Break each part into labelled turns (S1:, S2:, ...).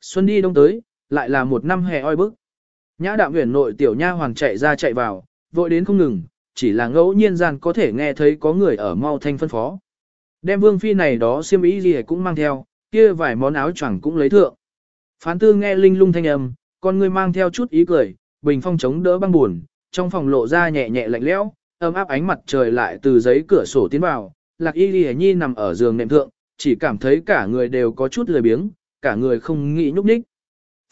S1: Xuân đi đông tới, lại là một năm hè oi bức. Nhã đạm huyền nội tiểu nha hoàng chạy ra chạy vào, vội đến không ngừng, chỉ là ngẫu nhiên gian có thể nghe thấy có người ở mau thanh phân phó. Đem vương phi này đó xiêm ý gì cũng mang theo, kia vài món áo choàng cũng lấy thượng. Phán tư nghe linh lung thanh âm, con người mang theo chút ý cười, bình phong chống đỡ băng buồn, trong phòng lộ ra nhẹ nhẹ lạnh lẽo, ấm áp ánh mặt trời lại từ giấy cửa sổ tiến vào, lạc y ghi nhi nằm ở giường nệm thượng, chỉ cảm thấy cả người đều có chút lười biếng, cả người không nghĩ nhúc nhích.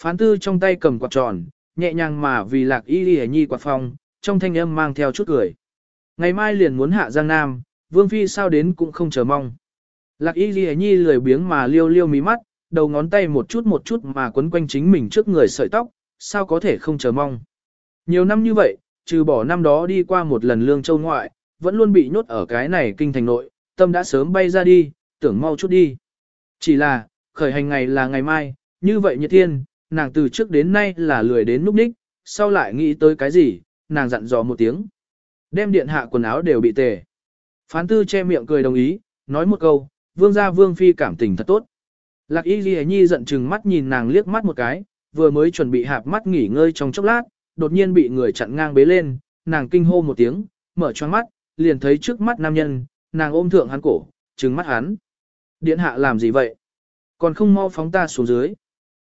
S1: Phán tư trong tay cầm quạt tròn, nhẹ nhàng mà vì lạc y ghi nhi quạt phong, trong thanh âm mang theo chút cười. Ngày mai liền muốn hạ Giang Nam, Vương Phi sao đến cũng không chờ mong. Lạc y ghi nhi lười biếng mà liêu liêu mí mắt, đầu ngón tay một chút một chút mà quấn quanh chính mình trước người sợi tóc, sao có thể không chờ mong. Nhiều năm như vậy, trừ bỏ năm đó đi qua một lần lương châu ngoại, vẫn luôn bị nhốt ở cái này kinh thành nội, tâm đã sớm bay ra đi, tưởng mau chút đi. Chỉ là, khởi hành ngày là ngày mai, như vậy nhiệt thiên, nàng từ trước đến nay là lười đến núp ních, sau lại nghĩ tới cái gì, nàng dặn dò một tiếng. Đem điện hạ quần áo đều bị tề. Phán tư che miệng cười đồng ý, nói một câu, vương gia vương phi cảm tình thật tốt. Lạc y ghi nhi giận chừng mắt nhìn nàng liếc mắt một cái, vừa mới chuẩn bị hạp mắt nghỉ ngơi trong chốc lát, đột nhiên bị người chặn ngang bế lên, nàng kinh hô một tiếng, mở choáng mắt, liền thấy trước mắt nam nhân, nàng ôm thượng hắn cổ, trừng mắt hắn. Điện hạ làm gì vậy? Còn không mau phóng ta xuống dưới.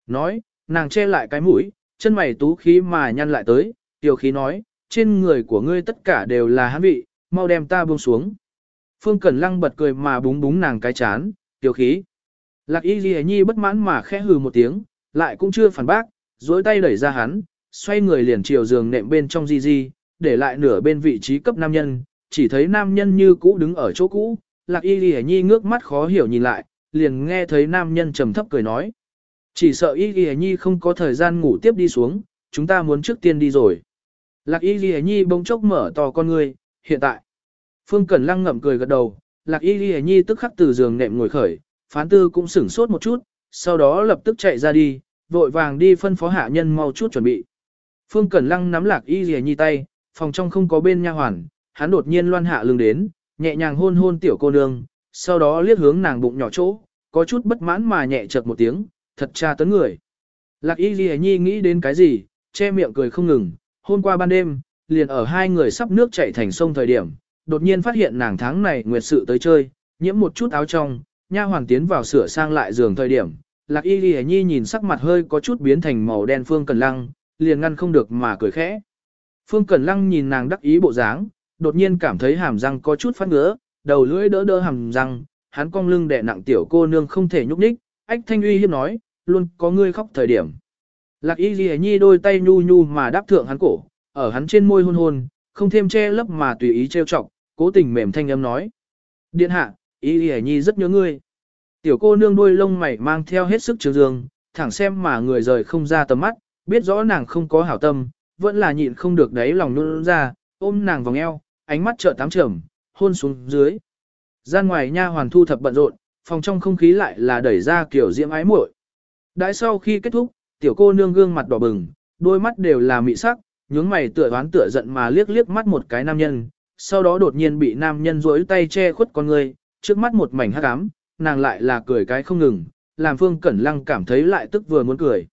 S1: Nói, nàng che lại cái mũi, chân mày tú khí mà nhăn lại tới, tiểu khí nói, trên người của ngươi tất cả đều là hắn vị, mau đem ta buông xuống. Phương Cẩn Lăng bật cười mà búng búng nàng cái chán, tiểu khí. Lạc y ghi nhi bất mãn mà khẽ hừ một tiếng, lại cũng chưa phản bác, dối tay đẩy ra hắn, xoay người liền chiều giường nệm bên trong di di, để lại nửa bên vị trí cấp nam nhân, chỉ thấy nam nhân như cũ đứng ở chỗ cũ, lạc y ghi nhi ngước mắt khó hiểu nhìn lại, liền nghe thấy nam nhân trầm thấp cười nói. Chỉ sợ y ghi nhi không có thời gian ngủ tiếp đi xuống, chúng ta muốn trước tiên đi rồi. Lạc y ghi nhi bỗng chốc mở to con ngươi, hiện tại. Phương Cẩn Lăng ngậm cười gật đầu, lạc y ghi nhi tức khắc từ giường nệm ngồi khởi, phán tư cũng sửng sốt một chút, sau đó lập tức chạy ra đi, vội vàng đi phân phó hạ nhân mau chút chuẩn bị. Phương Cẩn Lăng nắm lạc y Ghi nhi tay, phòng trong không có bên nha hoàn, hắn đột nhiên loan hạ lưng đến, nhẹ nhàng hôn hôn tiểu cô nương, sau đó liếc hướng nàng bụng nhỏ chỗ, có chút bất mãn mà nhẹ chợt một tiếng, thật cha tấn người. Lạc y Ghi nhi nghĩ đến cái gì, che miệng cười không ngừng, hôm qua ban đêm, liền ở hai người sắp nước chảy thành sông thời điểm, đột nhiên phát hiện nàng tháng này nguyệt sự tới chơi, nhiễm một chút áo trong, nha hoàn tiến vào sửa sang lại giường thời điểm, lạc y ghi nhi nhìn sắc mặt hơi có chút biến thành màu đen phương cần lăng, liền ngăn không được mà cười khẽ. Phương Cẩn Lăng nhìn nàng đắc ý bộ dáng, đột nhiên cảm thấy hàm răng có chút phát ngứa, đầu lưỡi đỡ đỡ hàm răng, hắn cong lưng đè nặng tiểu cô nương không thể nhúc nhích, ách thanh uy hiếp nói, luôn có ngươi khóc thời điểm. Lạc y ghi nhi đôi tay nhu nhu mà đáp thượng hắn cổ, ở hắn trên môi hôn hôn, không thêm che lấp mà tùy ý trêu chọc, cố tình mềm thanh âm nói. Điện hạ, y ghi nhi rất nhớ ngươi. Tiểu cô nương đôi lông mày mang theo hết sức trường dương, thẳng xem mà người rời không ra tầm mắt, biết rõ nàng không có hảo tâm, vẫn là nhịn không được đấy lòng nôn ra, ôm nàng vòng eo, ánh mắt trợ tám trầm, hôn xuống dưới. Gian ngoài nha hoàn thu thập bận rộn, phòng trong không khí lại là đẩy ra kiểu diễm ái muội. Đãi sau khi kết thúc, tiểu cô nương gương mặt đỏ bừng, đôi mắt đều là mị sắc, nhướng mày tựa đoán tựa giận mà liếc liếc mắt một cái nam nhân, sau đó đột nhiên bị nam nhân duỗi tay che khuất con người, trước mắt một mảnh hắc ám, nàng lại là cười cái không ngừng, làm Phương Cẩn Lăng cảm thấy lại tức vừa muốn cười.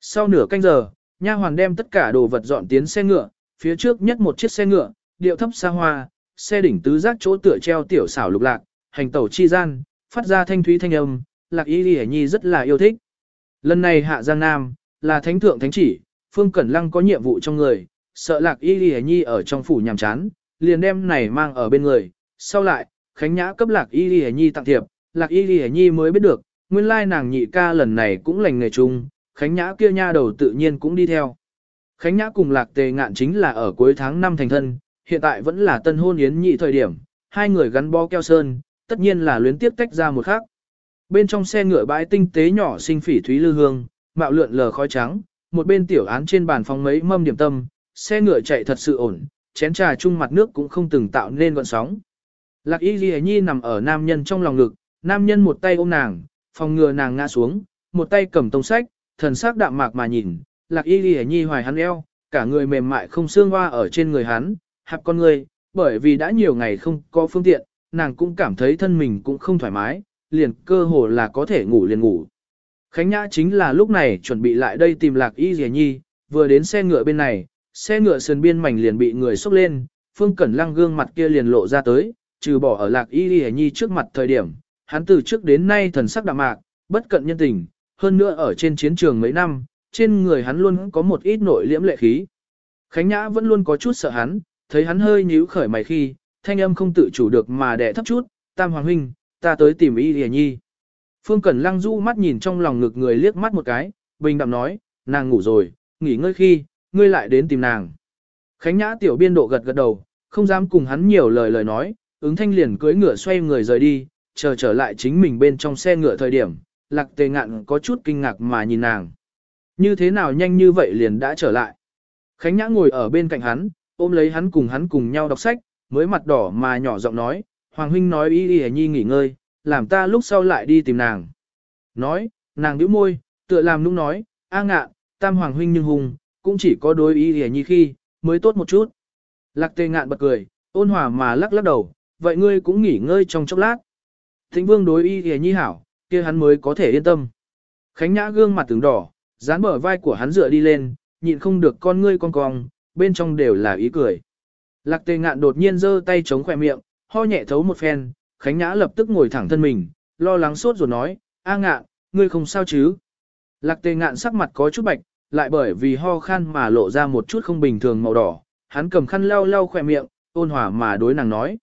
S1: Sau nửa canh giờ, nha hoàn đem tất cả đồ vật dọn tiến xe ngựa, phía trước nhất một chiếc xe ngựa, điệu thấp xa hoa, xe đỉnh tứ giác chỗ tựa treo tiểu xảo lục lạc, hành tẩu chi gian, phát ra thanh thúy thanh âm, lạc y lìa nhi rất là yêu thích. Lần này hạ giang nam, là thánh thượng thánh chỉ, phương cẩn lăng có nhiệm vụ trong người, sợ lạc y lìa nhi ở trong phủ nhàm chán, liền đem này mang ở bên người, sau lại, khánh nhã cấp lạc y lìa nhi tặng thiệp, lạc y lìa nhi mới biết được, nguyên lai nàng nhị ca lần này cũng lành nghề chung, Khánh Nhã kia nha đầu tự nhiên cũng đi theo. Khánh Nhã cùng Lạc Tề Ngạn chính là ở cuối tháng 5 thành thân, hiện tại vẫn là tân hôn yến nhị thời điểm, hai người gắn bó keo sơn, tất nhiên là luyến tiếp tách ra một khác. Bên trong xe ngựa bãi tinh tế nhỏ sinh phỉ thúy lư hương, mạo lượn lờ khói trắng, một bên tiểu án trên bàn phòng mấy mâm điểm tâm, xe ngựa chạy thật sự ổn, chén trà chung mặt nước cũng không từng tạo nên gọn sóng. Lạc Y Ghi Nhi nằm ở nam nhân trong lòng ngực, nam nhân một tay ôm nàng, phòng ngừa nàng ngã xuống, một tay cầm tông sách, thần sắc đạm mạc mà nhìn, lạc y ghi nhi hoài hắn eo, cả người mềm mại không xương hoa ở trên người hắn, hạp con người, bởi vì đã nhiều ngày không có phương tiện, nàng cũng cảm thấy thân mình cũng không thoải mái, liền cơ hồ là có thể ngủ liền ngủ. Khánh Nhã chính là lúc này chuẩn bị lại đây tìm lạc y rìa nhi, vừa đến xe ngựa bên này, xe ngựa sườn biên mảnh liền bị người xốc lên, Phương Cẩn Lăng gương mặt kia liền lộ ra tới, trừ bỏ ở lạc y rìa nhi trước mặt thời điểm, hắn từ trước đến nay thần sắc đạm mạc, bất cận nhân tình, hơn nữa ở trên chiến trường mấy năm, trên người hắn luôn có một ít nội liễm lệ khí. Khánh Nhã vẫn luôn có chút sợ hắn, thấy hắn hơi nhíu khởi mày khi, thanh âm không tự chủ được mà đẻ thấp chút, tam hoàng huynh, ta tới tìm y rìa nhi. Phương Cẩn Lăng du mắt nhìn trong lòng ngực người liếc mắt một cái, bình đạm nói, nàng ngủ rồi, nghỉ ngơi khi, ngươi lại đến tìm nàng. Khánh Nhã tiểu biên độ gật gật đầu, không dám cùng hắn nhiều lời lời nói, ứng thanh liền cưỡi ngựa xoay người rời đi, chờ trở lại chính mình bên trong xe ngựa thời điểm, lạc tề ngạn có chút kinh ngạc mà nhìn nàng. Như thế nào nhanh như vậy liền đã trở lại. Khánh Nhã ngồi ở bên cạnh hắn, ôm lấy hắn cùng hắn cùng nhau đọc sách, mới mặt đỏ mà nhỏ giọng nói, Hoàng huynh nói y y nhi nghỉ ngơi, làm ta lúc sau lại đi tìm nàng. Nói, nàng nhíu môi, tựa làm nũng nói, a ngạ, tam hoàng huynh nhưng hùng, cũng chỉ có đối y y nhi khi, mới tốt một chút. Lạc tề ngạn bật cười, ôn hòa mà lắc lắc đầu, vậy ngươi cũng nghỉ ngơi trong chốc lát. Thịnh vương đối y y nhi hảo, kia hắn mới có thể yên tâm. Khánh nhã gương mặt tướng đỏ, dán bờ vai của hắn dựa đi lên, nhịn không được con ngươi con cong, bên trong đều là ý cười. Lạc tề ngạn đột nhiên giơ tay chống khỏe miệng, ho nhẹ thấu một phen, Khánh Nhã lập tức ngồi thẳng thân mình, lo lắng sốt rồi nói, A ngạn, ngươi không sao chứ? Lạc tề ngạn sắc mặt có chút bạch, lại bởi vì ho khan mà lộ ra một chút không bình thường màu đỏ, hắn cầm khăn lau lau khỏe miệng, ôn hòa mà đối nàng nói.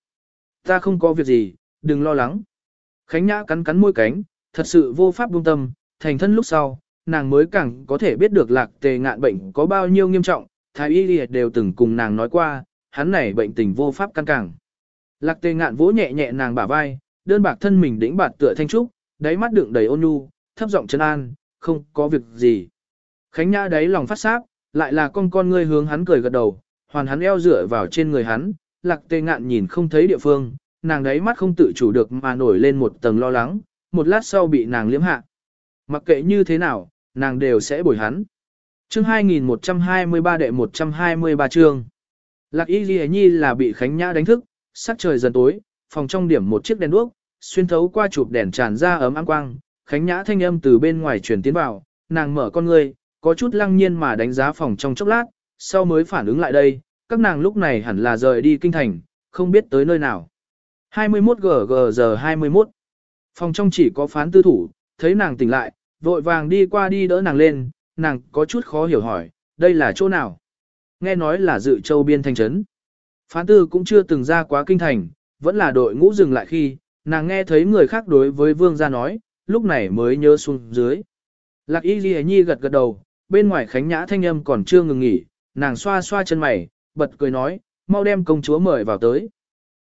S1: Ta không có việc gì, đừng lo lắng. Khánh Nhã cắn cắn môi cánh, thật sự vô pháp buông tâm, thành thân lúc sau, nàng mới càng có thể biết được lạc tề ngạn bệnh có bao nhiêu nghiêm trọng, thái y liệt đều từng cùng nàng nói qua, hắn này bệnh tình vô pháp căn càng. Lạc tề ngạn vỗ nhẹ nhẹ nàng bả vai, đơn bạc thân mình đĩnh bạt tựa thanh trúc, đáy mắt đựng đầy ôn nhu, thấp giọng chân an, không có việc gì. Khánh Nhã đáy lòng phát sáp, lại là con con ngươi hướng hắn cười gật đầu, hoàn hắn eo dựa vào trên người hắn, lạc tề ngạn nhìn không thấy địa phương, nàng đáy mắt không tự chủ được mà nổi lên một tầng lo lắng, một lát sau bị nàng liếm hạ. Mặc kệ như thế nào, nàng đều sẽ bồi hắn. Chương 2123 đệ 123 chương. Lạc Y Ghi Nhi là bị Khánh Nhã đánh thức, sắc trời dần tối, phòng trong điểm một chiếc đèn đuốc, xuyên thấu qua chụp đèn tràn ra ấm áng quang, Khánh Nhã thanh âm từ bên ngoài truyền tiến vào, nàng mở con ngươi, có chút lăng nhiên mà đánh giá phòng trong chốc lát, sau mới phản ứng lại đây, các nàng lúc này hẳn là rời đi kinh thành, không biết tới nơi nào. 21 GG giờ 21. Phòng trong chỉ có phán tư thủ, thấy nàng tỉnh lại, vội vàng đi qua đi đỡ nàng lên, nàng có chút khó hiểu hỏi, đây là chỗ nào? Nghe nói là dự châu biên thành trấn. Phán tư cũng chưa từng ra quá kinh thành, vẫn là đội ngũ dừng lại khi, nàng nghe thấy người khác đối với vương gia nói, lúc này mới nhớ xuống dưới. Lạc y ghi nhi gật gật đầu, bên ngoài khánh nhã thanh âm còn chưa ngừng nghỉ, nàng xoa xoa chân mày, bật cười nói, mau đem công chúa mời vào tới.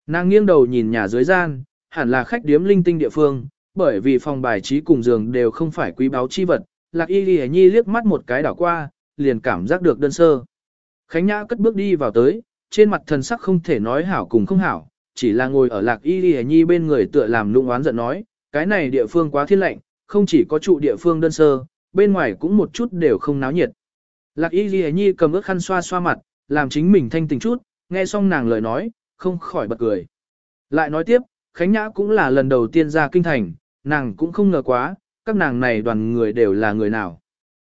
S1: Nàng nghiêng đầu nhìn nhà dưới gian, hẳn là khách điếm linh tinh địa phương, bởi vì phòng bài trí cùng giường đều không phải quý báu chi vật, lạc y ghi nhi liếc mắt một cái đảo qua, liền cảm giác được đơn sơ. Khánh nhã cất bước đi vào tới, trên mặt thần sắc không thể nói hảo cùng không hảo, chỉ là ngồi ở lạc y ghi nhi bên người tựa làm lụng oán giận nói, cái này địa phương quá thiên lạnh, không chỉ có trụ địa phương đơn sơ, bên ngoài cũng một chút đều không náo nhiệt. Lạc y ghi nhi cầm ước khăn xoa xoa mặt, làm chính mình thanh tình chút, nghe xong nàng lời nói, không khỏi bật cười. Lại nói tiếp, Khánh Nhã cũng là lần đầu tiên ra kinh thành, nàng cũng không ngờ quá, các nàng này đoàn người đều là người nào.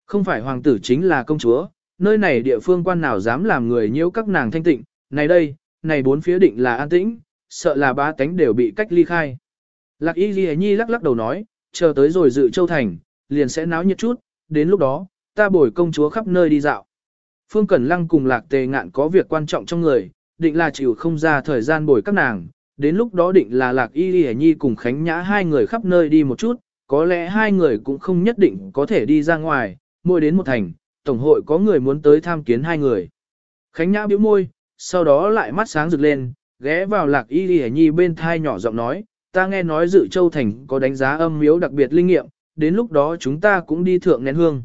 S1: Không phải hoàng tử chính là công chúa, nơi này địa phương quan nào dám làm người nhiễu các nàng thanh tịnh, này đây, này bốn phía định là an tĩnh, sợ là ba tánh đều bị cách ly khai. Lạc y ghi nhi lắc lắc đầu nói, chờ tới rồi dự châu thành, liền sẽ náo nhiệt chút, đến lúc đó, ta bồi công chúa khắp nơi đi dạo. Phương Cẩn Lăng cùng Lạc Tề Ngạn có việc quan trọng trong người, định là chịu không ra thời gian bồi các nàng, đến lúc đó định là Lạc Y Lì Nhi cùng Khánh Nhã hai người khắp nơi đi một chút, có lẽ hai người cũng không nhất định có thể đi ra ngoài, mỗi đến một thành, tổng hội có người muốn tới tham kiến hai người. Khánh Nhã bĩu môi, sau đó lại mắt sáng rực lên, ghé vào Lạc Y y Nhi bên thai nhỏ giọng nói, ta nghe nói dự châu thành có đánh giá âm miếu đặc biệt linh nghiệm, đến lúc đó chúng ta cũng đi thượng nén hương.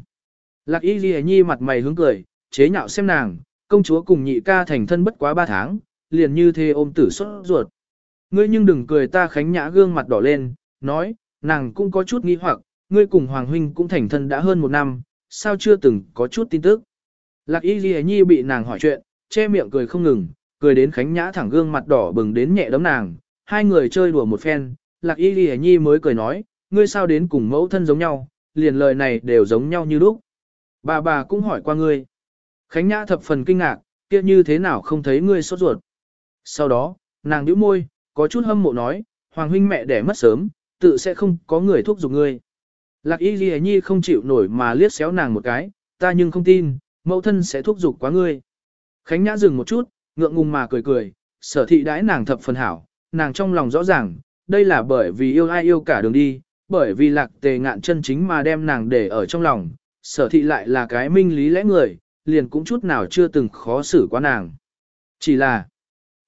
S1: Lạc Y y Nhi mặt mày hướng cười, chế nhạo xem nàng, công chúa cùng nhị ca thành thân bất quá ba tháng, liền như thế ôm tử xuất ruột. Ngươi nhưng đừng cười ta khánh nhã gương mặt đỏ lên, nói, nàng cũng có chút nghi hoặc, ngươi cùng Hoàng Huynh cũng thành thân đã hơn một năm, sao chưa từng có chút tin tức. Lạc y ghi nhi bị nàng hỏi chuyện, che miệng cười không ngừng, cười đến khánh nhã thẳng gương mặt đỏ bừng đến nhẹ đấm nàng, hai người chơi đùa một phen, lạc y ghi nhi mới cười nói, ngươi sao đến cùng mẫu thân giống nhau, liền lời này đều giống nhau như lúc. Bà bà cũng hỏi qua ngươi. Khánh Nhã thập phần kinh ngạc, kia như thế nào không thấy ngươi sốt ruột. Sau đó, nàng nhíu môi, có chút hâm mộ nói, Hoàng huynh mẹ đẻ mất sớm, tự sẽ không có người thúc giục ngươi. Lạc y ghi nhi không chịu nổi mà liếc xéo nàng một cái, ta nhưng không tin, mẫu thân sẽ thúc giục quá ngươi. Khánh Nhã dừng một chút, ngượng ngùng mà cười cười, sở thị đãi nàng thập phần hảo, nàng trong lòng rõ ràng, đây là bởi vì yêu ai yêu cả đường đi, bởi vì lạc tề ngạn chân chính mà đem nàng để ở trong lòng, sở thị lại là cái minh lý lẽ người, liền cũng chút nào chưa từng khó xử quá nàng. Chỉ là,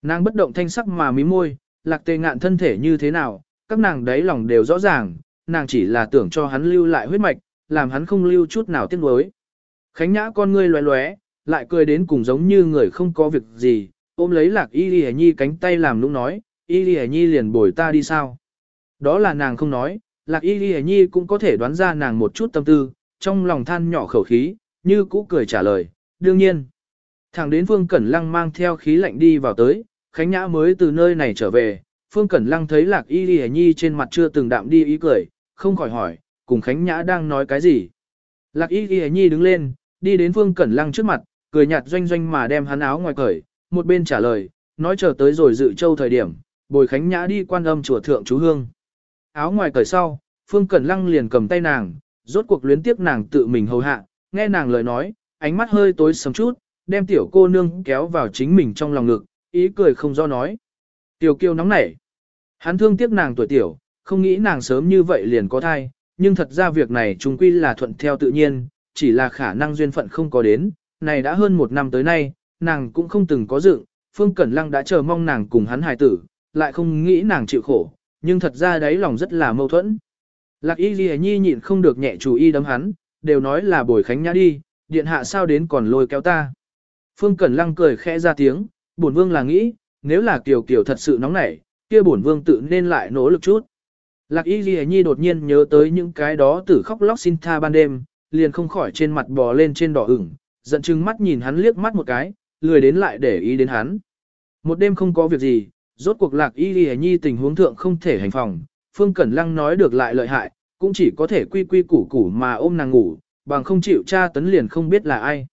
S1: nàng bất động thanh sắc mà mím môi, lạc tề ngạn thân thể như thế nào, các nàng đấy lòng đều rõ ràng, nàng chỉ là tưởng cho hắn lưu lại huyết mạch, làm hắn không lưu chút nào tiếc nuối. Khánh nhã con ngươi loé loé, lại cười đến cùng giống như người không có việc gì, ôm lấy lạc y lì nhi cánh tay làm nũng nói, y lì nhi liền bồi ta đi sao. Đó là nàng không nói, lạc y lì nhi cũng có thể đoán ra nàng một chút tâm tư, trong lòng than nhỏ khẩu khí, như cũ cười trả lời, đương nhiên. thằng đến Phương Cẩn Lăng mang theo khí lạnh đi vào tới, Khánh Nhã mới từ nơi này trở về, Phương Cẩn Lăng thấy Lạc Y Lì Nhi trên mặt chưa từng đạm đi ý cười, không khỏi hỏi, cùng Khánh Nhã đang nói cái gì. Lạc Y Lì Nhi đứng lên, đi đến Phương Cẩn Lăng trước mặt, cười nhạt doanh doanh mà đem hắn áo ngoài cởi, một bên trả lời, nói chờ tới rồi dự châu thời điểm, bồi Khánh Nhã đi quan âm chùa thượng chú hương. Áo ngoài cởi sau, Phương Cẩn Lăng liền cầm tay nàng, rốt cuộc luyến tiếp nàng tự mình hầu hạ, nghe nàng lời nói, ánh mắt hơi tối sầm chút, đem tiểu cô nương kéo vào chính mình trong lòng ngực, ý cười không do nói. Tiểu kiêu nóng nảy. Hắn thương tiếc nàng tuổi tiểu, không nghĩ nàng sớm như vậy liền có thai, nhưng thật ra việc này chúng quy là thuận theo tự nhiên, chỉ là khả năng duyên phận không có đến, này đã hơn một năm tới nay, nàng cũng không từng có dựng, Phương Cẩn Lăng đã chờ mong nàng cùng hắn hài tử, lại không nghĩ nàng chịu khổ, nhưng thật ra đấy lòng rất là mâu thuẫn. Lạc y ghi nhi nhịn không được nhẹ chủ y đấm hắn, đều nói là bồi khánh nhã đi, điện hạ sao đến còn lôi kéo ta. Phương Cẩn Lăng cười khẽ ra tiếng, bổn vương là nghĩ, nếu là kiều kiều thật sự nóng nảy, kia bổn vương tự nên lại nỗ lực chút. Lạc y ghi nhi đột nhiên nhớ tới những cái đó tử khóc lóc xin tha ban đêm, liền không khỏi trên mặt bò lên trên đỏ ửng, giận chừng mắt nhìn hắn liếc mắt một cái, lười đến lại để ý đến hắn. Một đêm không có việc gì, rốt cuộc lạc y ghi nhi tình huống thượng không thể hành phòng, Phương Cẩn Lăng nói được lại lợi hại, cũng chỉ có thể quy quy củ củ mà ôm nàng ngủ, bằng không chịu tra tấn liền không biết là ai.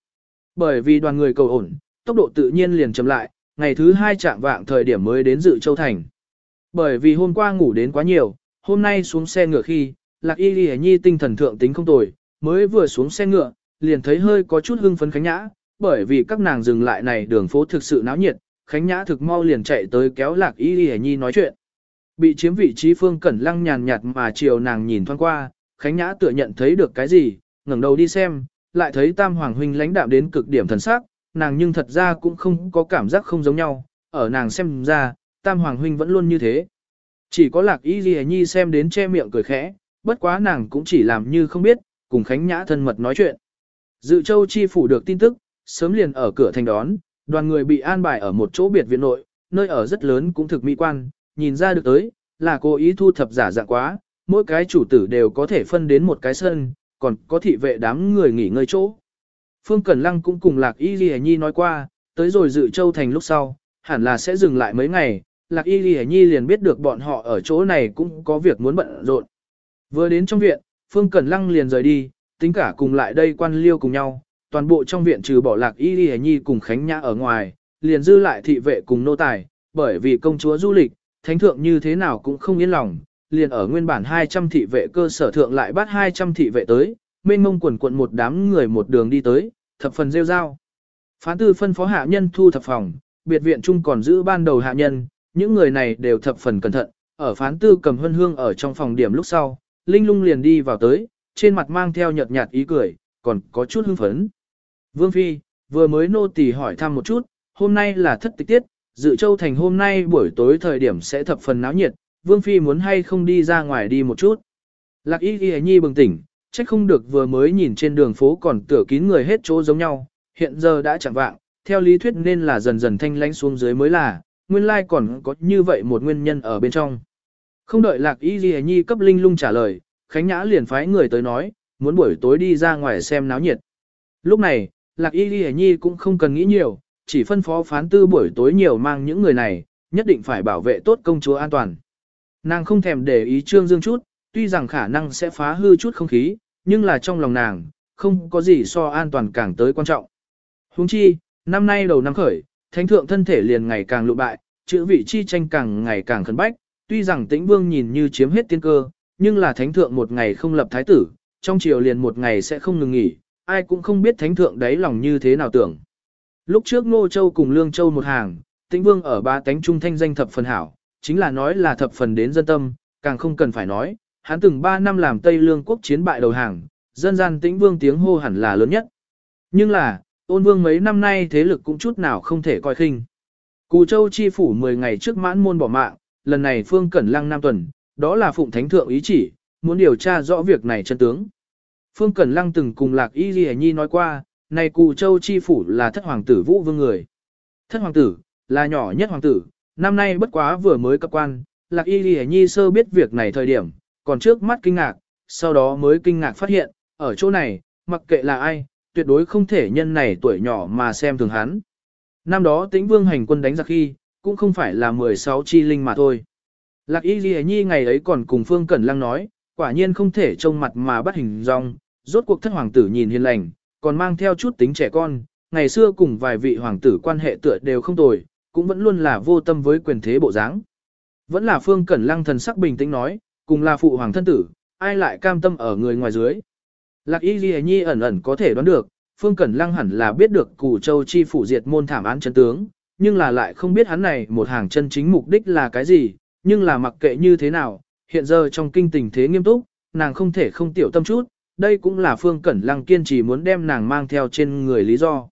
S1: Bởi vì đoàn người cầu ổn, tốc độ tự nhiên liền chậm lại, ngày thứ hai chạm vạng thời điểm mới đến dự châu thành. Bởi vì hôm qua ngủ đến quá nhiều, hôm nay xuống xe ngựa khi, lạc y ghi nhi tinh thần thượng tính không tồi, mới vừa xuống xe ngựa, liền thấy hơi có chút hưng phấn khánh nhã, bởi vì các nàng dừng lại này đường phố thực sự náo nhiệt, khánh nhã thực mau liền chạy tới kéo lạc y ghi nhi nói chuyện. Bị chiếm vị trí phương cẩn lăng nhàn nhạt mà chiều nàng nhìn thoáng qua, khánh nhã tựa nhận thấy được cái gì, ngẩng đầu đi xem, lại thấy tam hoàng huynh lãnh đạm đến cực điểm thần sắc, nàng nhưng thật ra cũng không có cảm giác không giống nhau, ở nàng xem ra, tam hoàng huynh vẫn luôn như thế. Chỉ có lạc y ghi nhi xem đến che miệng cười khẽ, bất quá nàng cũng chỉ làm như không biết, cùng Khánh Nhã thân mật nói chuyện. Dự châu chi phủ được tin tức, sớm liền ở cửa thành đón, đoàn người bị an bài ở một chỗ biệt viện nội, nơi ở rất lớn cũng thực mỹ quan, nhìn ra được tới, là cố ý thu thập giả dạng quá, mỗi cái chủ tử đều có thể phân đến một cái sân, còn có thị vệ đám người nghỉ ngơi chỗ. Phương Cẩn Lăng cũng cùng Lạc Y Ghi Nhi nói qua, tới rồi dự châu thành lúc sau, hẳn là sẽ dừng lại mấy ngày, Lạc Y Ghi Nhi liền biết được bọn họ ở chỗ này cũng có việc muốn bận rộn. Vừa đến trong viện, Phương Cẩn Lăng liền rời đi, tính cả cùng lại đây quan liêu cùng nhau, toàn bộ trong viện trừ bỏ Lạc Y Ghi Nhi cùng Khánh Nhã ở ngoài, liền dư lại thị vệ cùng nô tài, bởi vì công chúa du lịch, thánh thượng như thế nào cũng không yên lòng, liền ở nguyên bản 200 thị vệ cơ sở thượng lại bắt 200 thị vệ tới, mênh mông quần quận một đám người một đường đi tới, thập phần rêu rao. Phán tư phân phó hạ nhân thu thập phòng, biệt viện chung còn giữ ban đầu hạ nhân, những người này đều thập phần cẩn thận, ở phán tư cầm hân hương ở trong phòng điểm lúc sau, Linh lung liền đi vào tới, trên mặt mang theo nhợt nhạt ý cười, còn có chút hưng phấn. Vương Phi, vừa mới nô tỳ hỏi thăm một chút, hôm nay là thất tịch tiết, dự châu thành hôm nay buổi tối thời điểm sẽ thập phần náo nhiệt, Vương Phi muốn hay không đi ra ngoài đi một chút. Lạc y ghi nhi bừng tỉnh, trách không được vừa mới nhìn trên đường phố còn tửa kín người hết chỗ giống nhau, hiện giờ đã chẳng vạng, theo lý thuyết nên là dần dần thanh lánh xuống dưới mới là, nguyên lai còn có như vậy một nguyên nhân ở bên trong. Không đợi lạc y ghi nhi cấp linh lung trả lời, Khánh Nhã liền phái người tới nói, muốn buổi tối đi ra ngoài xem náo nhiệt. Lúc này, lạc y ghi nhi cũng không cần nghĩ nhiều, chỉ phân phó phán tư buổi tối nhiều mang những người này, nhất định phải bảo vệ tốt công chúa an toàn. Nàng không thèm để ý trương dương chút, tuy rằng khả năng sẽ phá hư chút không khí, nhưng là trong lòng nàng, không có gì so an toàn càng tới quan trọng. Huống chi, năm nay đầu năm khởi, thánh thượng thân thể liền ngày càng lụ bại, chữ vị chi tranh càng ngày càng khẩn bách, tuy rằng tĩnh vương nhìn như chiếm hết tiên cơ, nhưng là thánh thượng một ngày không lập thái tử, trong triều liền một ngày sẽ không ngừng nghỉ, ai cũng không biết thánh thượng đấy lòng như thế nào tưởng. Lúc trước Ngô Châu cùng Lương Châu một hàng, tĩnh vương ở ba tánh trung thanh danh thập phần hảo, chính là nói là thập phần đến dân tâm, càng không cần phải nói, hắn từng 3 năm làm Tây Lương quốc chiến bại đầu hàng, dân gian tĩnh vương tiếng hô hẳn là lớn nhất. Nhưng là, ôn vương mấy năm nay thế lực cũng chút nào không thể coi khinh. Cù Châu chi phủ 10 ngày trước mãn môn bỏ mạng, lần này Phương Cẩn Lăng Nam Tuần, đó là Phụng Thánh Thượng ý chỉ, muốn điều tra rõ việc này chân tướng. Phương Cẩn Lăng từng cùng Lạc Y Ghi Nhi nói qua, này Cù Châu chi phủ là thất hoàng tử Vũ Vương người. Thất hoàng tử, là nhỏ nhất hoàng tử, năm nay bất quá vừa mới cấp quan, Lạc Y Ghi Nhi sơ biết việc này thời điểm, còn trước mắt kinh ngạc, sau đó mới kinh ngạc phát hiện, ở chỗ này, mặc kệ là ai, tuyệt đối không thể nhân này tuổi nhỏ mà xem thường hắn. Năm đó tĩnh vương hành quân đánh giặc khi, cũng không phải là 16 chi linh mà thôi. Lạc y ghi nhi ngày ấy còn cùng Phương Cẩn Lăng nói, quả nhiên không thể trông mặt mà bắt hình dong, rốt cuộc thất hoàng tử nhìn hiền lành, còn mang theo chút tính trẻ con, ngày xưa cùng vài vị hoàng tử quan hệ tựa đều không tồi, cũng vẫn luôn là vô tâm với quyền thế bộ dáng. Vẫn là Phương Cẩn Lăng thần sắc bình tĩnh nói, cùng là phụ hoàng thân tử, ai lại cam tâm ở người ngoài dưới. Lạc Y Ghi Nhi ẩn ẩn có thể đoán được, Phương Cẩn Lăng hẳn là biết được Cù Châu chi phủ diệt môn thảm án chân tướng, nhưng là lại không biết hắn này một hàng chân chính mục đích là cái gì, nhưng là mặc kệ như thế nào, hiện giờ trong kinh tình thế nghiêm túc, nàng không thể không tiểu tâm chút, đây cũng là Phương Cẩn Lăng kiên trì muốn đem nàng mang theo trên người lý do.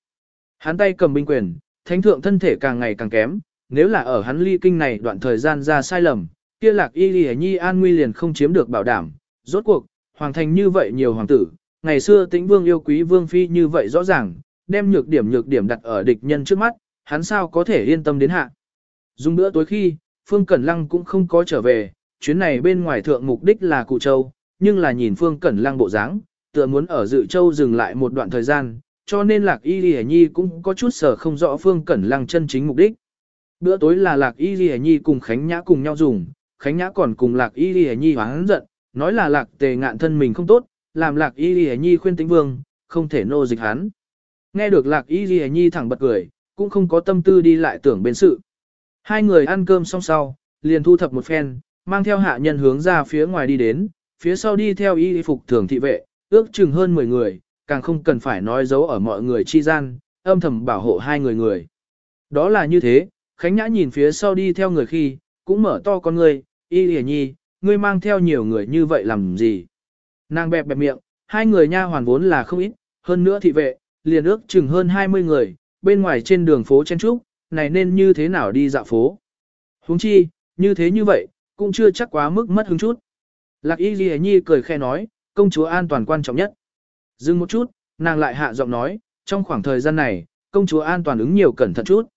S1: Hắn tay cầm binh quyền, thánh thượng thân thể càng ngày càng kém, nếu là ở hắn ly kinh này đoạn thời gian ra sai lầm, kia lạc y lì nhi an nguy liền không chiếm được bảo đảm. Rốt cuộc, hoàng thành như vậy nhiều hoàng tử, ngày xưa tĩnh vương yêu quý vương phi như vậy rõ ràng, đem nhược điểm nhược điểm đặt ở địch nhân trước mắt, hắn sao có thể yên tâm đến hạ. Dùng bữa tối khi, Phương Cẩn Lăng cũng không có trở về, chuyến này bên ngoài thượng mục đích là Cụ Châu, nhưng là nhìn Phương Cẩn Lăng bộ dáng, tựa muốn ở Dự Châu dừng lại một đoạn thời gian, cho nên Lạc Y Lì Nhi cũng có chút sở không rõ Phương Cẩn Lăng chân chính mục đích. Bữa tối là Lạc Y Lì Nhi cùng Khánh Nhã cùng nhau dùng, Khánh Nhã còn cùng Lạc Y Lì Nhi hoáng giận, nói là Lạc Tề ngạn thân mình không tốt, làm Lạc Y Lì Nhi khuyên Tĩnh Vương, không thể nô dịch hắn. Nghe được Lạc Y Lì Nhi thẳng bật cười, cũng không có tâm tư đi lại tưởng bên sự. Hai người ăn cơm xong sau, liền thu thập một phen, mang theo hạ nhân hướng ra phía ngoài đi đến, phía sau đi theo y phục thường thị vệ, ước chừng hơn 10 người, càng không cần phải nói dấu ở mọi người chi gian, âm thầm bảo hộ hai người người. Đó là như thế, Khánh Nhã nhìn phía sau đi theo người khi, cũng mở to con người, y lìa nhi, ngươi mang theo nhiều người như vậy làm gì? Nàng bẹp bẹp miệng, hai người nha hoàn vốn là không ít, hơn nữa thị vệ, liền ước chừng hơn 20 người, bên ngoài trên đường phố chen trúc, này nên như thế nào đi dạo phố. Huống chi, như thế như vậy, cũng chưa chắc quá mức mất hứng chút. Lạc Y Ghi Nhi cười khe nói, công chúa an toàn quan trọng nhất. Dừng một chút, nàng lại hạ giọng nói, trong khoảng thời gian này, công chúa an toàn ứng nhiều cẩn thận chút.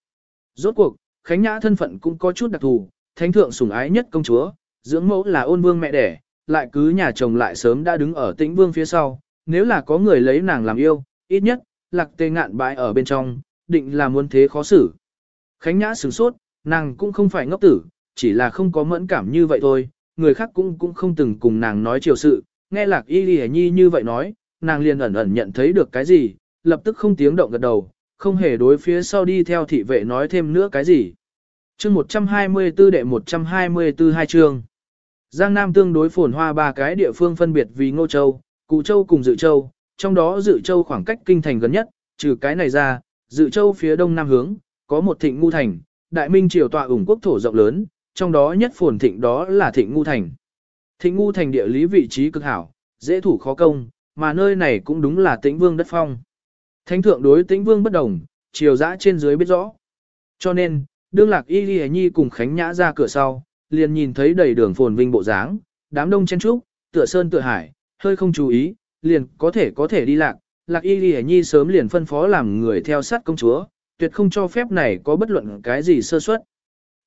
S1: Rốt cuộc, Khánh Nhã thân phận cũng có chút đặc thù, thánh thượng sủng ái nhất công chúa, dưỡng mẫu là ôn vương mẹ đẻ, lại cứ nhà chồng lại sớm đã đứng ở tĩnh vương phía sau, nếu là có người lấy nàng làm yêu, ít nhất, lạc tê ngạn bãi ở bên trong, định là muốn thế khó xử. Khánh Nhã sửng sốt, nàng cũng không phải ngốc tử, chỉ là không có mẫn cảm như vậy thôi, người khác cũng cũng không từng cùng nàng nói chiều sự, nghe lạc y lì nhi như vậy nói, nàng liền ẩn ẩn nhận thấy được cái gì, lập tức không tiếng động gật đầu, không hề đối phía sau đi theo thị vệ nói thêm nữa cái gì chương 124 đệ 124 hai chương. Giang Nam tương đối phồn hoa ba cái địa phương phân biệt vì Ngô Châu, Cụ Châu cùng Dự Châu, trong đó Dự Châu khoảng cách kinh thành gần nhất, trừ cái này ra, Dự Châu phía đông nam hướng, có một thịnh ngu thành, đại minh triều tọa ủng quốc thổ rộng lớn, trong đó nhất phồn thịnh đó là thịnh ngu thành. Thịnh ngu thành địa lý vị trí cực hảo, dễ thủ khó công, mà nơi này cũng đúng là tĩnh vương đất phong. Thánh thượng đối tĩnh vương bất đồng, triều dã trên dưới biết rõ. Cho nên, đương lạc y ghi nhi cùng Khánh Nhã ra cửa sau, liền nhìn thấy đầy đường phồn vinh bộ dáng, đám đông chen trúc, tựa sơn tựa hải, hơi không chú ý, liền có thể có thể đi lạc. Lạc y ghi nhi sớm liền phân phó làm người theo sát công chúa, tuyệt không cho phép này có bất luận cái gì sơ suất.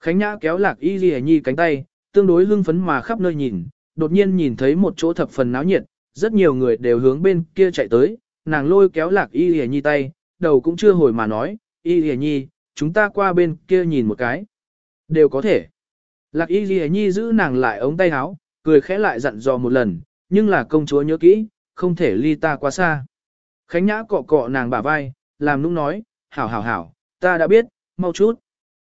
S1: Khánh Nhã kéo lạc y ghi nhi cánh tay, tương đối lưng phấn mà khắp nơi nhìn, đột nhiên nhìn thấy một chỗ thập phần náo nhiệt, rất nhiều người đều hướng bên kia chạy tới, nàng lôi kéo lạc y ghi nhi tay, đầu cũng chưa hồi mà nói, y ghi nhi, chúng ta qua bên kia nhìn một cái. Đều có thể. Lạc y ghi nhi giữ nàng lại ống tay áo, cười khẽ lại dặn dò một lần, nhưng là công chúa nhớ kỹ, không thể ly ta quá xa. Khánh Nhã cọ cọ nàng bả vai, làm nũng nói, hảo hảo hảo, ta đã biết, mau chút.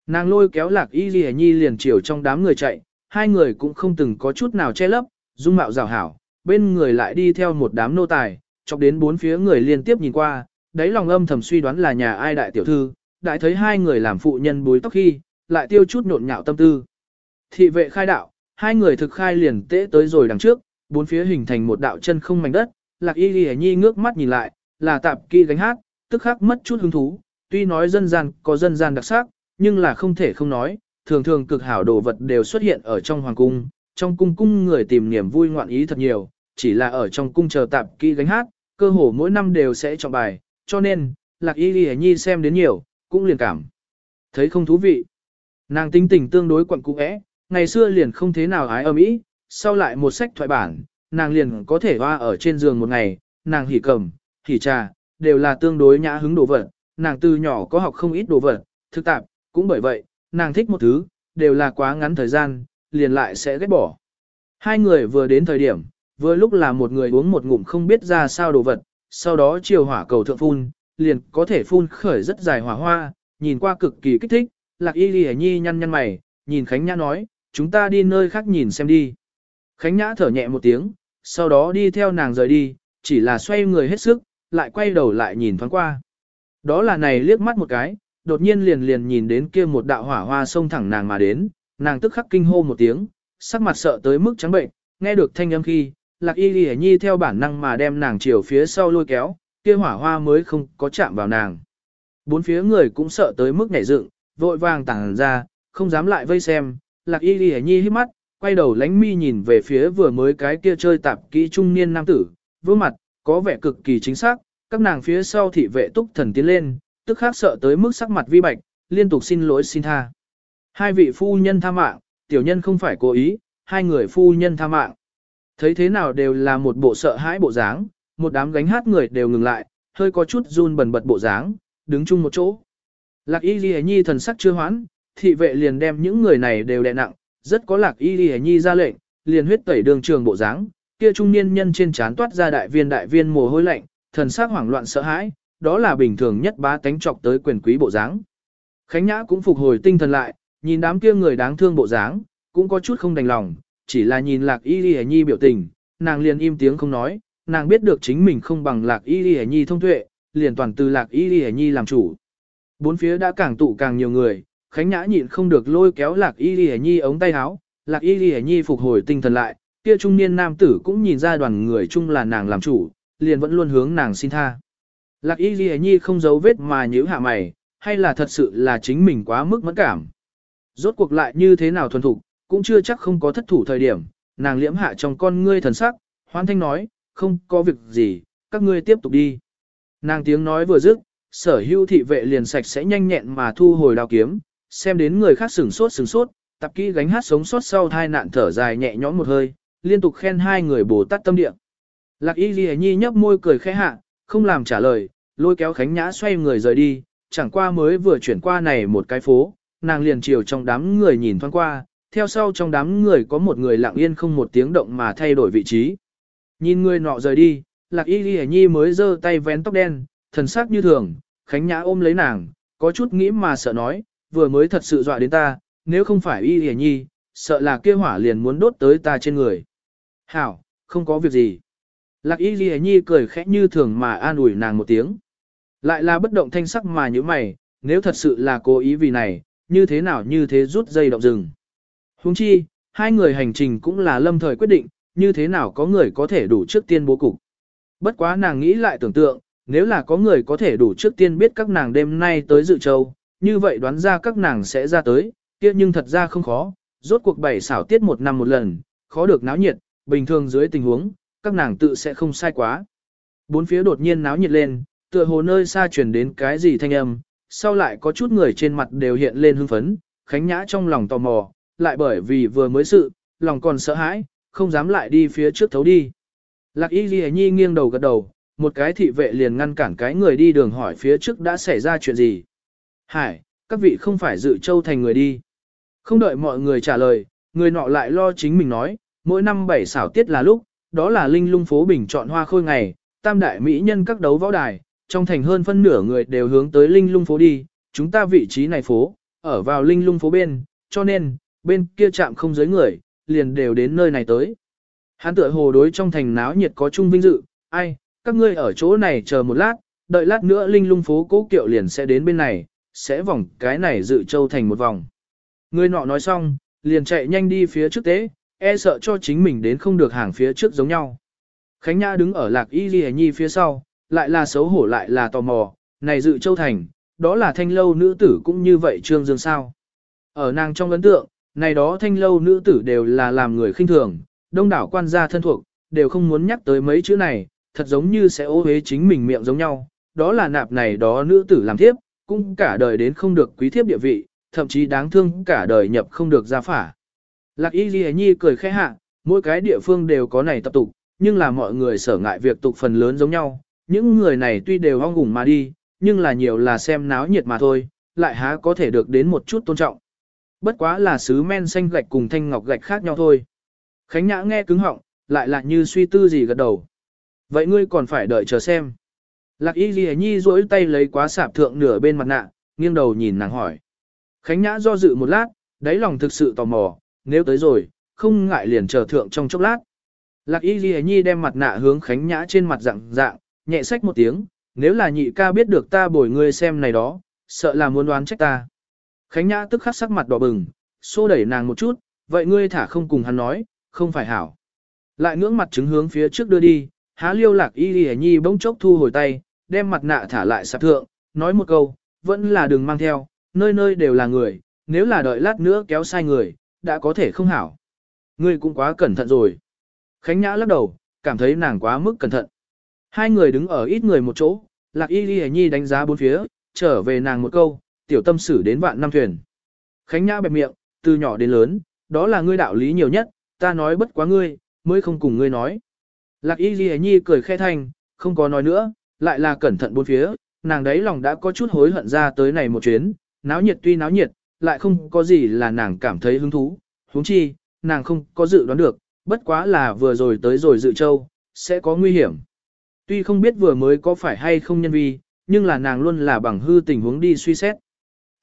S1: Nàng lôi kéo lạc y ghi nhi liền chiều trong đám người chạy, hai người cũng không từng có chút nào che lấp, dung mạo rào hảo, bên người lại đi theo một đám nô tài, chọc đến bốn phía người liên tiếp nhìn qua, đáy lòng âm thầm suy đoán là nhà ai đại tiểu thư, đại thấy hai người làm phụ nhân bối tóc khi, lại tiêu chút nhộn nhạo tâm tư. Thị vệ khai đạo, hai người thực khai liền tễ tới rồi đằng trước, bốn phía hình thành một đạo chân không mảnh đất, lạc y ghi nhi ngước mắt nhìn lại, là tạp kỳ gánh hát, tức khắc mất chút hứng thú, tuy nói dân gian có dân gian đặc sắc, nhưng là không thể không nói, thường thường cực hảo đồ vật đều xuất hiện ở trong hoàng cung, trong cung cung người tìm niềm vui ngoạn ý thật nhiều, chỉ là ở trong cung chờ tạp kỳ gánh hát, cơ hồ mỗi năm đều sẽ chọn bài, cho nên, lạc y ghi nhi xem đến nhiều, cũng liền cảm. Thấy không thú vị. Nàng tính tình tương đối quặn cũ ẽ, ngày xưa liền không thế nào ái âm ý, sau lại một sách thoại bản, nàng liền có thể hoa ở trên giường một ngày, nàng hỉ cầm, hỉ trà, đều là tương đối nhã hứng đồ vật, nàng từ nhỏ có học không ít đồ vật, thực tạp, cũng bởi vậy, nàng thích một thứ, đều là quá ngắn thời gian, liền lại sẽ ghét bỏ. Hai người vừa đến thời điểm, vừa lúc là một người uống một ngụm không biết ra sao đồ vật, sau đó chiều hỏa cầu thượng phun, liền có thể phun khởi rất dài hỏa hoa, nhìn qua cực kỳ kích thích, lạc y ghi nhi nhăn nhăn mày, nhìn Khánh Nhã nói, chúng ta đi nơi khác nhìn xem đi. Khánh Nhã thở nhẹ một tiếng, sau đó đi theo nàng rời đi, chỉ là xoay người hết sức, lại quay đầu lại nhìn thoáng qua. Đó là này liếc mắt một cái, đột nhiên liền liền nhìn đến kia một đạo hỏa hoa xông thẳng nàng mà đến, nàng tức khắc kinh hô một tiếng, sắc mặt sợ tới mức trắng bệnh, nghe được thanh âm khi, lạc y ghi nhi theo bản năng mà đem nàng chiều phía sau lôi kéo, kia hỏa hoa mới không có chạm vào nàng. Bốn phía người cũng sợ tới mức nhảy dựng, vội vàng tảng ra, không dám lại vây xem, lạc y ghi nhi hít mắt, quay đầu lánh mi nhìn về phía vừa mới cái kia chơi tạp kỹ trung niên nam tử, vương mặt, có vẻ cực kỳ chính xác, các nàng phía sau thị vệ túc thần tiến lên, tức khác sợ tới mức sắc mặt vi bạch, liên tục xin lỗi xin tha. Hai vị phu nhân tha mạng, tiểu nhân không phải cố ý, hai người phu nhân tha mạng. Thấy thế nào đều là một bộ sợ hãi bộ dáng, một đám gánh hát người đều ngừng lại, hơi có chút run bần bật bộ dáng, đứng chung một chỗ. Lạc y ghi nhi thần sắc chưa hoãn, thị vệ liền đem những người này đều đè nặng, rất có lạc y ghi nhi ra lệnh, liền huyết tẩy đường trường bộ dáng, kia trung niên nhân trên trán toát ra đại viên đại viên mồ hôi lạnh, thần sắc hoảng loạn sợ hãi, đó là bình thường nhất bá tánh chọc tới quyền quý bộ dáng. Khánh Nhã cũng phục hồi tinh thần lại, nhìn đám kia người đáng thương bộ dáng, cũng có chút không đành lòng, chỉ là nhìn lạc y ghi nhi biểu tình, nàng liền im tiếng không nói, nàng biết được chính mình không bằng lạc y ghi nhi thông tuệ, liền toàn từ lạc y ghi nhi làm chủ. Bốn phía đã càng tụ càng nhiều người, Khánh Nhã nhịn không được lôi kéo lạc y ghi nhi ống tay áo, lạc y ghi nhi phục hồi tinh thần lại, kia trung niên nam tử cũng nhìn ra đoàn người chung là nàng làm chủ, liền vẫn luôn hướng nàng xin tha. Lạc y ghi nhi không giấu vết mà nhíu hạ mày, hay là thật sự là chính mình quá mức mẫn cảm. Rốt cuộc lại như thế nào thuần thục, cũng chưa chắc không có thất thủ thời điểm, nàng liễm hạ trong con ngươi thần sắc, hoan thanh nói, không có việc gì, các ngươi tiếp tục đi. Nàng tiếng nói vừa dứt, sở hữu thị vệ liền sạch sẽ nhanh nhẹn mà thu hồi đao kiếm, xem đến người khác sừng sốt sừng sốt, tập kỹ gánh hát sống sót sau thai nạn thở dài nhẹ nhõm một hơi, liên tục khen hai người bồ tát tâm địa. Lạc y ghi nhi nhấp môi cười khẽ hạ, không làm trả lời, lôi kéo Khánh Nhã xoay người rời đi, chẳng qua mới vừa chuyển qua này một cái phố, nàng liền chiều trong đám người nhìn thoáng qua, theo sau trong đám người có một người lặng yên không một tiếng động mà thay đổi vị trí. Nhìn người nọ rời đi, Lạc Y Ghi Nhi mới giơ tay vén tóc đen, thần sắc như thường, Khánh Nhã ôm lấy nàng, có chút nghĩ mà sợ nói, vừa mới thật sự dọa đến ta, nếu không phải Y Ghi Nhi, sợ là kia hỏa liền muốn đốt tới ta trên người. Hảo, không có việc gì. Lạc Y Ghi Nhi cười khẽ như thường mà an ủi nàng một tiếng. Lại là bất động thanh sắc mà như mày, nếu thật sự là cố ý vì này, như thế nào như thế rút dây động rừng. Huống chi, hai người hành trình cũng là lâm thời quyết định, như thế nào có người có thể đủ trước tiên bố cục. Bất quá nàng nghĩ lại tưởng tượng, nếu là có người có thể đủ trước tiên biết các nàng đêm nay tới dự châu, như vậy đoán ra các nàng sẽ ra tới, kia nhưng thật ra không khó, rốt cuộc bảy xảo tiết một năm một lần, khó được náo nhiệt, bình thường dưới tình huống, các nàng tự sẽ không sai quá. Bốn phía đột nhiên náo nhiệt lên, tựa hồ nơi xa truyền đến cái gì thanh âm, sau lại có chút người trên mặt đều hiện lên hưng phấn, Khánh Nhã trong lòng tò mò, lại bởi vì vừa mới sự, lòng còn sợ hãi, không dám lại đi phía trước thấu đi. Lạc y ghi nhi nghiêng đầu gật đầu, một cái thị vệ liền ngăn cản cái người đi đường hỏi phía trước đã xảy ra chuyện gì. Hải, các vị không phải dự châu thành người đi. Không đợi mọi người trả lời, người nọ lại lo chính mình nói, mỗi năm bảy xảo tiết là lúc, đó là linh lung phố bình chọn hoa khôi ngày, tam đại mỹ nhân các đấu võ đài, trong thành hơn phân nửa người đều hướng tới linh lung phố đi, chúng ta vị trí này phố, ở vào linh lung phố bên, cho nên, bên kia chạm không giới người, liền đều đến nơi này tới. Hắn tựa hồ đối trong thành náo nhiệt có chung vinh dự, ai, các ngươi ở chỗ này chờ một lát, đợi lát nữa linh lung phố cố kiệu liền sẽ đến bên này, sẽ vòng cái này dự châu thành một vòng. Người nọ nói xong, liền chạy nhanh đi phía trước tế, e sợ cho chính mình đến không được hàng phía trước giống nhau. Khánh Nhã đứng ở lạc y ghi nhi phía sau, lại là xấu hổ lại là tò mò, này dự châu thành, đó là thanh lâu nữ tử cũng như vậy trương dương sao. Ở nàng trong ấn tượng, này đó thanh lâu nữ tử đều là làm người khinh thường, đông đảo quan gia thân thuộc, đều không muốn nhắc tới mấy chữ này, thật giống như sẽ ô hế chính mình miệng giống nhau, đó là nạp này đó nữ tử làm thiếp, cũng cả đời đến không được quý thiếp địa vị, thậm chí đáng thương cả đời nhập không được gia phả. Lạc y ghi nhi cười khẽ hạ, mỗi cái địa phương đều có này tập tục, nhưng là mọi người sở ngại việc tục phần lớn giống nhau, những người này tuy đều hong hùng mà đi, nhưng là nhiều là xem náo nhiệt mà thôi, lại há có thể được đến một chút tôn trọng. Bất quá là sứ men xanh gạch cùng thanh ngọc gạch khác nhau thôi. Khánh Nhã nghe cứng họng, lại là như suy tư gì gật đầu. Vậy ngươi còn phải đợi chờ xem. Lạc y ghi nhi duỗi tay lấy quá sạp thượng nửa bên mặt nạ, nghiêng đầu nhìn nàng hỏi. Khánh Nhã do dự một lát, đáy lòng thực sự tò mò, nếu tới rồi, không ngại liền chờ thượng trong chốc lát. Lạc y ghi nhi đem mặt nạ hướng Khánh Nhã trên mặt dạng dạng, nhẹ sách một tiếng, nếu là nhị ca biết được ta bồi ngươi xem này đó, sợ là muốn đoán trách ta. Khánh Nhã tức khắc sắc mặt đỏ bừng, xô đẩy nàng một chút, vậy ngươi thả không cùng hắn nói, không phải hảo. Lại ngưỡng mặt chứng hướng phía trước đưa đi, há liêu lạc y ghi nhi bỗng chốc thu hồi tay, đem mặt nạ thả lại sạp thượng, nói một câu, vẫn là đừng mang theo, nơi nơi đều là người, nếu là đợi lát nữa kéo sai người, đã có thể không hảo. Ngươi cũng quá cẩn thận rồi. Khánh Nhã lắc đầu, cảm thấy nàng quá mức cẩn thận. Hai người đứng ở ít người một chỗ, Lạc Y Ghi Nhi đánh giá bốn phía, trở về nàng một câu, tiểu tâm xử đến vạn năm thuyền. Khánh Nhã bẹp miệng, từ nhỏ đến lớn, đó là ngươi đạo lý nhiều nhất, ta nói bất quá ngươi, mới không cùng ngươi nói. Lạc Y Ghi Nhi cười khẽ thanh, không có nói nữa, lại là cẩn thận bốn phía, nàng đấy lòng đã có chút hối hận ra tới này một chuyến, náo nhiệt tuy náo nhiệt, lại không có gì là nàng cảm thấy hứng thú, huống chi, nàng không có dự đoán được, bất quá là vừa rồi tới rồi dự châu, sẽ có nguy hiểm. Tuy không biết vừa mới có phải hay không nhân vi, nhưng là nàng luôn là bằng hư tình huống đi suy xét.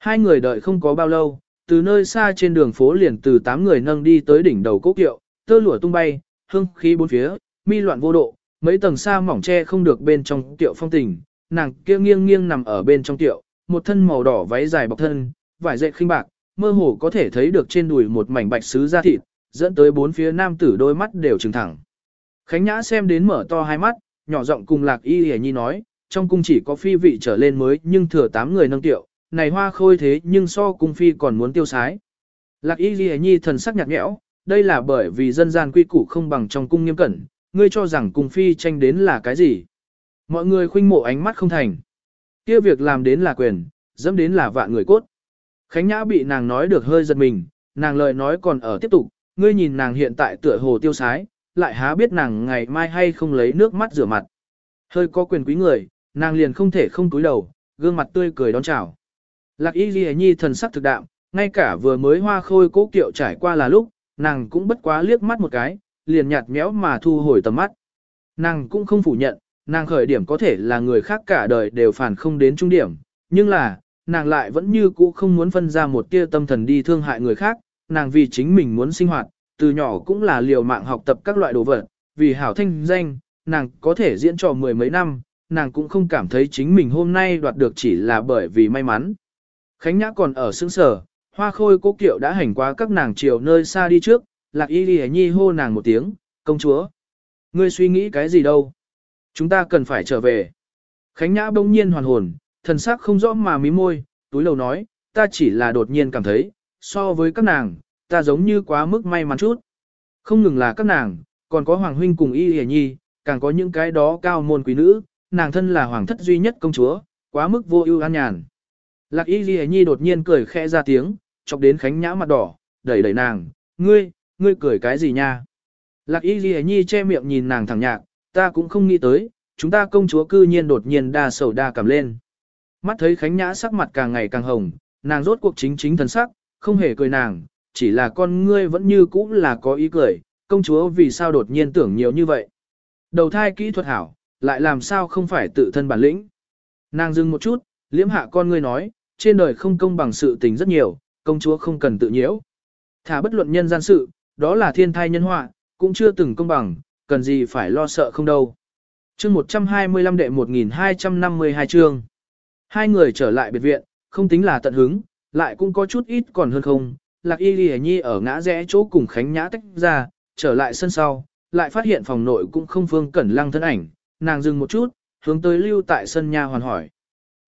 S1: Hai người đợi không có bao lâu, từ nơi xa trên đường phố liền từ tám người nâng đi tới đỉnh đầu cố kiệu, tơ lụa tung bay, hương khí bốn phía, mi loạn vô độ, mấy tầng xa mỏng che không được bên trong tiệu phong tình, nàng kia nghiêng nghiêng nằm ở bên trong tiệu, một thân màu đỏ váy dài bọc thân, vải dệt khinh bạc, mơ hồ có thể thấy được trên đùi một mảnh bạch sứ da thịt, dẫn tới bốn phía nam tử đôi mắt đều trừng thẳng. Khánh Nhã xem đến mở to hai mắt, nhỏ giọng cùng Lạc Y Hề Nhi nói, trong cung chỉ có phi vị trở lên mới nhưng thừa tám người nâng tiệu, này hoa khôi thế nhưng so cung phi còn muốn tiêu sái. Lạc Y ghi Nhi thần sắc nhạt nhẽo, đây là bởi vì dân gian quy củ không bằng trong cung nghiêm cẩn, ngươi cho rằng cung phi tranh đến là cái gì. Mọi người khuynh mộ ánh mắt không thành. kia việc làm đến là quyền, dẫm đến là vạn người cốt. Khánh Nhã bị nàng nói được hơi giật mình, nàng lời nói còn ở tiếp tục, ngươi nhìn nàng hiện tại tựa hồ tiêu sái, lại há biết nàng ngày mai hay không lấy nước mắt rửa mặt. Hơi có quyền quý người, nàng liền không thể không túi đầu, gương mặt tươi cười đón chào. Lạc y ghi nhi thần sắc thực đạm, ngay cả vừa mới hoa khôi cố kiệu trải qua là lúc, nàng cũng bất quá liếc mắt một cái, liền nhạt méo mà thu hồi tầm mắt. Nàng cũng không phủ nhận, nàng khởi điểm có thể là người khác cả đời đều phản không đến trung điểm, nhưng là, nàng lại vẫn như cũ không muốn phân ra một tia tâm thần đi thương hại người khác, nàng vì chính mình muốn sinh hoạt, từ nhỏ cũng là liều mạng học tập các loại đồ vật, vì hảo thanh danh, nàng có thể diễn trò mười mấy năm, nàng cũng không cảm thấy chính mình hôm nay đoạt được chỉ là bởi vì may mắn. Khánh Nhã còn ở xứng sở, hoa khôi cố kiệu đã hành qua các nàng chiều nơi xa đi trước, lạc y ghi nhi hô nàng một tiếng, công chúa. Ngươi suy nghĩ cái gì đâu? Chúng ta cần phải trở về. Khánh Nhã bỗng nhiên hoàn hồn, thần sắc không rõ mà mí môi, túi lầu nói, ta chỉ là đột nhiên cảm thấy, so với các nàng, ta giống như quá mức may mắn chút. Không ngừng là các nàng, còn có Hoàng Huynh cùng Y Hề Nhi, càng có những cái đó cao môn quý nữ, nàng thân là hoàng thất duy nhất công chúa, quá mức vô ưu an nhàn. Lạc Y ghi Nhi đột nhiên cười khẽ ra tiếng, chọc đến Khánh Nhã mặt đỏ, đẩy đẩy nàng, ngươi, ngươi cười cái gì nha? Lạc Y ghi Nhi che miệng nhìn nàng thẳng nhạc, ta cũng không nghĩ tới, chúng ta công chúa cư nhiên đột nhiên đa sầu đa cảm lên. Mắt thấy Khánh Nhã sắc mặt càng ngày càng hồng, nàng rốt cuộc chính chính thần sắc, không hề cười nàng, chỉ là con ngươi vẫn như cũ là có ý cười, công chúa vì sao đột nhiên tưởng nhiều như vậy. Đầu thai kỹ thuật hảo, lại làm sao không phải tự thân bản lĩnh. Nàng dừng một chút, liễm hạ con ngươi nói, trên đời không công bằng sự tình rất nhiều, công chúa không cần tự nhiễu. Thả bất luận nhân gian sự, đó là thiên thai nhân họa, cũng chưa từng công bằng, cần gì phải lo sợ không đâu. chương 125 đệ 1252 chương. Hai người trở lại biệt viện, không tính là tận hứng, lại cũng có chút ít còn hơn không. Lạc y Lì nhi ở ngã rẽ chỗ cùng Khánh Nhã tách ra, trở lại sân sau, lại phát hiện phòng nội cũng không phương cẩn lăng thân ảnh, nàng dừng một chút, hướng tới lưu tại sân nhà hoàn hỏi.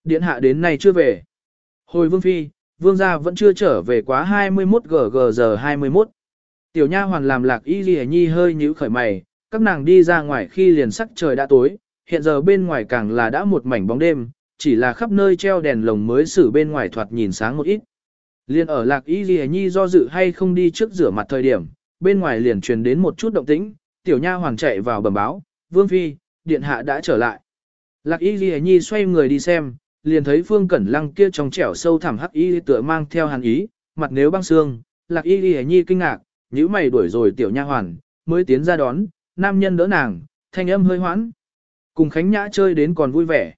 S1: Điện hạ đến nay chưa về. Hồi vương phi, vương gia vẫn chưa trở về quá 21 gg giờ 21. Tiểu nha hoàn làm lạc y ghi nhi hơi nhíu khởi mày, các nàng đi ra ngoài khi liền sắc trời đã tối, hiện giờ bên ngoài càng là đã một mảnh bóng đêm, chỉ là khắp nơi treo đèn lồng mới xử bên ngoài thoạt nhìn sáng một ít. Liên ở lạc y ghi nhi do dự hay không đi trước rửa mặt thời điểm, bên ngoài liền truyền đến một chút động tĩnh, tiểu nha hoàng chạy vào bẩm báo, vương phi, điện hạ đã trở lại. Lạc y ghi nhi xoay người đi xem, liền thấy phương cẩn lăng kia trong trẻo sâu thẳm hắc y tựa mang theo hàn ý, mặt nếu băng xương, lạc y ghi nhi kinh ngạc, nhíu mày đuổi rồi tiểu nha hoàn, mới tiến ra đón, nam nhân đỡ nàng, thanh âm hơi hoãn. Cùng Khánh Nhã chơi đến còn vui vẻ.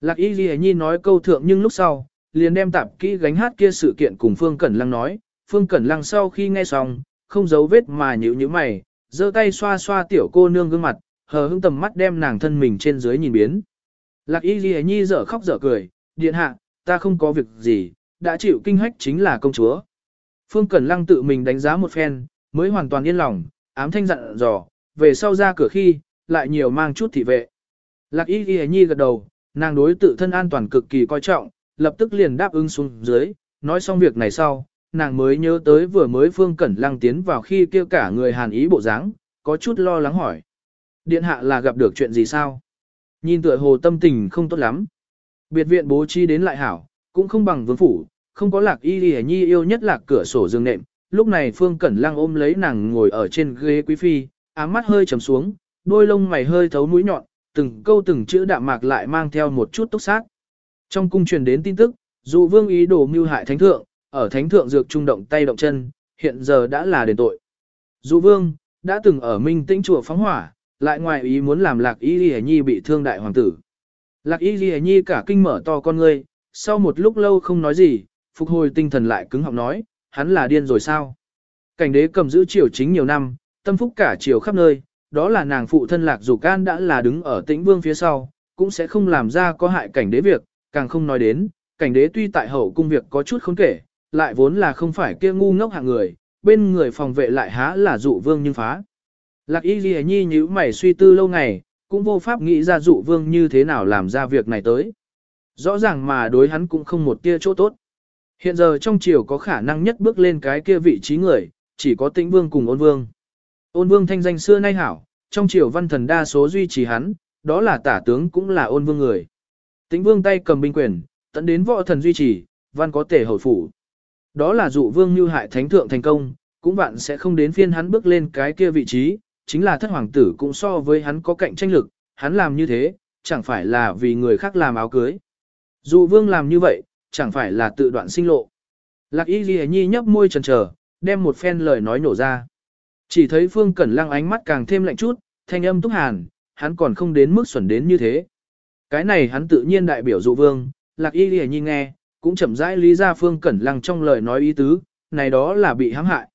S1: Lạc Y Ghi Nhi nói câu thượng nhưng lúc sau, liền đem tạp kỹ gánh hát kia sự kiện cùng Phương Cẩn Lăng nói. Phương Cẩn Lăng sau khi nghe xong, không giấu vết mà nhíu nhíu mày, giơ tay xoa xoa tiểu cô nương gương mặt, hờ hững tầm mắt đem nàng thân mình trên dưới nhìn biến. Lạc Y Ghi Nhi dở khóc dở cười, điện hạ, ta không có việc gì, đã chịu kinh hách chính là công chúa. Phương Cẩn Lăng tự mình đánh giá một phen, mới hoàn toàn yên lòng, ám thanh dặn dò, về sau ra cửa khi, lại nhiều mang chút thị vệ. Lạc Y Ghi Nhi gật đầu, nàng đối tự thân an toàn cực kỳ coi trọng, lập tức liền đáp ứng xuống dưới, nói xong việc này sau, nàng mới nhớ tới vừa mới Phương Cẩn Lăng tiến vào khi kêu cả người hàn ý bộ dáng, có chút lo lắng hỏi. Điện hạ là gặp được chuyện gì sao? Nhìn tựa hồ tâm tình không tốt lắm. Biệt viện bố trí đến lại hảo, cũng không bằng vương phủ, không có lạc y lì nhi yêu nhất lạc cửa sổ giường nệm. Lúc này Phương Cẩn Lăng ôm lấy nàng ngồi ở trên ghế quý phi, ám mắt hơi trầm xuống, đôi lông mày hơi thấu mũi nhọn, từng câu từng chữ đạm mạc lại mang theo một chút tốc sát. Trong cung truyền đến tin tức, dù vương ý đồ mưu hại thánh thượng, ở thánh thượng dược trung động tay động chân, hiện giờ đã là đền tội. Dù vương, đã từng ở minh tĩnh chùa phóng hỏa, lại ngoài ý muốn làm lạc y ghi nhi bị thương đại hoàng tử. Lạc y ghi nhi cả kinh mở to con ngươi, sau một lúc lâu không nói gì, phục hồi tinh thần lại cứng họng nói, hắn là điên rồi sao? Cảnh đế cầm giữ triều chính nhiều năm, tâm phúc cả triều khắp nơi, đó là nàng phụ thân lạc dù can đã là đứng ở tĩnh vương phía sau, cũng sẽ không làm ra có hại cảnh đế việc, càng không nói đến, cảnh đế tuy tại hậu cung việc có chút khốn kể, lại vốn là không phải kia ngu ngốc hạng người, bên người phòng vệ lại há là dụ vương nhưng phá. Lạc y ghi nhi nhíu mày suy tư lâu ngày, cũng vô pháp nghĩ ra dụ vương như thế nào làm ra việc này tới. Rõ ràng mà đối hắn cũng không một tia chỗ tốt. Hiện giờ trong triều có khả năng nhất bước lên cái kia vị trí người, chỉ có tĩnh vương cùng ôn vương. Ôn vương thanh danh xưa nay hảo, trong triều văn thần đa số duy trì hắn, đó là tả tướng cũng là ôn vương người. Tĩnh vương tay cầm binh quyền, tận đến võ thần duy trì, văn có thể hồi phủ. Đó là dụ vương như hại thánh thượng thành công, cũng bạn sẽ không đến phiên hắn bước lên cái kia vị trí, chính là thất hoàng tử cũng so với hắn có cạnh tranh lực, hắn làm như thế, chẳng phải là vì người khác làm áo cưới. Dụ vương làm như vậy, chẳng phải là tự đoạn sinh lộ. Lạc y ghi nhi nhấp môi trần trở, đem một phen lời nói nổ ra. Chỉ thấy Phương Cẩn Lăng ánh mắt càng thêm lạnh chút, thanh âm túc hàn, hắn còn không đến mức xuẩn đến như thế. Cái này hắn tự nhiên đại biểu dụ vương, lạc y ghi nhi nghe, cũng chậm rãi lý ra Phương Cẩn Lăng trong lời nói ý tứ, này đó là bị hãm hại.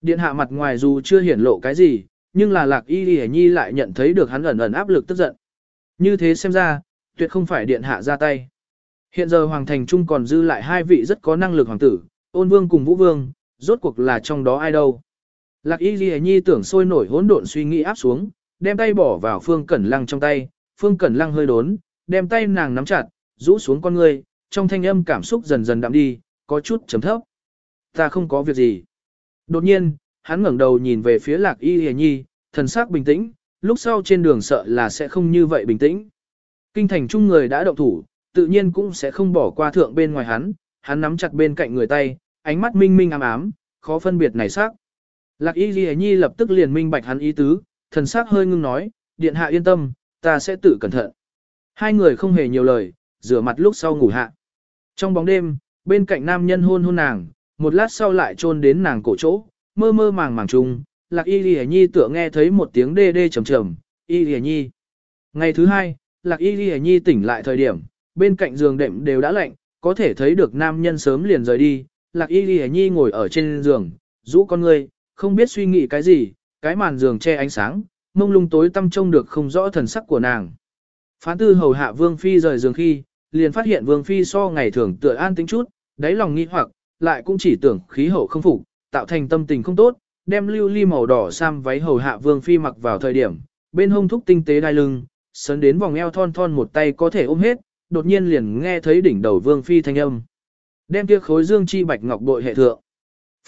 S1: Điện hạ mặt ngoài dù chưa hiển lộ cái gì, nhưng là lạc y lìa nhi lại nhận thấy được hắn ẩn ẩn áp lực tức giận. Như thế xem ra, tuyệt không phải điện hạ ra tay. Hiện giờ Hoàng Thành Trung còn dư lại hai vị rất có năng lực hoàng tử, ôn vương cùng vũ vương, rốt cuộc là trong đó ai đâu. Lạc y ghi nhi tưởng sôi nổi hỗn độn suy nghĩ áp xuống, đem tay bỏ vào phương cẩn lăng trong tay, phương cẩn lăng hơi đốn, đem tay nàng nắm chặt, rũ xuống con người, trong thanh âm cảm xúc dần dần đậm đi, có chút chấm thấp. Ta không có việc gì. Đột nhiên, hắn ngẩng đầu nhìn về phía lạc y ghi nhi, thần sắc bình tĩnh, lúc sau trên đường sợ là sẽ không như vậy bình tĩnh. Kinh thành chung người đã động thủ, tự nhiên cũng sẽ không bỏ qua thượng bên ngoài hắn, hắn nắm chặt bên cạnh người tay, ánh mắt minh minh ám ám, khó phân biệt này sắc. Lạc y ghi nhi lập tức liền minh bạch hắn ý tứ, thần sắc hơi ngưng nói, điện hạ yên tâm, ta sẽ tự cẩn thận. Hai người không hề nhiều lời, rửa mặt lúc sau ngủ hạ. Trong bóng đêm, bên cạnh nam nhân hôn hôn nàng, một lát sau lại trôn đến nàng cổ chỗ, mơ mơ màng màng trùng, lạc y lìa nhi tựa nghe thấy một tiếng đê đê trầm trầm, y lìa nhi. Ngày thứ hai, lạc y lìa nhi tỉnh lại thời điểm, bên cạnh giường đệm đều đã lạnh, có thể thấy được nam nhân sớm liền rời đi, lạc y lìa nhi ngồi ở trên giường, rũ con người, không biết suy nghĩ cái gì, cái màn giường che ánh sáng, mông lung tối tăm trông được không rõ thần sắc của nàng. Phán tư hầu hạ vương phi rời giường khi, liền phát hiện vương phi so ngày thường tựa an tính chút, đáy lòng nghi hoặc, lại cũng chỉ tưởng khí hậu không phục, tạo thành tâm tình không tốt, đem lưu ly màu đỏ sam váy hầu hạ vương phi mặc vào thời điểm, bên hông thúc tinh tế đai lưng, sấn đến vòng eo thon thon một tay có thể ôm hết, đột nhiên liền nghe thấy đỉnh đầu vương phi thanh âm. Đem kia khối dương chi bạch ngọc bội hệ thượng.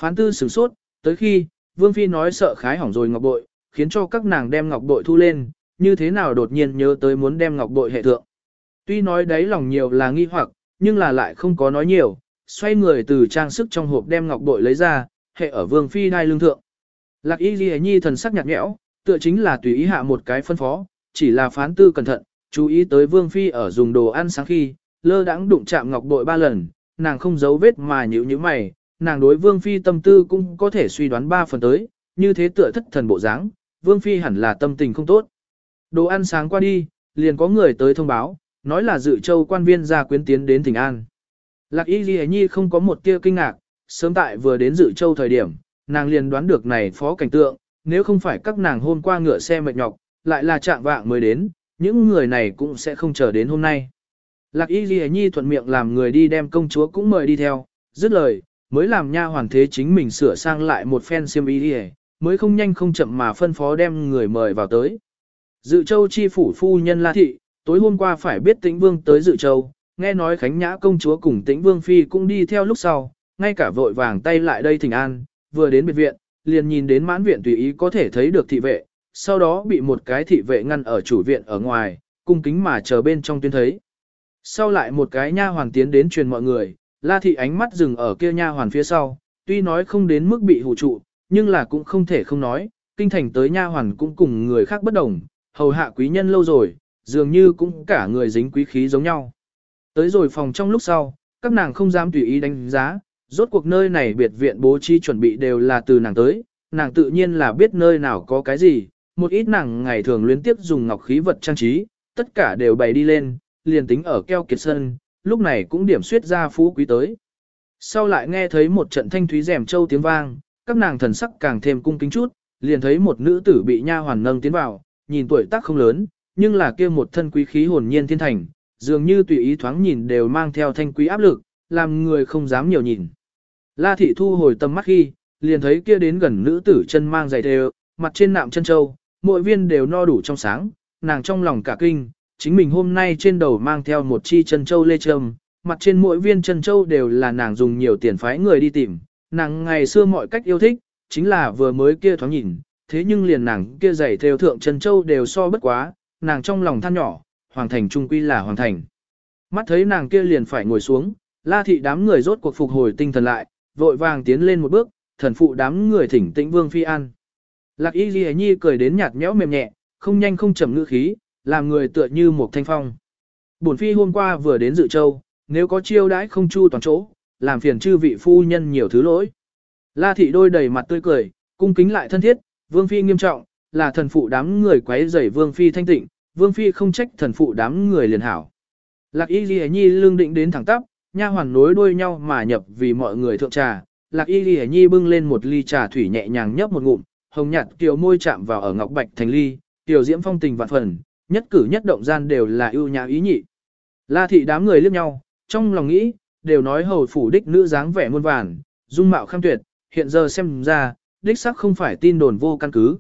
S1: Phán tư sửng sốt, tới khi, vương phi nói sợ khái hỏng rồi ngọc bội, khiến cho các nàng đem ngọc bội thu lên, như thế nào đột nhiên nhớ tới muốn đem ngọc bội hệ thượng. Tuy nói đấy lòng nhiều là nghi hoặc, nhưng là lại không có nói nhiều, xoay người từ trang sức trong hộp đem ngọc bội lấy ra, hệ ở vương phi đai lưng thượng. Lạc y ghi nhi thần sắc nhạt nhẽo, tựa chính là tùy ý hạ một cái phân phó, chỉ là phán tư cẩn thận, chú ý tới vương phi ở dùng đồ ăn sáng khi, lơ đãng đụng chạm ngọc bội ba lần, nàng không giấu vết mà nhíu nhíu mày, nàng đối vương phi tâm tư cũng có thể suy đoán ba phần tới, như thế tựa thất thần bộ dáng, vương phi hẳn là tâm tình không tốt. Đồ ăn sáng qua đi, liền có người tới thông báo, nói là dự châu quan viên ra quyến tiến đến tỉnh An. Lạc y ghi nhi không có một tia kinh ngạc, sớm tại vừa đến dự châu thời điểm, nàng liền đoán được này phó cảnh tượng, nếu không phải các nàng hôm qua ngựa xe mệt nhọc, lại là trạng vạng mới đến, những người này cũng sẽ không chờ đến hôm nay. Lạc y ghi nhi thuận miệng làm người đi đem công chúa cũng mời đi theo, dứt lời, mới làm nha hoàn thế chính mình sửa sang lại một phen xiêm y đi mới không nhanh không chậm mà phân phó đem người mời vào tới. Dự châu chi phủ phu nhân La Thị, tối hôm qua phải biết tĩnh vương tới dự châu, nghe nói Khánh Nhã công chúa cùng tĩnh vương phi cũng đi theo lúc sau, ngay cả vội vàng tay lại đây thỉnh an, vừa đến biệt viện, liền nhìn đến mãn viện tùy ý có thể thấy được thị vệ, sau đó bị một cái thị vệ ngăn ở chủ viện ở ngoài, cung kính mà chờ bên trong tuyên thấy. Sau lại một cái nha hoàn tiến đến truyền mọi người, La thị ánh mắt dừng ở kia nha hoàn phía sau, tuy nói không đến mức bị hù trụ, nhưng là cũng không thể không nói, kinh thành tới nha hoàn cũng cùng người khác bất đồng, hầu hạ quý nhân lâu rồi, dường như cũng cả người dính quý khí giống nhau. Tới rồi phòng trong lúc sau, các nàng không dám tùy ý đánh giá, rốt cuộc nơi này biệt viện bố trí chuẩn bị đều là từ nàng tới, nàng tự nhiên là biết nơi nào có cái gì, một ít nàng ngày thường liên tiếp dùng ngọc khí vật trang trí, tất cả đều bày đi lên, liền tính ở keo kiệt sân, lúc này cũng điểm suyết ra phú quý tới. Sau lại nghe thấy một trận thanh thúy rèm châu tiếng vang, các nàng thần sắc càng thêm cung kính chút, liền thấy một nữ tử bị nha hoàn nâng tiến vào, nhìn tuổi tác không lớn, nhưng là kia một thân quý khí hồn nhiên thiên thành, dường như tùy ý thoáng nhìn đều mang theo thanh quý áp lực, làm người không dám nhiều nhìn. La thị thu hồi tầm mắt khi, liền thấy kia đến gần nữ tử chân mang giày đều, mặt trên nạm chân châu, mỗi viên đều no đủ trong sáng, nàng trong lòng cả kinh, chính mình hôm nay trên đầu mang theo một chi chân châu lê trầm, mặt trên mỗi viên chân châu đều là nàng dùng nhiều tiền phái người đi tìm, nàng ngày xưa mọi cách yêu thích, chính là vừa mới kia thoáng nhìn, thế nhưng liền nàng kia giày theo thượng chân châu đều so bất quá, nàng trong lòng than nhỏ, hoàng thành trung quy là hoàng thành. Mắt thấy nàng kia liền phải ngồi xuống, la thị đám người rốt cuộc phục hồi tinh thần lại, vội vàng tiến lên một bước, thần phụ đám người thỉnh tĩnh vương phi an. Lạc y ghi nhi cười đến nhạt nhẽo mềm nhẹ, không nhanh không chậm ngữ khí, làm người tựa như một thanh phong. Bổn phi hôm qua vừa đến dự châu, nếu có chiêu đãi không chu toàn chỗ, làm phiền chư vị phu nhân nhiều thứ lỗi. La thị đôi đầy mặt tươi cười, cung kính lại thân thiết, vương phi nghiêm trọng, là thần phụ đám người quấy rầy vương phi thanh tịnh, vương phi không trách thần phụ đám người liền hảo. Lạc y ghi nhi lương định đến thẳng tắp, nha hoàn nối đuôi nhau mà nhập vì mọi người thượng trà. Lạc y Lệ nhi bưng lên một ly trà thủy nhẹ nhàng nhấp một ngụm, hồng nhạt kiều môi chạm vào ở ngọc bạch thành ly, tiểu diễm phong tình vạn phần, nhất cử nhất động gian đều là ưu nhã ý nhị. La thị đám người liếc nhau, trong lòng nghĩ, đều nói hầu phủ đích nữ dáng vẻ muôn vàn, dung mạo kham tuyệt, hiện giờ xem ra, đích sắc không phải tin đồn vô căn cứ.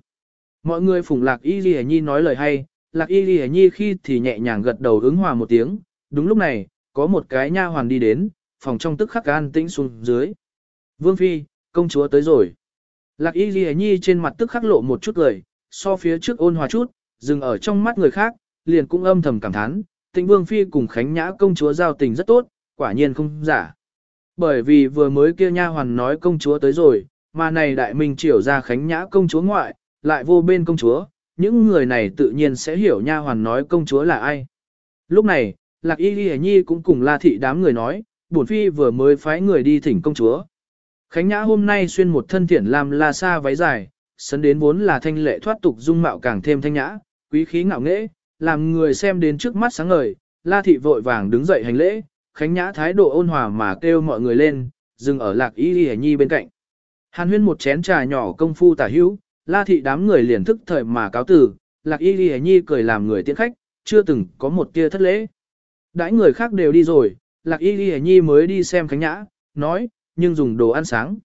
S1: Mọi người phụng lạc y Lệ nhi nói lời hay, lạc y Lệ nhi khi thì nhẹ nhàng gật đầu ứng hòa một tiếng, đúng lúc này, có một cái nha hoàn đi đến, phòng trong tức khắc an tĩnh xuống dưới. Vương Phi, công chúa tới rồi. Lạc y ghi nhi trên mặt tức khắc lộ một chút cười, so phía trước ôn hòa chút, dừng ở trong mắt người khác, liền cũng âm thầm cảm thán, tĩnh Vương Phi cùng Khánh Nhã công chúa giao tình rất tốt, quả nhiên không giả. Bởi vì vừa mới kia nha hoàn nói công chúa tới rồi, mà này đại minh triều ra Khánh Nhã công chúa ngoại, lại vô bên công chúa, những người này tự nhiên sẽ hiểu nha hoàn nói công chúa là ai. Lúc này, Lạc Y Ghi Nhi cũng cùng La Thị đám người nói, bổn phi vừa mới phái người đi thỉnh công chúa. Khánh Nhã hôm nay xuyên một thân thiển làm la sa váy dài, sấn đến vốn là thanh lệ thoát tục dung mạo càng thêm thanh nhã, quý khí ngạo nghễ, làm người xem đến trước mắt sáng ngời, La thị vội vàng đứng dậy hành lễ, Khánh Nhã thái độ ôn hòa mà kêu mọi người lên, dừng ở Lạc Y Lệ Nhi bên cạnh. Hàn huyên một chén trà nhỏ công phu tả hữu, La thị đám người liền thức thời mà cáo tử, Lạc Y Lệ Nhi cười làm người tiễn khách, chưa từng có một tia thất lễ. Đãi người khác đều đi rồi, Lạc Y Lì Nhi mới đi xem Khánh Nhã, nói, nhưng dùng đồ ăn sáng.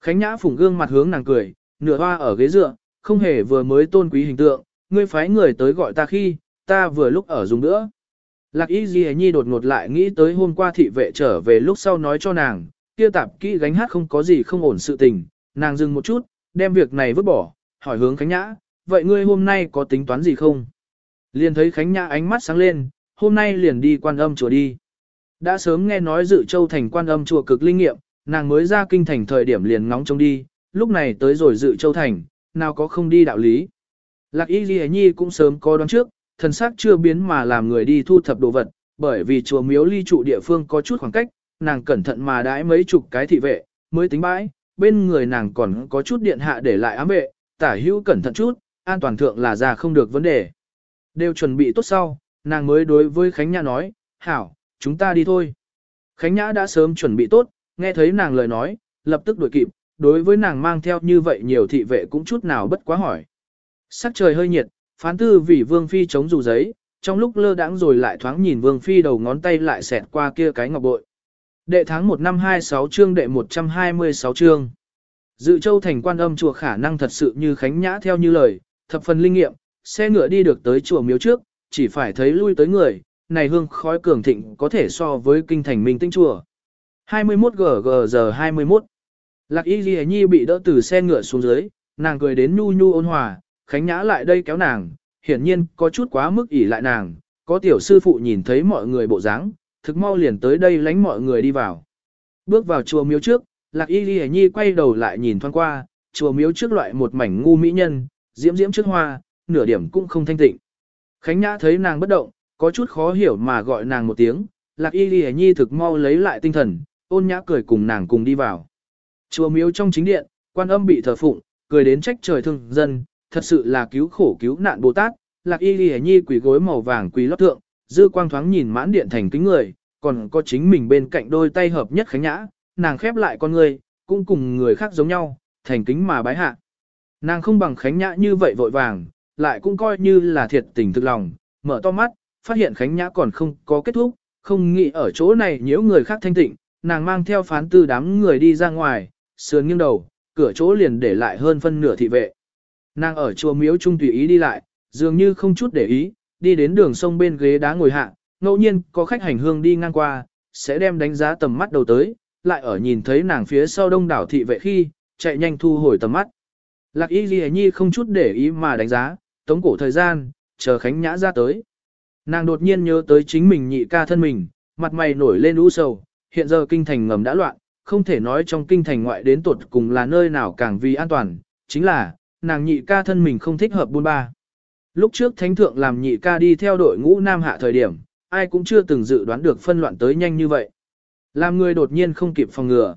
S1: Khánh Nhã phủng gương mặt hướng nàng cười, nửa hoa ở ghế dựa, không hề vừa mới tôn quý hình tượng, ngươi phái người tới gọi ta khi, ta vừa lúc ở dùng nữa. Lạc Y Ghi Nhi đột ngột lại nghĩ tới hôm qua thị vệ trở về lúc sau nói cho nàng, kia tạp kỹ gánh hát không có gì không ổn sự tình, nàng dừng một chút, đem việc này vứt bỏ, hỏi hướng Khánh Nhã, vậy ngươi hôm nay có tính toán gì không? Liền thấy Khánh Nhã ánh mắt sáng lên, hôm nay liền đi quan âm chùa đi. Đã sớm nghe nói dự châu thành quan âm chùa cực linh nghiệm, nàng mới ra kinh thành thời điểm liền ngóng trông đi, lúc này tới rồi dự châu thành, nào có không đi đạo lý. Lạc Y Ghi Nhi cũng sớm có đoán trước, thần sắc chưa biến mà làm người đi thu thập đồ vật, bởi vì chùa miếu ly trụ địa phương có chút khoảng cách, nàng cẩn thận mà đãi mấy chục cái thị vệ, mới tính bãi, bên người nàng còn có chút điện hạ để lại ám vệ, tả hữu cẩn thận chút, an toàn thượng là ra không được vấn đề. Đều chuẩn bị tốt sau, nàng mới đối với Khánh Nhã nói, hảo, chúng ta đi thôi. Khánh Nhã đã sớm chuẩn bị tốt, nghe thấy nàng lời nói, lập tức đuổi kịp, đối với nàng mang theo như vậy nhiều thị vệ cũng chút nào bất quá hỏi. Sắc trời hơi nhiệt, phán tư vì Vương Phi chống dù giấy, trong lúc lơ đãng rồi lại thoáng nhìn Vương Phi đầu ngón tay lại xẹt qua kia cái ngọc bội. Đệ tháng 1 năm 26 chương đệ 126 chương. Dự châu thành quan âm chùa khả năng thật sự như Khánh Nhã theo như lời, thập phần linh nghiệm, xe ngựa đi được tới chùa miếu trước, chỉ phải thấy lui tới người, này hương khói cường thịnh có thể so với kinh thành minh tinh chùa. 21 GG giờ 21 Lạc Y Ghi Nhi bị đỡ từ xe ngựa xuống dưới, nàng cười đến nhu nhu ôn hòa, Khánh Nhã lại đây kéo nàng, hiển nhiên có chút quá mức ỉ lại nàng, có tiểu sư phụ nhìn thấy mọi người bộ dáng, thực mau liền tới đây lánh mọi người đi vào. Bước vào chùa miếu trước, Lạc Y Ghi Nhi quay đầu lại nhìn thoáng qua, chùa miếu trước loại một mảnh ngu mỹ nhân, diễm diễm trước hoa, nửa điểm cũng không thanh tịnh. Khánh Nhã thấy nàng bất động, có chút khó hiểu mà gọi nàng một tiếng, Lạc Y Ghi Nhi thực mau lấy lại tinh thần, ôn nhã cười cùng nàng cùng đi vào. Chùa miếu trong chính điện, quan âm bị thờ phụng, cười đến trách trời thương dân, thật sự là cứu khổ cứu nạn Bồ Tát, lạc y Lệ nhi quỷ gối màu vàng quý lót thượng, dư quang thoáng nhìn mãn điện thành kính người, còn có chính mình bên cạnh đôi tay hợp nhất khánh nhã, nàng khép lại con người, cũng cùng người khác giống nhau, thành kính mà bái hạ. Nàng không bằng khánh nhã như vậy vội vàng, lại cũng coi như là thiệt tình thực lòng, mở to mắt, phát hiện khánh nhã còn không có kết thúc, không nghĩ ở chỗ này nhiễu người khác thanh tịnh, nàng mang theo phán tư đám người đi ra ngoài, sườn nghiêng đầu, cửa chỗ liền để lại hơn phân nửa thị vệ. Nàng ở chùa miếu trung tùy ý đi lại, dường như không chút để ý, đi đến đường sông bên ghế đá ngồi hạ, ngẫu nhiên có khách hành hương đi ngang qua, sẽ đem đánh giá tầm mắt đầu tới, lại ở nhìn thấy nàng phía sau đông đảo thị vệ khi, chạy nhanh thu hồi tầm mắt. Lạc y ghi nhi không chút để ý mà đánh giá, tống cổ thời gian, chờ khánh nhã ra tới. Nàng đột nhiên nhớ tới chính mình nhị ca thân mình, mặt mày nổi lên u sầu, hiện giờ kinh thành ngầm đã loạn, không thể nói trong kinh thành ngoại đến tuột cùng là nơi nào càng vì an toàn, chính là, nàng nhị ca thân mình không thích hợp buôn ba. Lúc trước thánh thượng làm nhị ca đi theo đội ngũ Nam Hạ thời điểm, ai cũng chưa từng dự đoán được phân loạn tới nhanh như vậy. Làm người đột nhiên không kịp phòng ngừa.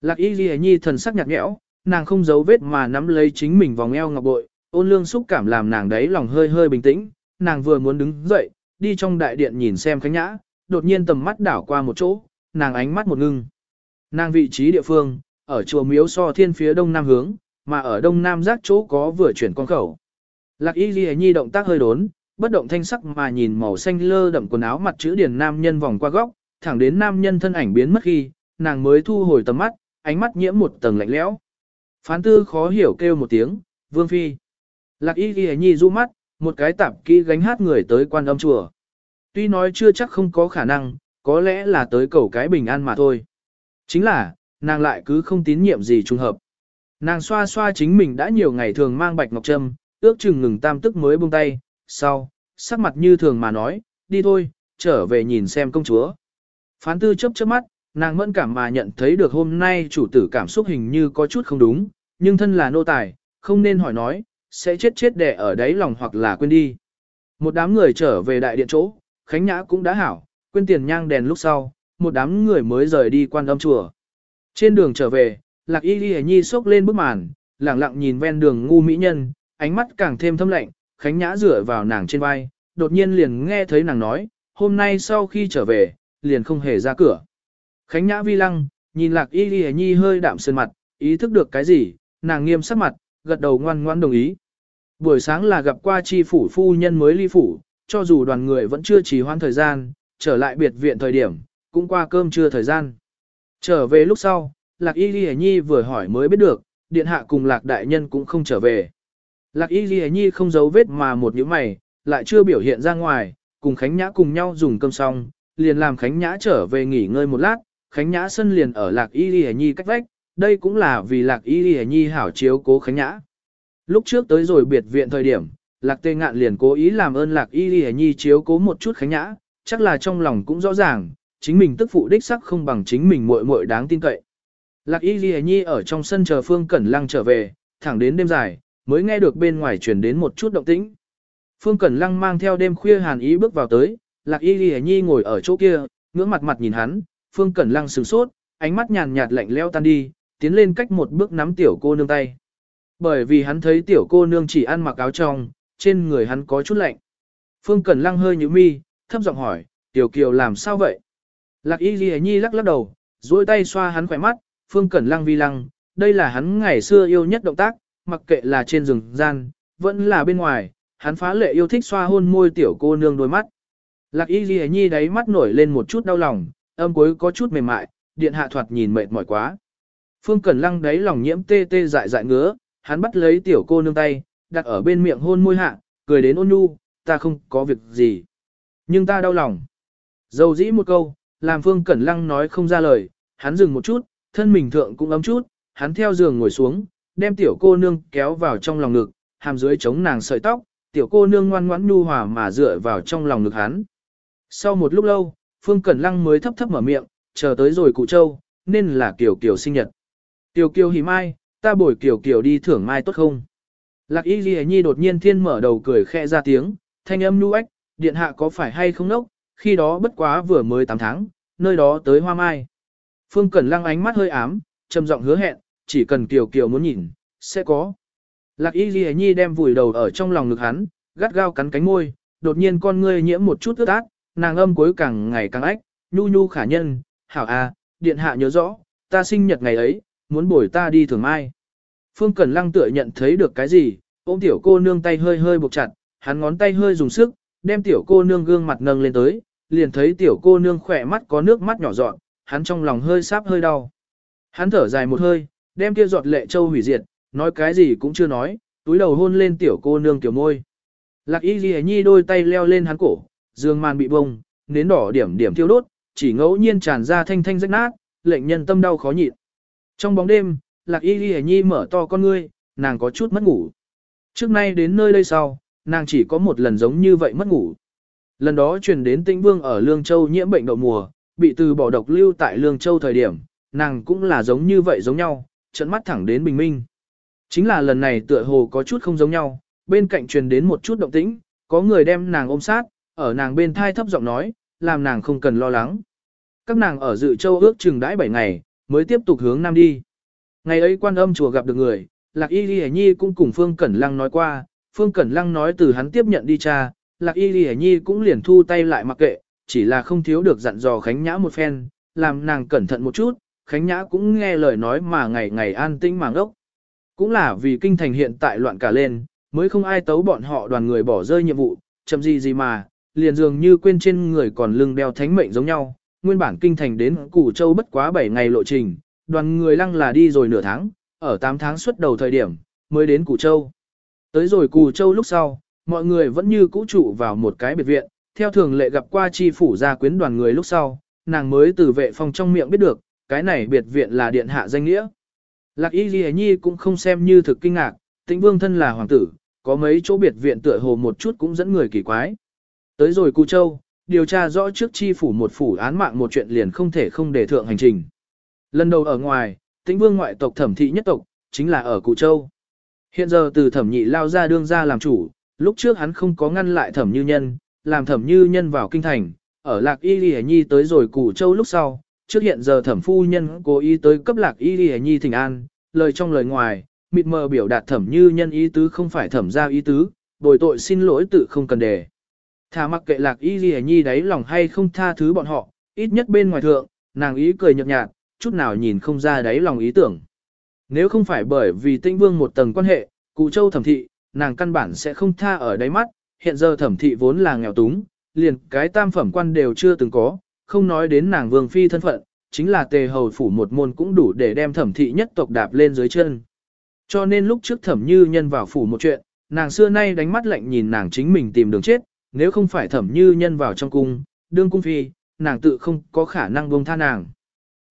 S1: Lạc y ghi nhi thần sắc nhạt nhẽo, nàng không giấu vết mà nắm lấy chính mình vòng eo ngọc bội, ôn lương xúc cảm làm nàng đấy lòng hơi hơi bình tĩnh, nàng vừa muốn đứng dậy, đi trong đại điện nhìn xem khánh nhã, đột nhiên tầm mắt đảo qua một chỗ, nàng ánh mắt một ngưng. Nàng vị trí địa phương, ở chùa miếu so thiên phía đông nam hướng, mà ở đông nam giác chỗ có vừa chuyển con khẩu. Lạc y ghi nhi động tác hơi đốn, bất động thanh sắc mà nhìn màu xanh lơ đậm quần áo mặt chữ điển nam nhân vòng qua góc, thẳng đến nam nhân thân ảnh biến mất khi, nàng mới thu hồi tầm mắt, ánh mắt nhiễm một tầng lạnh lẽo. Phán tư khó hiểu kêu một tiếng, vương phi. Lạc y ghi nhi du mắt, một cái tạp kỹ gánh hát người tới quan âm chùa. Tuy nói chưa chắc không có khả năng, có lẽ là tới cầu cái bình an mà thôi. Chính là, nàng lại cứ không tín nhiệm gì trùng hợp. Nàng xoa xoa chính mình đã nhiều ngày thường mang bạch ngọc trâm, ước chừng ngừng tam tức mới buông tay, sau, sắc mặt như thường mà nói, đi thôi, trở về nhìn xem công chúa. Phán tư chấp chớp mắt, nàng mẫn cảm mà nhận thấy được hôm nay chủ tử cảm xúc hình như có chút không đúng, nhưng thân là nô tài, không nên hỏi nói, sẽ chết chết đẻ ở đáy lòng hoặc là quên đi. Một đám người trở về đại điện chỗ, Khánh Nhã cũng đã hảo, quên tiền nhang đèn lúc sau, một đám người mới rời đi quan âm chùa. Trên đường trở về, Lạc Y Ghi Nhi sốc lên bức màn, lẳng lặng nhìn ven đường ngu mỹ nhân, ánh mắt càng thêm thâm lạnh, Khánh Nhã dựa vào nàng trên vai, đột nhiên liền nghe thấy nàng nói, hôm nay sau khi trở về, liền không hề ra cửa. Khánh Nhã vi lăng, nhìn lạc y ghi nhi hơi đạm sơn mặt, ý thức được cái gì, nàng nghiêm sắc mặt, gật đầu ngoan ngoan đồng ý. Buổi sáng là gặp qua chi phủ phu nhân mới ly phủ, cho dù đoàn người vẫn chưa trì hoãn thời gian, trở lại biệt viện thời điểm, cũng qua cơm trưa thời gian. Trở về lúc sau, Lạc Y Ghi Nhi vừa hỏi mới biết được, điện hạ cùng Lạc Đại Nhân cũng không trở về. Lạc Y Ghi Nhi không giấu vết mà một những mày, lại chưa biểu hiện ra ngoài, cùng Khánh Nhã cùng nhau dùng cơm xong, liền làm Khánh Nhã trở về nghỉ ngơi một lát, Khánh Nhã sân liền ở Lạc Y Ghi Nhi cách vách, đây cũng là vì Lạc Y y Nhi hảo chiếu cố Khánh Nhã. Lúc trước tới rồi biệt viện thời điểm, Lạc Tê Ngạn liền cố ý làm ơn Lạc Y y Nhi chiếu cố một chút Khánh Nhã, chắc là trong lòng cũng rõ ràng, chính mình tức phụ đích sắc không bằng chính mình muội muội đáng tin cậy. Lạc Y y Nhi ở trong sân chờ Phương Cẩn Lăng trở về, thẳng đến đêm dài, mới nghe được bên ngoài truyền đến một chút động tĩnh. Phương Cẩn Lăng mang theo đêm khuya hàn ý bước vào tới, Lạc Y Ghi Nhi ngồi ở chỗ kia, ngưỡng mặt mặt nhìn hắn, Phương Cẩn Lăng sửng sốt, ánh mắt nhàn nhạt lạnh leo tan đi, tiến lên cách một bước nắm tiểu cô nương tay. Bởi vì hắn thấy tiểu cô nương chỉ ăn mặc áo trong, trên người hắn có chút lạnh. Phương Cẩn Lăng hơi nhíu mi, thấp giọng hỏi, tiểu kiều làm sao vậy? Lạc Y Ghi Nhi lắc lắc đầu, duỗi tay xoa hắn khỏe mắt, Phương Cẩn Lăng vi lăng, đây là hắn ngày xưa yêu nhất động tác, mặc kệ là trên rừng gian, vẫn là bên ngoài, hắn phá lệ yêu thích xoa hôn môi tiểu cô nương đôi mắt. Lạc Y Ghi Nhi đáy mắt nổi lên một chút đau lòng, âm cuối có chút mềm mại, điện hạ thoạt nhìn mệt mỏi quá. Phương Cẩn Lăng đáy lòng nhiễm tê tê dại dại ngứa, hắn bắt lấy tiểu cô nương tay, đặt ở bên miệng hôn môi hạ, cười đến ôn nhu, ta không có việc gì. Nhưng ta đau lòng. Dầu dĩ một câu, làm Phương Cẩn Lăng nói không ra lời, hắn dừng một chút, thân mình thượng cũng ấm chút, hắn theo giường ngồi xuống, đem tiểu cô nương kéo vào trong lòng ngực, hàm dưới chống nàng sợi tóc, tiểu cô nương ngoan ngoãn nhu hòa mà dựa vào trong lòng ngực hắn. Sau một lúc lâu, Phương Cẩn Lăng mới thấp thấp mở miệng, chờ tới rồi cụ châu, nên là Kiều Kiều sinh nhật. Kiều Kiều hỉ mai, ta bồi Kiều Kiều đi thưởng mai tốt không? Lạc Y Ghi Nhi đột nhiên thiên mở đầu cười khẽ ra tiếng, thanh âm nu ếch, điện hạ có phải hay không nốc, khi đó bất quá vừa mới 8 tháng, nơi đó tới hoa mai. Phương Cẩn Lăng ánh mắt hơi ám, trầm giọng hứa hẹn, chỉ cần Kiều Kiều muốn nhìn, sẽ có. Lạc Y Ghi Nhi đem vùi đầu ở trong lòng ngực hắn, gắt gao cắn cánh môi, đột nhiên con ngươi nhiễm một chút ướt át, nàng âm cuối càng ngày càng ách, nhu nhu khả nhân, hảo à, điện hạ nhớ rõ, ta sinh nhật ngày ấy, muốn bồi ta đi thường mai. Phương Cẩn Lăng tựa nhận thấy được cái gì, ôm tiểu cô nương tay hơi hơi buộc chặt, hắn ngón tay hơi dùng sức, đem tiểu cô nương gương mặt nâng lên tới, liền thấy tiểu cô nương khỏe mắt có nước mắt nhỏ giọt, hắn trong lòng hơi sáp hơi đau. Hắn thở dài một hơi, đem kia giọt lệ châu hủy diệt, nói cái gì cũng chưa nói, túi đầu hôn lên tiểu cô nương tiểu môi. Lạc y ghi nhi đôi tay leo lên hắn cổ, dương màn bị bông, nến đỏ điểm điểm thiêu đốt, chỉ ngẫu nhiên tràn ra thanh thanh rách nát, lệnh nhân tâm đau khó nhịn. Trong bóng đêm, lạc y ghi nhi mở to con ngươi, nàng có chút mất ngủ. Trước nay đến nơi đây sau, nàng chỉ có một lần giống như vậy mất ngủ. Lần đó truyền đến tĩnh vương ở Lương Châu nhiễm bệnh đậu mùa, bị từ bỏ độc lưu tại Lương Châu thời điểm, nàng cũng là giống như vậy giống nhau, trận mắt thẳng đến bình minh. Chính là lần này tựa hồ có chút không giống nhau, bên cạnh truyền đến một chút động tĩnh, có người đem nàng ôm sát, ở nàng bên thai thấp giọng nói, làm nàng không cần lo lắng. Các nàng ở dự châu ước chừng đãi 7 ngày, mới tiếp tục hướng nam đi. Ngày ấy quan âm chùa gặp được người, Lạc Y Ghi Nhi cũng cùng Phương Cẩn Lăng nói qua, Phương Cẩn Lăng nói từ hắn tiếp nhận đi cha, Lạc Y Ghi Nhi cũng liền thu tay lại mặc kệ, chỉ là không thiếu được dặn dò Khánh Nhã một phen, làm nàng cẩn thận một chút, Khánh Nhã cũng nghe lời nói mà ngày ngày an tĩnh màng ốc. Cũng là vì kinh thành hiện tại loạn cả lên, mới không ai tấu bọn họ đoàn người bỏ rơi nhiệm vụ, chậm gì gì mà, liền dường như quên trên người còn lưng đeo thánh mệnh giống nhau. Nguyên bản kinh thành đến Củ Châu bất quá 7 ngày lộ trình, đoàn người lăng là đi rồi nửa tháng, ở 8 tháng xuất đầu thời điểm, mới đến Củ Châu. Tới rồi Củ Châu lúc sau, mọi người vẫn như cũ trụ vào một cái biệt viện, theo thường lệ gặp qua chi phủ gia quyến đoàn người lúc sau, nàng mới từ vệ phòng trong miệng biết được, cái này biệt viện là điện hạ danh nghĩa. Lạc Y Ghi Nhi cũng không xem như thực kinh ngạc, tĩnh vương thân là hoàng tử, có mấy chỗ biệt viện tựa hồ một chút cũng dẫn người kỳ quái. Tới rồi Cù Châu, điều tra rõ trước chi phủ một phủ án mạng một chuyện liền không thể không để thượng hành trình. Lần đầu ở ngoài, tĩnh vương ngoại tộc thẩm thị nhất tộc, chính là ở Cụ Châu. Hiện giờ từ thẩm nhị lao ra đương ra làm chủ, lúc trước hắn không có ngăn lại thẩm như nhân, làm thẩm như nhân vào kinh thành, ở lạc y lì nhi tới rồi Cụ Châu lúc sau, trước hiện giờ thẩm phu nhân cố ý tới cấp lạc y lì nhi thỉnh an, lời trong lời ngoài, mịt mờ biểu đạt thẩm như nhân ý tứ không phải thẩm ra ý tứ, bồi tội xin lỗi tự không cần đề. Thả mặc kệ lạc y gì nhi đáy lòng hay không tha thứ bọn họ, ít nhất bên ngoài thượng, nàng ý cười nhợt nhạt, chút nào nhìn không ra đáy lòng ý tưởng. Nếu không phải bởi vì tinh vương một tầng quan hệ, cụ châu thẩm thị, nàng căn bản sẽ không tha ở đáy mắt, hiện giờ thẩm thị vốn là nghèo túng, liền cái tam phẩm quan đều chưa từng có, không nói đến nàng vương phi thân phận, chính là tề hầu phủ một môn cũng đủ để đem thẩm thị nhất tộc đạp lên dưới chân. Cho nên lúc trước thẩm như nhân vào phủ một chuyện, nàng xưa nay đánh mắt lạnh nhìn nàng chính mình tìm đường chết, nếu không phải thẩm như nhân vào trong cung, đương cung phi, nàng tự không có khả năng buông tha nàng.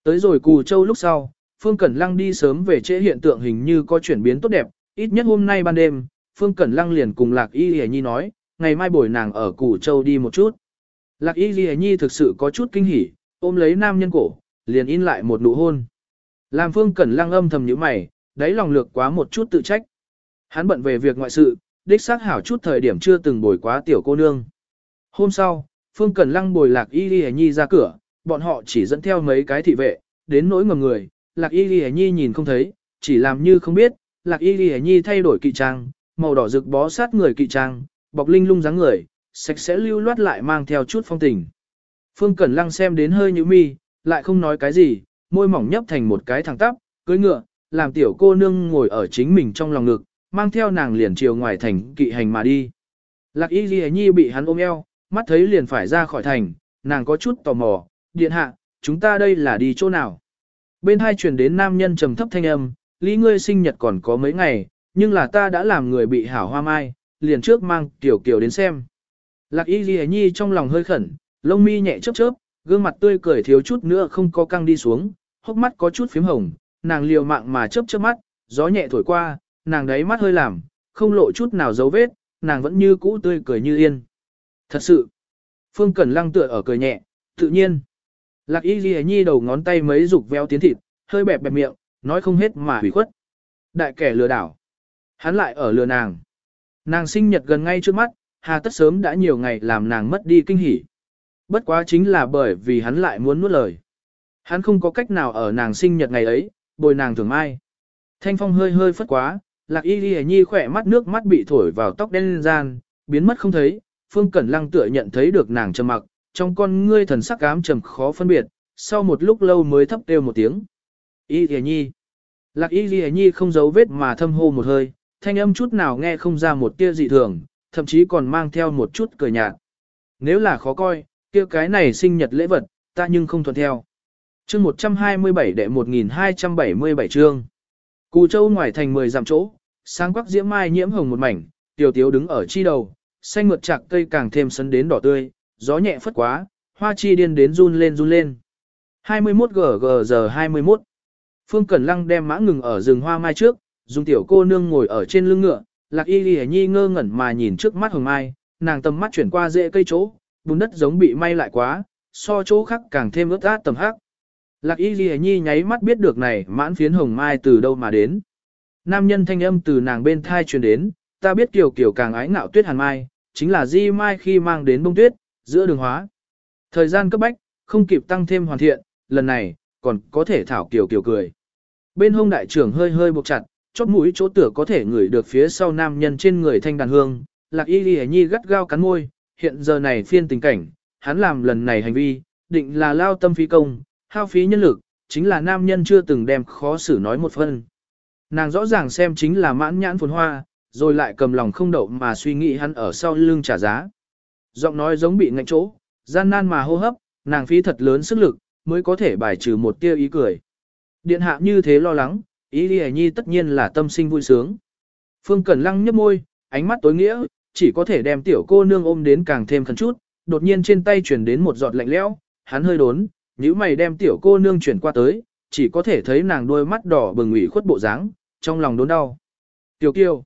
S1: Tới rồi cù châu lúc sau, Phương Cẩn Lăng đi sớm về trễ hiện tượng hình như có chuyển biến tốt đẹp, ít nhất hôm nay ban đêm, Phương Cẩn Lăng liền cùng Lạc Y Lì Nhi nói, ngày mai buổi nàng ở cù châu đi một chút. Lạc Y Lì Nhi thực sự có chút kinh hỉ, ôm lấy nam nhân cổ, liền in lại một nụ hôn. Làm Phương Cẩn Lăng âm thầm nhíu mày, đáy lòng lược quá một chút tự trách. Hắn bận về việc ngoại sự, đích xác hảo chút thời điểm chưa từng bồi quá tiểu cô nương. Hôm sau, Phương Cẩn Lăng bồi Lạc Y Ghi Nhi ra cửa, bọn họ chỉ dẫn theo mấy cái thị vệ, đến nỗi ngầm người, Lạc Y Ghi Nhi nhìn không thấy, chỉ làm như không biết, Lạc Y Ghi Nhi thay đổi kỵ trang, màu đỏ rực bó sát người kỵ trang, bọc linh lung dáng người, sạch sẽ lưu loát lại mang theo chút phong tình. Phương Cẩn Lăng xem đến hơi như mi, lại không nói cái gì, môi mỏng nhấp thành một cái thẳng tắp, cưỡi ngựa, làm tiểu cô nương ngồi ở chính mình trong lòng ngực, mang theo nàng liền chiều ngoài thành kỵ hành mà đi. Lạc Y Ghi Nhi bị hắn ôm eo, mắt thấy liền phải ra khỏi thành, nàng có chút tò mò, điện hạ, chúng ta đây là đi chỗ nào? Bên hai truyền đến nam nhân trầm thấp thanh âm, lý ngươi sinh nhật còn có mấy ngày, nhưng là ta đã làm người bị hảo hoa mai, liền trước mang tiểu kiều đến xem. Lạc Y Ghi Nhi trong lòng hơi khẩn, lông mi nhẹ chớp chớp, gương mặt tươi cười thiếu chút nữa không có căng đi xuống, hốc mắt có chút phím hồng, nàng liều mạng mà chớp chớp mắt, gió nhẹ thổi qua, nàng đấy mắt hơi làm, không lộ chút nào dấu vết, nàng vẫn như cũ tươi cười như yên. Thật sự, Phương Cẩn Lăng tựa ở cười nhẹ, tự nhiên. Lạc Y Ghi Nhi đầu ngón tay mấy dục véo tiến thịt, hơi bẹp bẹp miệng, nói không hết mà hủy khuất. Đại kẻ lừa đảo. Hắn lại ở lừa nàng. Nàng sinh nhật gần ngay trước mắt, hà tất sớm đã nhiều ngày làm nàng mất đi kinh hỉ. Bất quá chính là bởi vì hắn lại muốn nuốt lời. Hắn không có cách nào ở nàng sinh nhật ngày ấy, bồi nàng thường mai. Thanh phong hơi hơi phất quá, lạc y ghi nhi khỏe mắt nước mắt bị thổi vào tóc đen gian, biến mất không thấy, phương cẩn lăng tựa nhận thấy được nàng trầm mặc, trong con ngươi thần sắc cám trầm khó phân biệt, sau một lúc lâu mới thấp kêu một tiếng. Y ghi nhi. Lạc y ghi nhi không giấu vết mà thâm hô một hơi, thanh âm chút nào nghe không ra một tia dị thường, thậm chí còn mang theo một chút cười nhạt. Nếu là khó coi, kia cái này sinh nhật lễ vật, ta nhưng không thuận theo. chương 127 đệ 1277 chương. Cù châu ngoài thành 10 dặm chỗ, sáng quắc diễm mai nhiễm hồng một mảnh, tiểu tiếu đứng ở chi đầu, xanh mượt chạc cây càng thêm sấn đến đỏ tươi, gió nhẹ phất quá, hoa chi điên đến run lên run lên. 21 GG giờ 21. Phương Cẩn Lăng đem mã ngừng ở rừng hoa mai trước, dùng tiểu cô nương ngồi ở trên lưng ngựa, lạc y ghi nhi ngơ ngẩn mà nhìn trước mắt hồng mai, nàng tầm mắt chuyển qua rễ cây chỗ, bùn đất giống bị may lại quá, so chỗ khác càng thêm ướt át tầm hắc. Lạc y ghi nhi nháy mắt biết được này mãn phiến hồng mai từ đâu mà đến. Nam nhân thanh âm từ nàng bên thai truyền đến, ta biết kiều kiều càng ái ngạo tuyết hàn mai, chính là di mai khi mang đến bông tuyết, giữa đường hóa. Thời gian cấp bách, không kịp tăng thêm hoàn thiện, lần này, còn có thể thảo kiều kiều cười. Bên hông đại trưởng hơi hơi buộc chặt, chót mũi chỗ tựa có thể ngửi được phía sau nam nhân trên người thanh đàn hương, lạc y ghi nhi gắt gao cắn môi, hiện giờ này phiên tình cảnh, hắn làm lần này hành vi, định là lao tâm phí công, hao phí nhân lực, chính là nam nhân chưa từng đem khó xử nói một phân. Nàng rõ ràng xem chính là mãn nhãn phồn hoa, rồi lại cầm lòng không đậu mà suy nghĩ hắn ở sau lưng trả giá. Giọng nói giống bị ngạnh chỗ, gian nan mà hô hấp, nàng phí thật lớn sức lực, mới có thể bài trừ một tia ý cười. Điện hạ như thế lo lắng, ý đi nhi tất nhiên là tâm sinh vui sướng. Phương Cẩn Lăng nhấp môi, ánh mắt tối nghĩa, chỉ có thể đem tiểu cô nương ôm đến càng thêm khẩn chút, đột nhiên trên tay chuyển đến một giọt lạnh lẽo, hắn hơi đốn, nếu mày đem tiểu cô nương chuyển qua tới, chỉ có thể thấy nàng đôi mắt đỏ bừng ủy khuất bộ dáng, trong lòng đốn đau. Tiểu kiều.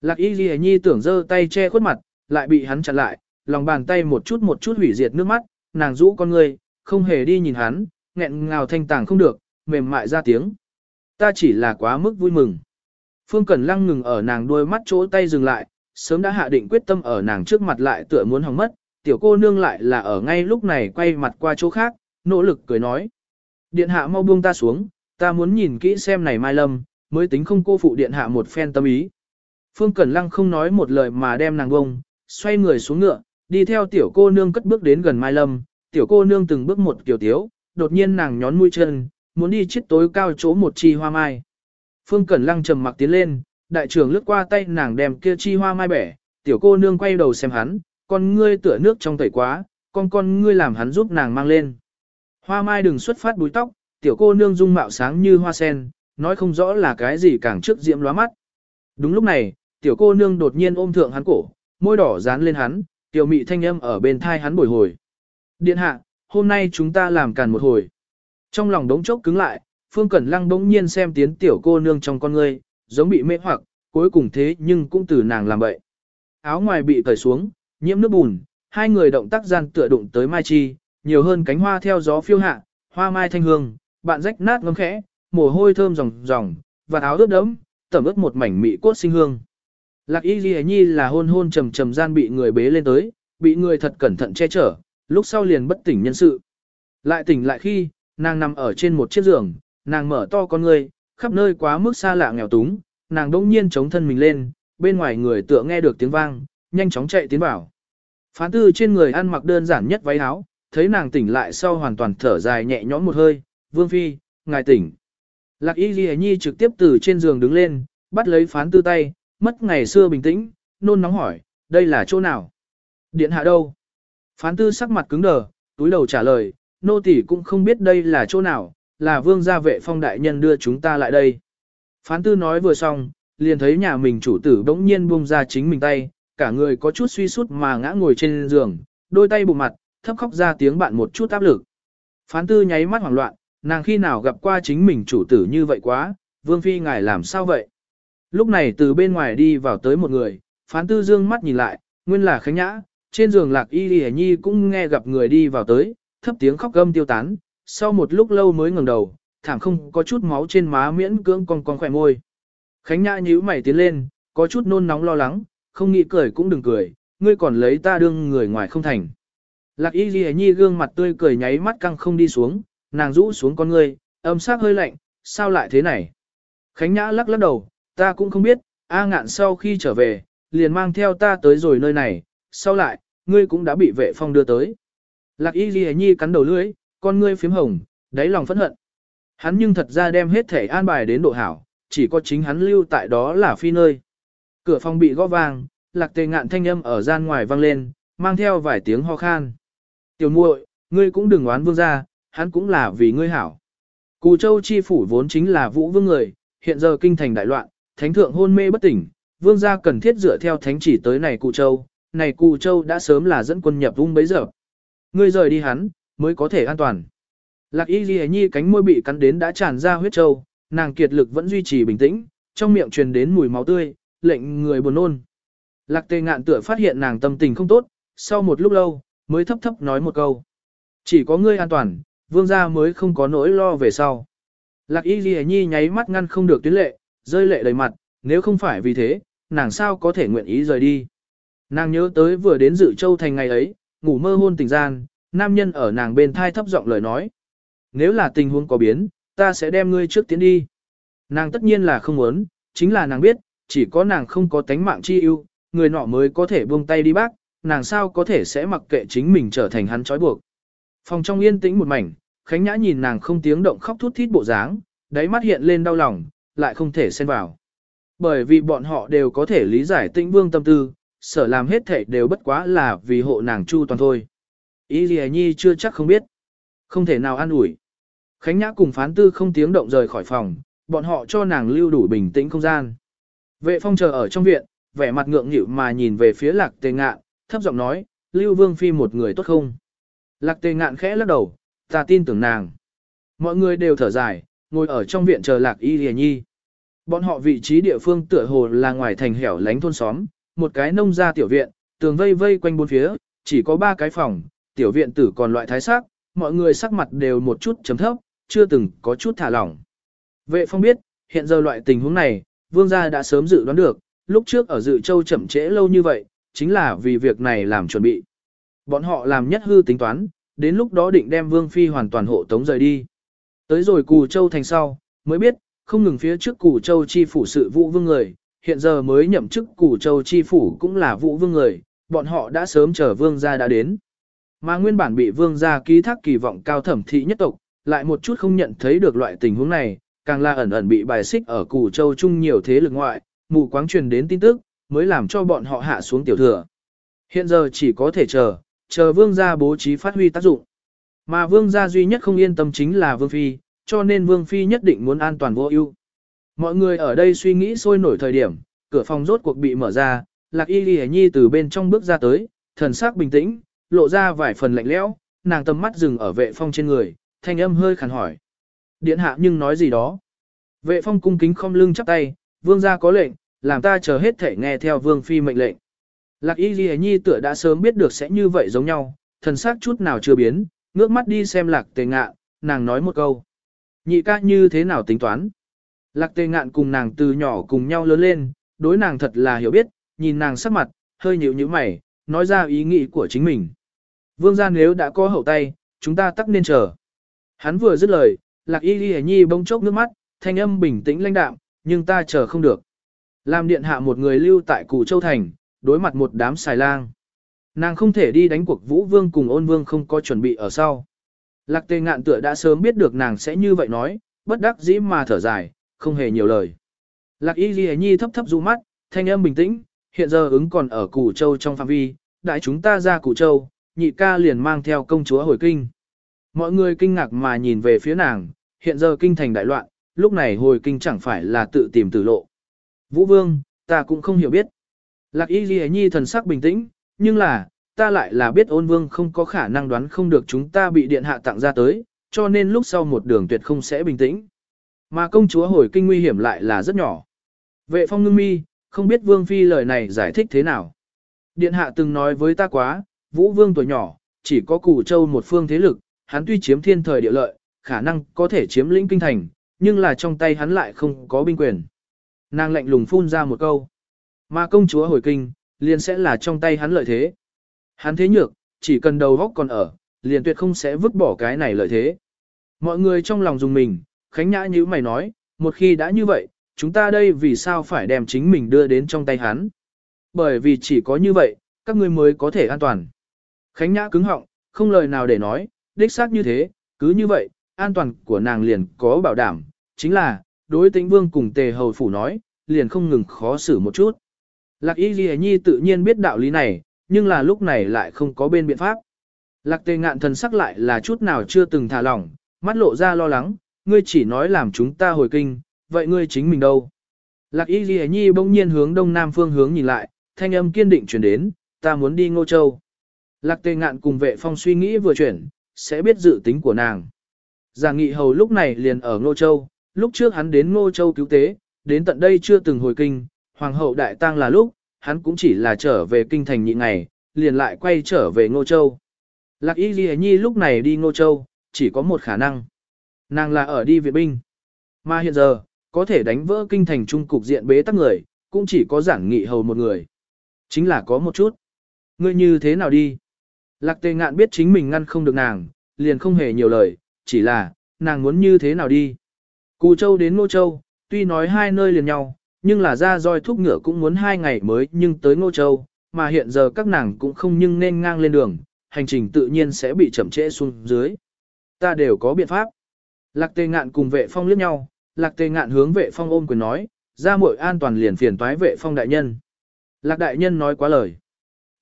S1: Lạc y ghi nhi tưởng giơ tay che khuất mặt, lại bị hắn chặn lại, lòng bàn tay một chút một chút hủy diệt nước mắt, nàng rũ con người, không hề đi nhìn hắn, nghẹn ngào thanh tàng không được, mềm mại ra tiếng. Ta chỉ là quá mức vui mừng. Phương Cẩn Lăng ngừng ở nàng đôi mắt chỗ tay dừng lại, sớm đã hạ định quyết tâm ở nàng trước mặt lại tựa muốn hỏng mất, tiểu cô nương lại là ở ngay lúc này quay mặt qua chỗ khác, nỗ lực cười nói. Điện hạ mau buông ta xuống, ta muốn nhìn kỹ xem này Mai Lâm, mới tính không cô phụ điện hạ một phen tâm ý. Phương Cẩn Lăng không nói một lời mà đem nàng bông, xoay người xuống ngựa, đi theo tiểu cô nương cất bước đến gần Mai Lâm, tiểu cô nương từng bước một kiểu tiếu, đột nhiên nàng nhón mũi chân, muốn đi chiếc tối cao chỗ một chi hoa mai. Phương Cẩn Lăng trầm mặc tiến lên, đại trưởng lướt qua tay nàng đem kia chi hoa mai bẻ, tiểu cô nương quay đầu xem hắn, con ngươi tựa nước trong tẩy quá, con con ngươi làm hắn giúp nàng mang lên. Hoa mai đừng xuất phát búi tóc, tiểu cô nương dung mạo sáng như hoa sen, nói không rõ là cái gì càng trước diễm lóa mắt. Đúng lúc này, tiểu cô nương đột nhiên ôm thượng hắn cổ, môi đỏ dán lên hắn, tiểu mị thanh âm ở bên thai hắn bồi hồi. Điện hạ, hôm nay chúng ta làm càn một hồi. Trong lòng đống chốc cứng lại, Phương Cẩn Lăng bỗng nhiên xem tiến tiểu cô nương trong con ngươi, giống bị mê hoặc, cuối cùng thế nhưng cũng từ nàng làm vậy. Áo ngoài bị cởi xuống, nhiễm nước bùn, hai người động tác gian tựa đụng tới Mai Chi, nhiều hơn cánh hoa theo gió phiêu hạ, hoa mai thanh hương, bạn rách nát ngấm khẽ, mồ hôi thơm ròng ròng, và áo ướt đẫm, tẩm ướt một mảnh mị cốt sinh hương. Lạc Y Ghi Nhi là hôn hôn trầm trầm gian bị người bế lên tới, bị người thật cẩn thận che chở, lúc sau liền bất tỉnh nhân sự. Lại tỉnh lại khi, nàng nằm ở trên một chiếc giường, nàng mở to con người, khắp nơi quá mức xa lạ nghèo túng, nàng đông nhiên chống thân mình lên, bên ngoài người tựa nghe được tiếng vang, nhanh chóng chạy tiến vào. Phán tư trên người ăn mặc đơn giản nhất váy áo, thấy nàng tỉnh lại sau hoàn toàn thở dài nhẹ nhõm một hơi, vương phi, ngài tỉnh. Lạc y ghi nhi trực tiếp từ trên giường đứng lên, bắt lấy phán tư tay, mất ngày xưa bình tĩnh, nôn nóng hỏi, đây là chỗ nào? Điện hạ đâu? Phán tư sắc mặt cứng đờ, túi đầu trả lời, nô tỷ cũng không biết đây là chỗ nào, là vương gia vệ phong đại nhân đưa chúng ta lại đây. Phán tư nói vừa xong, liền thấy nhà mình chủ tử bỗng nhiên buông ra chính mình tay, cả người có chút suy sút mà ngã ngồi trên giường, đôi tay bụng mặt, thấp khóc ra tiếng bạn một chút áp lực. Phán tư nháy mắt hoảng loạn, nàng khi nào gặp qua chính mình chủ tử như vậy quá, vương phi ngài làm sao vậy? Lúc này từ bên ngoài đi vào tới một người, phán tư dương mắt nhìn lại, nguyên là khánh nhã, trên giường lạc y đi nhi cũng nghe gặp người đi vào tới, thấp tiếng khóc gâm tiêu tán, sau một lúc lâu mới ngẩng đầu, thảm không có chút máu trên má miễn cưỡng con con khỏe môi. Khánh nhã nhíu mày tiến lên, có chút nôn nóng lo lắng, không nghĩ cười cũng đừng cười, ngươi còn lấy ta đương người ngoài không thành. Lạc y ghi nhi gương mặt tươi cười nháy mắt căng không đi xuống, nàng rũ xuống con ngươi, âm sắc hơi lạnh, sao lại thế này? Khánh nhã lắc lắc đầu, ta cũng không biết, A ngạn sau khi trở về, liền mang theo ta tới rồi nơi này, sau lại, ngươi cũng đã bị vệ phong đưa tới. Lạc y ghi nhi cắn đầu lưỡi, con ngươi phím hồng, đáy lòng phẫn hận. Hắn nhưng thật ra đem hết thể an bài đến độ hảo, chỉ có chính hắn lưu tại đó là phi nơi. Cửa phòng bị gõ vang, lạc tề ngạn thanh âm ở gian ngoài vang lên, mang theo vài tiếng ho khan. Tiểu muội, ngươi cũng đừng oán vương gia, hắn cũng là vì ngươi hảo. Cù châu chi phủ vốn chính là vũ vương người, hiện giờ kinh thành đại loạn, thánh thượng hôn mê bất tỉnh, vương gia cần thiết dựa theo thánh chỉ tới này Cù châu, này Cù châu đã sớm là dẫn quân nhập vung bấy giờ. Ngươi rời đi hắn, mới có thể an toàn. Lạc y ghi nhi cánh môi bị cắn đến đã tràn ra huyết châu, nàng kiệt lực vẫn duy trì bình tĩnh, trong miệng truyền đến mùi máu tươi, lệnh người buồn nôn. Lạc tề ngạn tựa phát hiện nàng tâm tình không tốt, sau một lúc lâu, mới thấp thấp nói một câu. Chỉ có ngươi an toàn, vương gia mới không có nỗi lo về sau. Lạc y ghi nhi nháy mắt ngăn không được tuyến lệ, rơi lệ đầy mặt, nếu không phải vì thế, nàng sao có thể nguyện ý rời đi. Nàng nhớ tới vừa đến dự châu thành ngày ấy, ngủ mơ hôn tình gian, nam nhân ở nàng bên thai thấp giọng lời nói. Nếu là tình huống có biến, ta sẽ đem ngươi trước tiến đi. Nàng tất nhiên là không muốn, chính là nàng biết, chỉ có nàng không có tánh mạng chi ưu, người nọ mới có thể buông tay đi bác, nàng sao có thể sẽ mặc kệ chính mình trở thành hắn trói buộc. Phòng trong yên tĩnh một mảnh, Khánh Nhã nhìn nàng không tiếng động khóc thút thít bộ dáng, đáy mắt hiện lên đau lòng, lại không thể xen vào. Bởi vì bọn họ đều có thể lý giải tĩnh vương tâm tư, sở làm hết thể đều bất quá là vì hộ nàng chu toàn thôi. Ý gì nhi chưa chắc không biết. Không thể nào an ủi. Khánh Nhã cùng phán tư không tiếng động rời khỏi phòng, bọn họ cho nàng lưu đủ bình tĩnh không gian. Vệ phong chờ ở trong viện, vẻ mặt ngượng nghịu mà nhìn về phía lạc tề ngạn, thấp giọng nói, lưu vương phi một người tốt không? Lạc tề ngạn khẽ lắc đầu, ta tin tưởng nàng. Mọi người đều thở dài, ngồi ở trong viện chờ lạc y Lìa nhi. Bọn họ vị trí địa phương tựa hồ là ngoài thành hẻo lánh thôn xóm, một cái nông gia tiểu viện, tường vây vây quanh bốn phía, chỉ có ba cái phòng, tiểu viện tử còn loại thái sắc, mọi người sắc mặt đều một chút chấm thấp, chưa từng có chút thả lỏng. Vệ phong biết, hiện giờ loại tình huống này, vương gia đã sớm dự đoán được, lúc trước ở dự châu chậm trễ lâu như vậy, chính là vì việc này làm chuẩn bị. Bọn họ làm nhất hư tính toán, đến lúc đó định đem vương phi hoàn toàn hộ tống rời đi. Tới rồi cù châu thành sau, mới biết, không ngừng phía trước Cù Châu chi phủ sự vụ Vương người, hiện giờ mới nhậm chức Cù Châu chi phủ cũng là vụ Vương người, bọn họ đã sớm chờ Vương gia đã đến. Mà nguyên bản bị Vương gia ký thác kỳ vọng cao thẩm thị nhất tộc, lại một chút không nhận thấy được loại tình huống này, càng là ẩn ẩn bị bài xích ở Cù Châu chung nhiều thế lực ngoại, mù quáng truyền đến tin tức, mới làm cho bọn họ hạ xuống tiểu thừa. Hiện giờ chỉ có thể chờ, chờ Vương gia bố trí phát huy tác dụng. Mà Vương gia duy nhất không yên tâm chính là Vương Phi, cho nên Vương Phi nhất định muốn an toàn vô ưu. Mọi người ở đây suy nghĩ sôi nổi thời điểm, cửa phòng rốt cuộc bị mở ra, Lạc Y Ghi Nhi từ bên trong bước ra tới, thần sắc bình tĩnh, lộ ra vài phần lạnh lẽo, nàng tầm mắt dừng ở vệ phong trên người, thanh âm hơi khàn hỏi. Điện hạ nhưng nói gì đó. Vệ phong cung kính không lưng chắp tay, vương gia có lệnh, làm ta chờ hết thể nghe theo vương phi mệnh lệnh. Lạc Y Ghi Nhi tựa đã sớm biết được sẽ như vậy giống nhau, thần sắc chút nào chưa biến, ngước mắt đi xem lạc tề ngạn nàng nói một câu. Nhị ca như thế nào tính toán? Lạc tề ngạn cùng nàng từ nhỏ cùng nhau lớn lên, đối nàng thật là hiểu biết, nhìn nàng sắc mặt, hơi nhíu nhíu mày, nói ra ý nghĩ của chính mình. Vương gia nếu đã có hậu tay, chúng ta tắc nên chờ. Hắn vừa dứt lời, lạc y ghi nhi bỗng chốc nước mắt, thanh âm bình tĩnh lãnh đạm, nhưng ta chờ không được. Làm điện hạ một người lưu tại Cù Châu Thành, đối mặt một đám xài lang. Nàng không thể đi đánh cuộc Vũ Vương cùng ôn vương không có chuẩn bị ở sau. Lạc tề ngạn tựa đã sớm biết được nàng sẽ như vậy nói, bất đắc dĩ mà thở dài, không hề nhiều lời. Lạc y ghi nhi thấp thấp rũ mắt, thanh âm bình tĩnh, hiện giờ ứng còn ở Củ Châu trong phạm vi, đại chúng ta ra Củ Châu, nhị ca liền mang theo công chúa hồi kinh. Mọi người kinh ngạc mà nhìn về phía nàng, hiện giờ kinh thành đại loạn, lúc này hồi kinh chẳng phải là tự tìm tử lộ. Vũ Vương, ta cũng không hiểu biết. Lạc Y Ghi Nhi thần sắc bình tĩnh, nhưng là, ta lại là biết ôn vương không có khả năng đoán không được chúng ta bị điện hạ tặng ra tới, cho nên lúc sau một đường tuyệt không sẽ bình tĩnh. Mà công chúa hồi kinh nguy hiểm lại là rất nhỏ. Vệ phong ngưng mi, không biết vương phi lời này giải thích thế nào. Điện hạ từng nói với ta quá, vũ vương tuổi nhỏ, chỉ có củ châu một phương thế lực, hắn tuy chiếm thiên thời địa lợi, khả năng có thể chiếm lĩnh kinh thành, nhưng là trong tay hắn lại không có binh quyền. Nàng lạnh lùng phun ra một câu. Mà công chúa hồi kinh, liền sẽ là trong tay hắn lợi thế. Hắn thế nhược, chỉ cần đầu góc còn ở, liền tuyệt không sẽ vứt bỏ cái này lợi thế. Mọi người trong lòng dùng mình, Khánh Nhã như mày nói, một khi đã như vậy, chúng ta đây vì sao phải đem chính mình đưa đến trong tay hắn? Bởi vì chỉ có như vậy, các ngươi mới có thể an toàn. Khánh Nhã cứng họng, không lời nào để nói, đích xác như thế, cứ như vậy, an toàn của nàng liền có bảo đảm, chính là, đối tĩnh vương cùng tề hầu phủ nói, liền không ngừng khó xử một chút. Lạc y ghi nhi tự nhiên biết đạo lý này, nhưng là lúc này lại không có bên biện pháp. Lạc tề ngạn thần sắc lại là chút nào chưa từng thả lỏng, mắt lộ ra lo lắng, ngươi chỉ nói làm chúng ta hồi kinh, vậy ngươi chính mình đâu? Lạc y ghi nhi bỗng nhiên hướng đông nam phương hướng nhìn lại, thanh âm kiên định chuyển đến, ta muốn đi ngô châu. Lạc tề ngạn cùng vệ phong suy nghĩ vừa chuyển, sẽ biết dự tính của nàng. Già nghị hầu lúc này liền ở ngô châu, lúc trước hắn đến ngô châu cứu tế, đến tận đây chưa từng hồi kinh, hoàng hậu đại tang là lúc, hắn cũng chỉ là trở về kinh thành nhị ngày, liền lại quay trở về ngô châu. Lạc y ghi nhi lúc này đi ngô châu, chỉ có một khả năng. Nàng là ở đi viện binh. Mà hiện giờ, có thể đánh vỡ kinh thành trung cục diện bế tắc người, cũng chỉ có giảng nghị hầu một người. Chính là có một chút. Ngươi như thế nào đi? Lạc tề ngạn biết chính mình ngăn không được nàng, liền không hề nhiều lời, chỉ là, nàng muốn như thế nào đi. Cù Châu đến Ngô Châu, tuy nói hai nơi liền nhau, nhưng là ra roi thúc ngựa cũng muốn hai ngày mới nhưng tới Ngô Châu, mà hiện giờ các nàng cũng không nhưng nên ngang lên đường, hành trình tự nhiên sẽ bị chậm trễ xuống dưới. Ta đều có biện pháp. Lạc tề ngạn cùng vệ phong liếc nhau, lạc tề ngạn hướng vệ phong ôm quyền nói, ra muội an toàn liền phiền toái vệ phong đại nhân. Lạc đại nhân nói quá lời.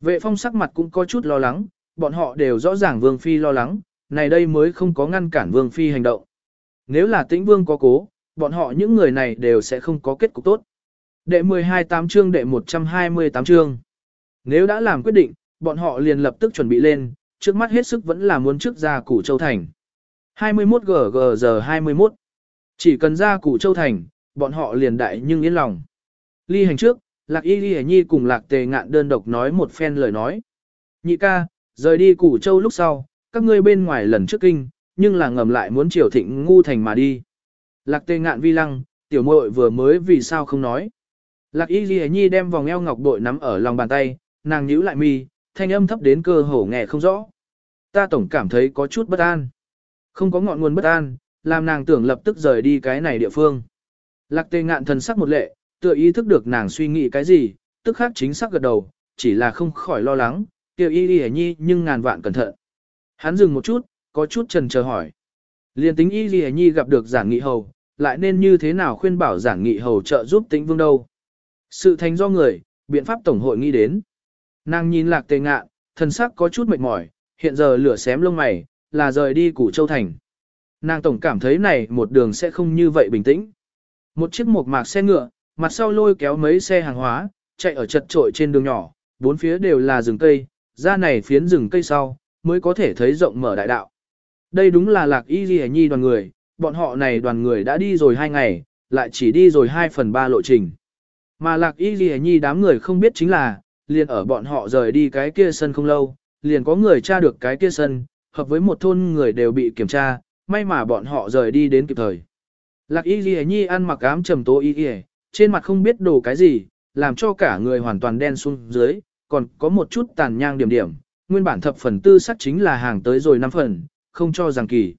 S1: Vệ phong sắc mặt cũng có chút lo lắng, bọn họ đều rõ ràng vương phi lo lắng, này đây mới không có ngăn cản vương phi hành động. Nếu là tĩnh vương có cố, bọn họ những người này đều sẽ không có kết cục tốt. Đệ 12 tám chương đệ 128 chương. Nếu đã làm quyết định, bọn họ liền lập tức chuẩn bị lên, trước mắt hết sức vẫn là muốn trước ra Củ Châu Thành. 21 GG giờ 21. Chỉ cần ra Củ Châu Thành, bọn họ liền đại nhưng yên lòng. Ly hành trước, Lạc Y Ly Nhi cùng Lạc Tề Ngạn đơn độc nói một phen lời nói. Nhị ca, rời đi Củ Châu lúc sau, các ngươi bên ngoài lần trước kinh, nhưng là ngầm lại muốn triều thịnh ngu thành mà đi. Lạc Tề Ngạn vi lăng, tiểu muội vừa mới vì sao không nói. Lạc Y ghi Nhi đem vòng eo ngọc bội nắm ở lòng bàn tay, nàng nhíu lại mi, thanh âm thấp đến cơ hồ nghe không rõ. Ta tổng cảm thấy có chút bất an. Không có ngọn nguồn bất an, làm nàng tưởng lập tức rời đi cái này địa phương. Lạc tề ngạn thần sắc một lệ, tựa ý thức được nàng suy nghĩ cái gì, tức khắc chính xác gật đầu, chỉ là không khỏi lo lắng, tiểu y ghi nhi nhưng ngàn vạn cẩn thận. Hắn dừng một chút, có chút trần chờ hỏi. Liên tính y gì nhi gặp được giản nghị hầu, lại nên như thế nào khuyên bảo giản nghị hầu trợ giúp tĩnh vương đâu. Sự thành do người, biện pháp tổng hội nghĩ đến. Nàng nhìn lạc tề ngạn, thần sắc có chút mệt mỏi, hiện giờ lửa xém lông mày, là rời đi củ châu thành. Nàng tổng cảm thấy này một đường sẽ không như vậy bình tĩnh. Một chiếc một mạc xe ngựa, mặt sau lôi kéo mấy xe hàng hóa, chạy ở chật trội trên đường nhỏ, bốn phía đều là rừng cây, ra này phiến rừng cây sau, mới có thể thấy rộng mở đại đạo. Đây đúng là lạc y ghi nhi đoàn người, bọn họ này đoàn người đã đi rồi hai ngày, lại chỉ đi rồi hai phần ba lộ trình. Mà lạc y ghi nhi đám người không biết chính là, liền ở bọn họ rời đi cái kia sân không lâu, liền có người tra được cái kia sân, hợp với một thôn người đều bị kiểm tra, may mà bọn họ rời đi đến kịp thời. Lạc y ghi nhi ăn mặc ám trầm tố y ghi, trên mặt không biết đồ cái gì, làm cho cả người hoàn toàn đen xuống dưới, còn có một chút tàn nhang điểm điểm, nguyên bản thập phần tư sắc chính là hàng tới rồi năm phần, không cho rằng kỳ.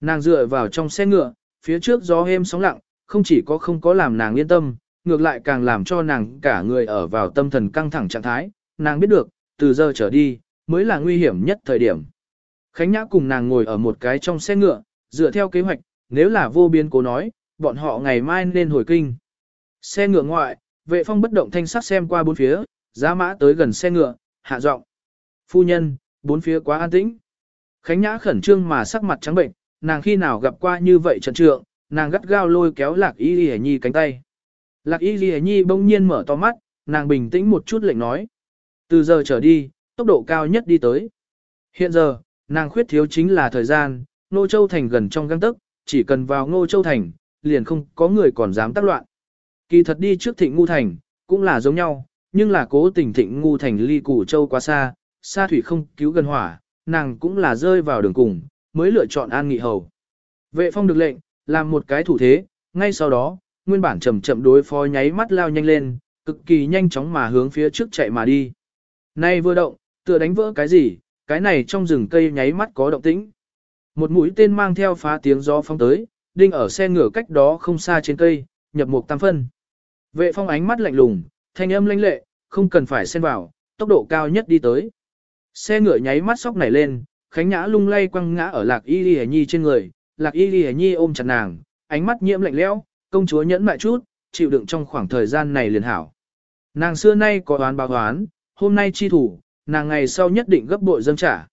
S1: Nàng dựa vào trong xe ngựa, phía trước gió êm sóng lặng, không chỉ có không có làm nàng yên tâm, ngược lại càng làm cho nàng cả người ở vào tâm thần căng thẳng trạng thái, nàng biết được, từ giờ trở đi, mới là nguy hiểm nhất thời điểm. Khánh Nhã cùng nàng ngồi ở một cái trong xe ngựa, dựa theo kế hoạch, nếu là vô biên cố nói, bọn họ ngày mai nên hồi kinh. Xe ngựa ngoại, vệ phong bất động thanh sắc xem qua bốn phía, giá mã tới gần xe ngựa, hạ giọng. Phu nhân, bốn phía quá an tĩnh. Khánh Nhã khẩn trương mà sắc mặt trắng bệnh, nàng khi nào gặp qua như vậy trận trượng, nàng gắt gao lôi kéo lạc y Lệ nhi cánh tay. Lạc y Lệ nhi bỗng nhiên mở to mắt, nàng bình tĩnh một chút lệnh nói. Từ giờ trở đi, tốc độ cao nhất đi tới. Hiện giờ, nàng khuyết thiếu chính là thời gian, Nô Châu Thành gần trong găng tức, chỉ cần vào Ngô Châu Thành, liền không có người còn dám tác loạn. Kỳ thật đi trước thịnh ngu thành, cũng là giống nhau, nhưng là cố tình thịnh ngu thành ly củ châu quá xa, xa thủy không cứu gần hỏa, nàng cũng là rơi vào đường cùng, mới lựa chọn an nghị hầu. Vệ phong được lệnh, làm một cái thủ thế, ngay sau đó, nguyên bản chậm chậm đối phó nháy mắt lao nhanh lên, cực kỳ nhanh chóng mà hướng phía trước chạy mà đi. Nay vừa động, tựa đánh vỡ cái gì, cái này trong rừng cây nháy mắt có động tĩnh. Một mũi tên mang theo phá tiếng gió phong tới, đinh ở xe ngựa cách đó không xa trên cây, nhập một tam phân. Vệ phong ánh mắt lạnh lùng, thanh âm lãnh lệ, không cần phải xen vào, tốc độ cao nhất đi tới. Xe ngựa nháy mắt sóc nảy lên, Khánh Nhã lung lay quăng ngã ở Lạc Y Lì Nhi trên người, Lạc Y Lì Nhi ôm chặt nàng, ánh mắt nhiễm lạnh lẽo, công chúa nhẫn mại chút, chịu đựng trong khoảng thời gian này liền hảo. Nàng xưa nay có oán báo oán, hôm nay chi thủ, nàng ngày sau nhất định gấp bội dâng trả.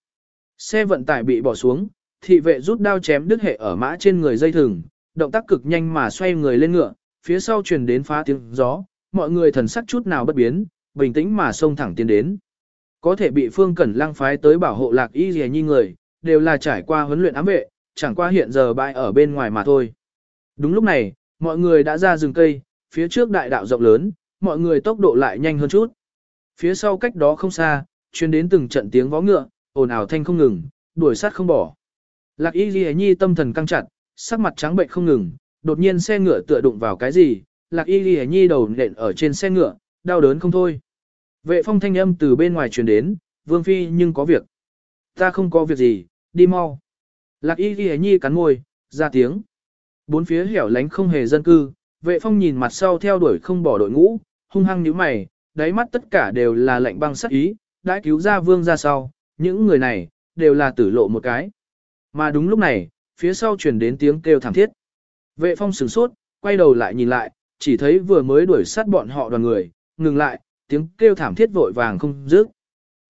S1: Xe vận tải bị bỏ xuống, thị vệ rút đao chém đứt hệ ở mã trên người dây thừng, động tác cực nhanh mà xoay người lên ngựa, phía sau truyền đến phá tiếng gió, mọi người thần sắc chút nào bất biến, bình tĩnh mà xông thẳng tiến đến. Có thể bị Phương Cẩn Lăng phái tới bảo hộ Lạc Y Nhi Nhi người, đều là trải qua huấn luyện ám vệ, chẳng qua hiện giờ bại ở bên ngoài mà thôi. Đúng lúc này, mọi người đã ra rừng cây, phía trước đại đạo rộng lớn, mọi người tốc độ lại nhanh hơn chút. Phía sau cách đó không xa, truyền đến từng trận tiếng vó ngựa, ồn ào thanh không ngừng, đuổi sát không bỏ. Lạc Y Nhi Nhi tâm thần căng chặt, sắc mặt trắng bệnh không ngừng, đột nhiên xe ngựa tựa đụng vào cái gì, lạc y ghi nhi đầu nện ở trên xe ngựa, đau đớn không thôi. Vệ phong thanh âm từ bên ngoài truyền đến, vương phi nhưng có việc. Ta không có việc gì, đi mau. Lạc y ghi nhi cắn môi, ra tiếng. Bốn phía hẻo lánh không hề dân cư, vệ phong nhìn mặt sau theo đuổi không bỏ đội ngũ, hung hăng nhíu mày, đáy mắt tất cả đều là lạnh băng sắc ý, đã cứu ra vương ra sau, những người này, đều là tử lộ một cái. Mà đúng lúc này, phía sau truyền đến tiếng kêu thảm thiết. Vệ phong sửng sốt, quay đầu lại nhìn lại, chỉ thấy vừa mới đuổi sát bọn họ đoàn người, ngừng lại, tiếng kêu thảm thiết vội vàng không dứt.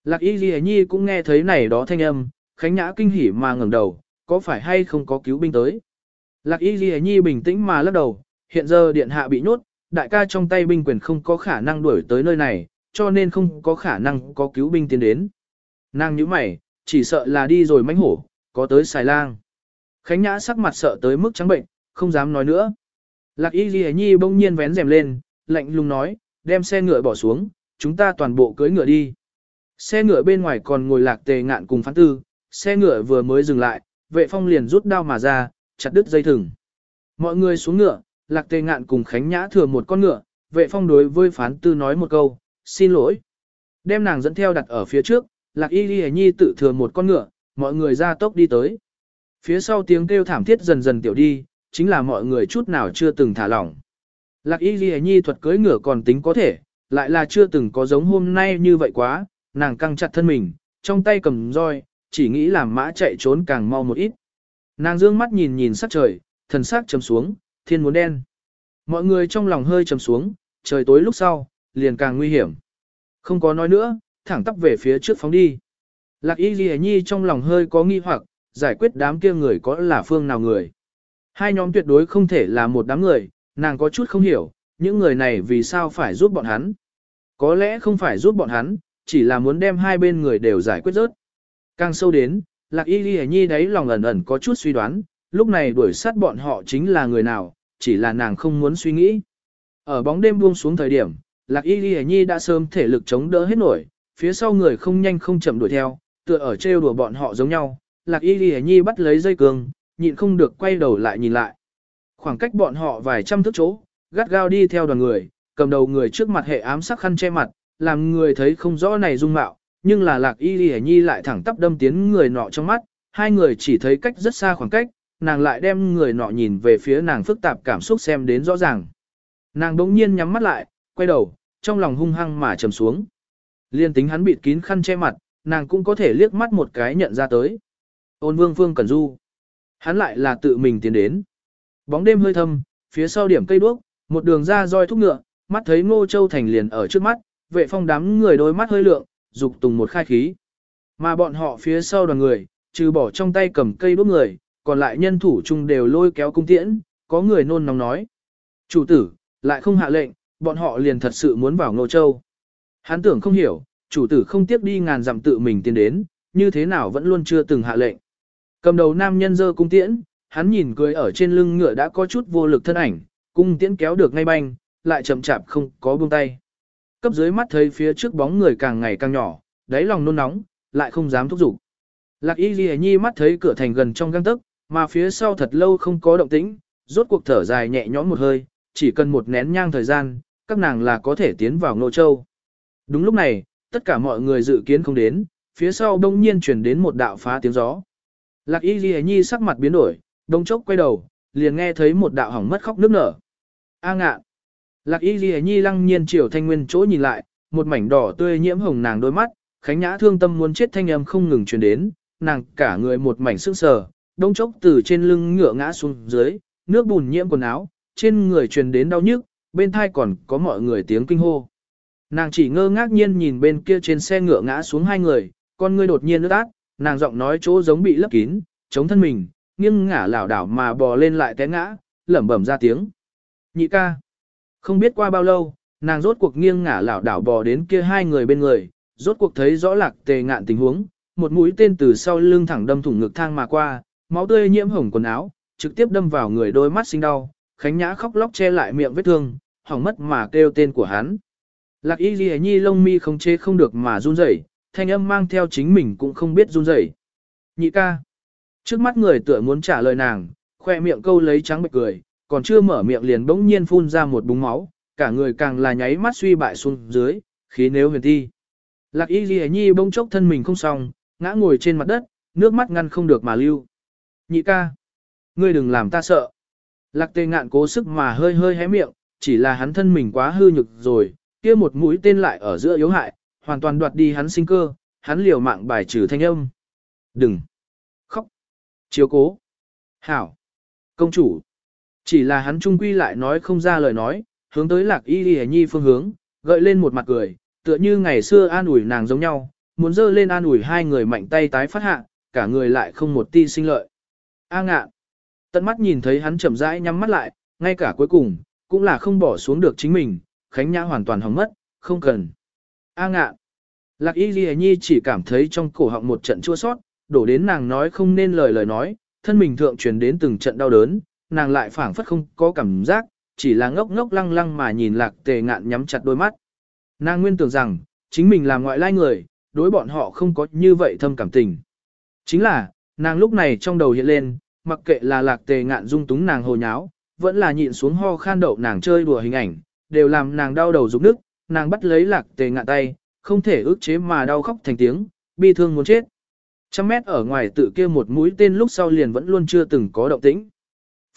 S1: Lạc y ghi nhi cũng nghe thấy này đó thanh âm, khánh nhã kinh hỉ mà ngẩng đầu, có phải hay không có cứu binh tới. Lạc y ghi nhi bình tĩnh mà lắc đầu, hiện giờ điện hạ bị nhốt, đại ca trong tay binh quyền không có khả năng đuổi tới nơi này, cho nên không có khả năng có cứu binh tiến đến. Nàng như mày, chỉ sợ là đi rồi mánh hổ, có tới xài lang. Khánh nhã sắc mặt sợ tới mức trắng bệnh, không dám nói nữa. Lạc y ghi nhi bỗng nhiên vén rèm lên, lạnh lùng nói, đem xe ngựa bỏ xuống, chúng ta toàn bộ cưới ngựa đi. Xe ngựa bên ngoài còn ngồi lạc tề ngạn cùng phán tư, xe ngựa vừa mới dừng lại, vệ phong liền rút đao mà ra, chặt đứt dây thừng. Mọi người xuống ngựa, lạc tề ngạn cùng khánh nhã thừa một con ngựa, vệ phong đối với phán tư nói một câu, xin lỗi. Đem nàng dẫn theo đặt ở phía trước, lạc y ghi nhi tự thừa một con ngựa, mọi người ra tốc đi tới. Phía sau tiếng kêu thảm thiết dần dần tiểu đi, chính là mọi người chút nào chưa từng thả lỏng. Lạc y ghi nhi thuật cưới ngựa còn tính có thể, lại là chưa từng có giống hôm nay như vậy quá, nàng căng chặt thân mình, trong tay cầm roi, chỉ nghĩ làm mã chạy trốn càng mau một ít. Nàng dương mắt nhìn nhìn sắc trời, thần sắc trầm xuống, thiên muốn đen. Mọi người trong lòng hơi trầm xuống, trời tối lúc sau, liền càng nguy hiểm. Không có nói nữa, thẳng tắp về phía trước phóng đi. Lạc y ghi nhi trong lòng hơi có nghi hoặc, giải quyết đám kia người có là phương nào người. Hai nhóm tuyệt đối không thể là một đám người, nàng có chút không hiểu, những người này vì sao phải giúp bọn hắn. Có lẽ không phải giúp bọn hắn, chỉ là muốn đem hai bên người đều giải quyết rớt. Càng sâu đến, Lạc Y Ghi Nhi đấy lòng ẩn ẩn có chút suy đoán, lúc này đuổi sát bọn họ chính là người nào, chỉ là nàng không muốn suy nghĩ. Ở bóng đêm buông xuống thời điểm, Lạc Y Ghi Nhi đã sớm thể lực chống đỡ hết nổi, phía sau người không nhanh không chậm đuổi theo, tựa ở trêu đùa bọn họ giống nhau. Lạc Y Ghi Nhi bắt lấy dây cương, nhịn không được quay đầu lại nhìn lại. Khoảng cách bọn họ vài trăm thước chỗ, gắt gao đi theo đoàn người, cầm đầu người trước mặt hệ ám sắc khăn che mặt, làm người thấy không rõ này dung mạo, nhưng là lạc y lì nhi lại thẳng tắp đâm tiến người nọ trong mắt, hai người chỉ thấy cách rất xa khoảng cách, nàng lại đem người nọ nhìn về phía nàng phức tạp cảm xúc xem đến rõ ràng. Nàng đống nhiên nhắm mắt lại, quay đầu, trong lòng hung hăng mà trầm xuống. Liên tính hắn bịt kín khăn che mặt, nàng cũng có thể liếc mắt một cái nhận ra tới. Ôn vương phương cần du. Hắn lại là tự mình tiến đến. Bóng đêm hơi thâm, phía sau điểm cây đuốc, một đường ra roi thúc ngựa, mắt thấy Ngô Châu Thành liền ở trước mắt, vệ phong đám người đôi mắt hơi lượng, dục tùng một khai khí. Mà bọn họ phía sau đoàn người, trừ bỏ trong tay cầm cây đuốc người, còn lại nhân thủ chung đều lôi kéo cung tiễn, có người nôn nóng nói. Chủ tử, lại không hạ lệnh, bọn họ liền thật sự muốn vào Ngô Châu. Hắn tưởng không hiểu, chủ tử không tiếc đi ngàn dặm tự mình tiến đến, như thế nào vẫn luôn chưa từng hạ lệnh. Cầm đầu nam nhân dơ cung tiễn, hắn nhìn cười ở trên lưng ngựa đã có chút vô lực thân ảnh, cung tiễn kéo được ngay banh, lại chậm chạp không có buông tay. Cấp dưới mắt thấy phía trước bóng người càng ngày càng nhỏ, đáy lòng nôn nóng, lại không dám thúc giục. Lạc y ghi nhi mắt thấy cửa thành gần trong găng tức, mà phía sau thật lâu không có động tĩnh, rốt cuộc thở dài nhẹ nhõm một hơi, chỉ cần một nén nhang thời gian, các nàng là có thể tiến vào Ngô Châu. Đúng lúc này, tất cả mọi người dự kiến không đến, phía sau đông nhiên chuyển đến một đạo phá tiếng gió. Lạc y ghi nhi sắc mặt biến đổi, đông chốc quay đầu, liền nghe thấy một đạo hỏng mất khóc nước nở. A ngạn. Lạc y ghi nhi lăng nhiên chiều thanh nguyên chỗ nhìn lại, một mảnh đỏ tươi nhiễm hồng nàng đôi mắt, khánh nhã thương tâm muốn chết thanh âm không ngừng truyền đến, nàng cả người một mảnh sưng sờ, đông chốc từ trên lưng ngựa ngã xuống dưới, nước bùn nhiễm quần áo, trên người truyền đến đau nhức, bên thai còn có mọi người tiếng kinh hô. Nàng chỉ ngơ ngác nhiên nhìn bên kia trên xe ngựa ngã xuống hai người, con người đột nhiên ướt át, nàng giọng nói chỗ giống bị lấp kín, chống thân mình, nghiêng ngả lảo đảo mà bò lên lại té ngã, lẩm bẩm ra tiếng. Nhị ca. Không biết qua bao lâu, nàng rốt cuộc nghiêng ngả lảo đảo bò đến kia hai người bên người, rốt cuộc thấy rõ lạc tề ngạn tình huống, một mũi tên từ sau lưng thẳng đâm thủng ngực thang mà qua, máu tươi nhiễm hồng quần áo, trực tiếp đâm vào người đôi mắt sinh đau, Khánh Nhã khóc lóc che lại miệng vết thương, hỏng mất mà kêu tên của hắn. Lạc Y Ghi Nhi lông mi không chế không được mà run rẩy, thanh âm mang theo chính mình cũng không biết run rẩy. Nhị ca. Trước mắt người tựa muốn trả lời nàng, khoe miệng câu lấy trắng bệch cười, còn chưa mở miệng liền bỗng nhiên phun ra một búng máu, cả người càng là nháy mắt suy bại xuống dưới, khí nếu huyền thi. Lạc y ghi nhi bỗng chốc thân mình không xong, ngã ngồi trên mặt đất, nước mắt ngăn không được mà lưu. Nhị ca, ngươi đừng làm ta sợ. Lạc tê ngạn cố sức mà hơi hơi hé miệng, chỉ là hắn thân mình quá hư nhực rồi, kia một mũi tên lại ở giữa yếu hại, hoàn toàn đoạt đi hắn sinh cơ, hắn liều mạng bài trừ thanh âm. Đừng chiếu cố, hảo, công chủ. Chỉ là hắn trung quy lại nói không ra lời nói, hướng tới lạc y ghi nhi phương hướng, gợi lên một mặt cười, tựa như ngày xưa an ủi nàng giống nhau, muốn dơ lên an ủi hai người mạnh tay tái phát hạ, cả người lại không một ti sinh lợi. A ngạn, tận mắt nhìn thấy hắn chậm rãi nhắm mắt lại, ngay cả cuối cùng, cũng là không bỏ xuống được chính mình, khánh nhã hoàn toàn hỏng mất, không cần. A ngạn, lạc y ghi nhi chỉ cảm thấy trong cổ họng một trận chua sót, đổ đến nàng nói không nên lời lời nói, thân mình thượng truyền đến từng trận đau đớn, nàng lại phảng phất không có cảm giác, chỉ là ngốc ngốc lăng lăng mà nhìn lạc tề ngạn nhắm chặt đôi mắt. Nàng nguyên tưởng rằng, chính mình là ngoại lai người, đối bọn họ không có như vậy thâm cảm tình. Chính là, nàng lúc này trong đầu hiện lên, mặc kệ là lạc tề ngạn dung túng nàng hồ nháo, vẫn là nhịn xuống ho khan đậu nàng chơi đùa hình ảnh, đều làm nàng đau đầu rụng nước, nàng bắt lấy lạc tề ngạn tay, không thể ước chế mà đau khóc thành tiếng, bi thương muốn chết. Trăm mét ở ngoài tự kia một mũi tên lúc sau liền vẫn luôn chưa từng có động tĩnh.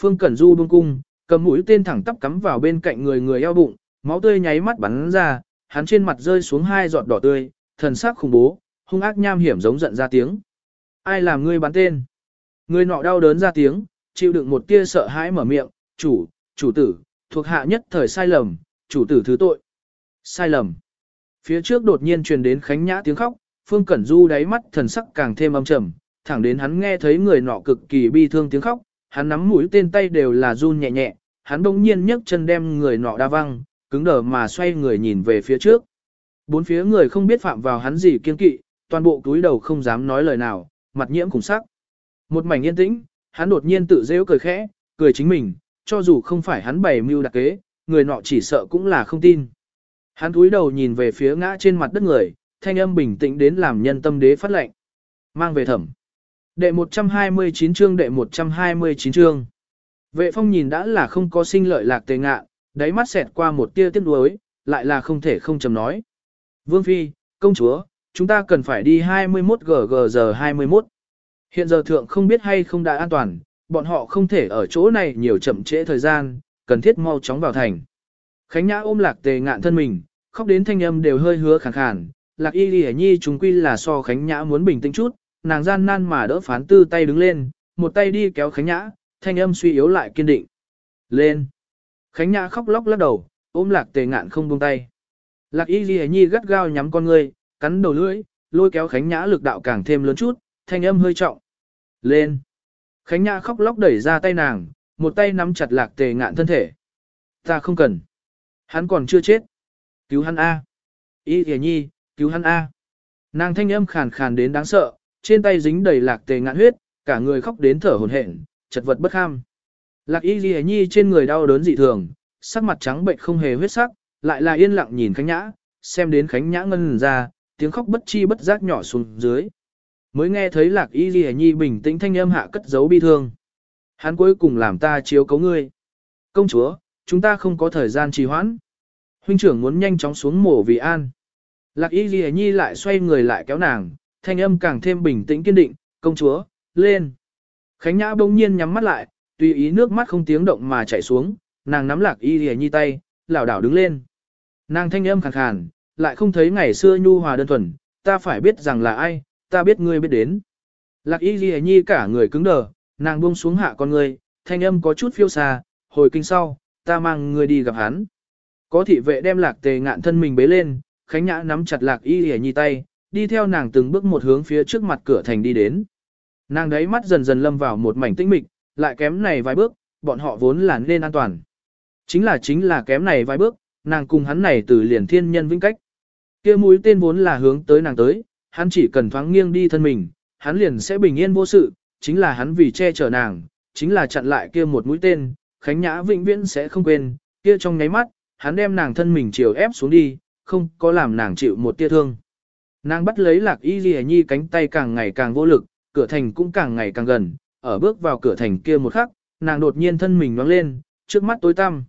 S1: Phương Cẩn Du buông cung, Cầm mũi tên thẳng tắp cắm vào bên cạnh người người eo bụng, máu tươi nháy mắt bắn ra, hắn trên mặt rơi xuống hai giọt đỏ tươi, thần sắc khủng bố, hung ác nham hiểm giống giận ra tiếng. Ai làm ngươi bắn tên? Người nọ đau đớn ra tiếng, chịu đựng một tia sợ hãi mở miệng, chủ, chủ tử, thuộc hạ nhất thời sai lầm, chủ tử thứ tội. Sai lầm. Phía trước đột nhiên truyền đến khánh nhã tiếng khóc, Phương Cẩn Du đáy mắt thần sắc càng thêm âm trầm, thẳng đến hắn nghe thấy người nọ cực kỳ bi thương tiếng khóc, hắn nắm mũi tên tay đều là run nhẹ nhẹ, hắn bỗng nhiên nhấc chân đem người nọ đa văng, cứng đờ mà xoay người nhìn về phía trước. Bốn phía người không biết phạm vào hắn gì kiên kỵ, toàn bộ túi đầu không dám nói lời nào, mặt nhiễm cùng sắc. Một mảnh yên tĩnh, hắn đột nhiên tự rêu cười khẽ, cười chính mình, cho dù không phải hắn bày mưu đặc kế, người nọ chỉ sợ cũng là không tin. Hắn túi đầu nhìn về phía ngã trên mặt đất người, thanh âm bình tĩnh đến làm nhân tâm đế phát lệnh. Mang về thẩm. Đệ 129 chương đệ 129 chương. Vệ phong nhìn đã là không có sinh lợi lạc tề ngạ, đáy mắt xẹt qua một tia tiếc nuối, lại là không thể không chầm nói. Vương Phi, công chúa, chúng ta cần phải đi 21 GG giờ 21. Hiện giờ thượng không biết hay không đã an toàn, bọn họ không thể ở chỗ này nhiều chậm trễ thời gian, cần thiết mau chóng vào thành. Khánh Nhã ôm lạc tề ngạn thân mình, khóc đến thanh âm đều hơi hứa khàn khàn, lạc y lìa nhi chúng quy là so Khánh Nhã muốn bình tĩnh chút, nàng gian nan mà đỡ phán tư tay đứng lên, một tay đi kéo Khánh Nhã, thanh âm suy yếu lại kiên định. Lên! Khánh Nhã khóc lóc lắc đầu, ôm lạc tề ngạn không buông tay. Lạc y lìa nhi gắt gao nhắm con ngươi, cắn đầu lưỡi, lôi kéo Khánh Nhã lực đạo càng thêm lớn chút, thanh âm hơi trọng. Lên! Khánh Nhã khóc lóc đẩy ra tay nàng, một tay nắm chặt lạc tề ngạn thân thể. Ta không cần. Hắn còn chưa chết. Cứu hắn A. Y lìa nhi, cứu hắn A. Nàng thanh âm khàn khàn đến đáng sợ, trên tay dính đầy lạc tề ngạn huyết, cả người khóc đến thở hổn hển, chật vật bất kham. Lạc y ghi nhi trên người đau đớn dị thường, sắc mặt trắng bệnh không hề huyết sắc, lại là yên lặng nhìn Khánh Nhã, xem đến Khánh Nhã ngân ra, tiếng khóc bất chi bất giác nhỏ xuống dưới. Mới nghe thấy lạc y ghi nhi bình tĩnh thanh âm hạ cất giấu bi thương. Hắn cuối cùng làm ta chiếu cấu ngươi. Công chúa, chúng ta không có thời gian trì hoãn. Huynh trưởng muốn nhanh chóng xuống mổ vì an. Lạc y ghi nhi lại xoay người lại kéo nàng, thanh âm càng thêm bình tĩnh kiên định, công chúa, lên. Khánh Nhã bỗng nhiên nhắm mắt lại, tùy ý nước mắt không tiếng động mà chảy xuống, nàng nắm lạc y ghi nhi tay, lảo đảo đứng lên. Nàng thanh âm khàn khàn, lại không thấy ngày xưa nhu hòa đơn thuần, ta phải biết rằng là ai, ta biết ngươi biết đến. Lạc y ghi nhi cả người cứng đờ, nàng buông xuống hạ con ngươi, thanh âm có chút phiêu xa, hồi kinh sau, ta mang ngươi đi gặp hắn. Có thị vệ đem lạc tề ngạn thân mình bế lên, Khánh Nhã nắm chặt lạc y hề nhi tay, đi theo nàng từng bước một hướng phía trước mặt cửa thành đi đến. Nàng đấy mắt dần dần lâm vào một mảnh tĩnh mịch, lại kém này vài bước, bọn họ vốn là nên an toàn. Chính là chính là kém này vài bước, nàng cùng hắn này từ liền thiên nhân vĩnh cách. kia mũi tên vốn là hướng tới nàng tới, hắn chỉ cần thoáng nghiêng đi thân mình, hắn liền sẽ bình yên vô sự, chính là hắn vì che chở nàng, chính là chặn lại kia một mũi tên, Khánh Nhã vĩnh viễn sẽ không quên, kia trong nháy mắt, hắn đem nàng thân mình chiều ép xuống đi, không có làm nàng chịu một tia thương. Nàng bắt lấy lạc y ghi nhi cánh tay càng ngày càng vô lực, cửa thành cũng càng ngày càng gần, ở bước vào cửa thành kia một khắc, nàng đột nhiên thân mình nhoáng lên, trước mắt tối tăm.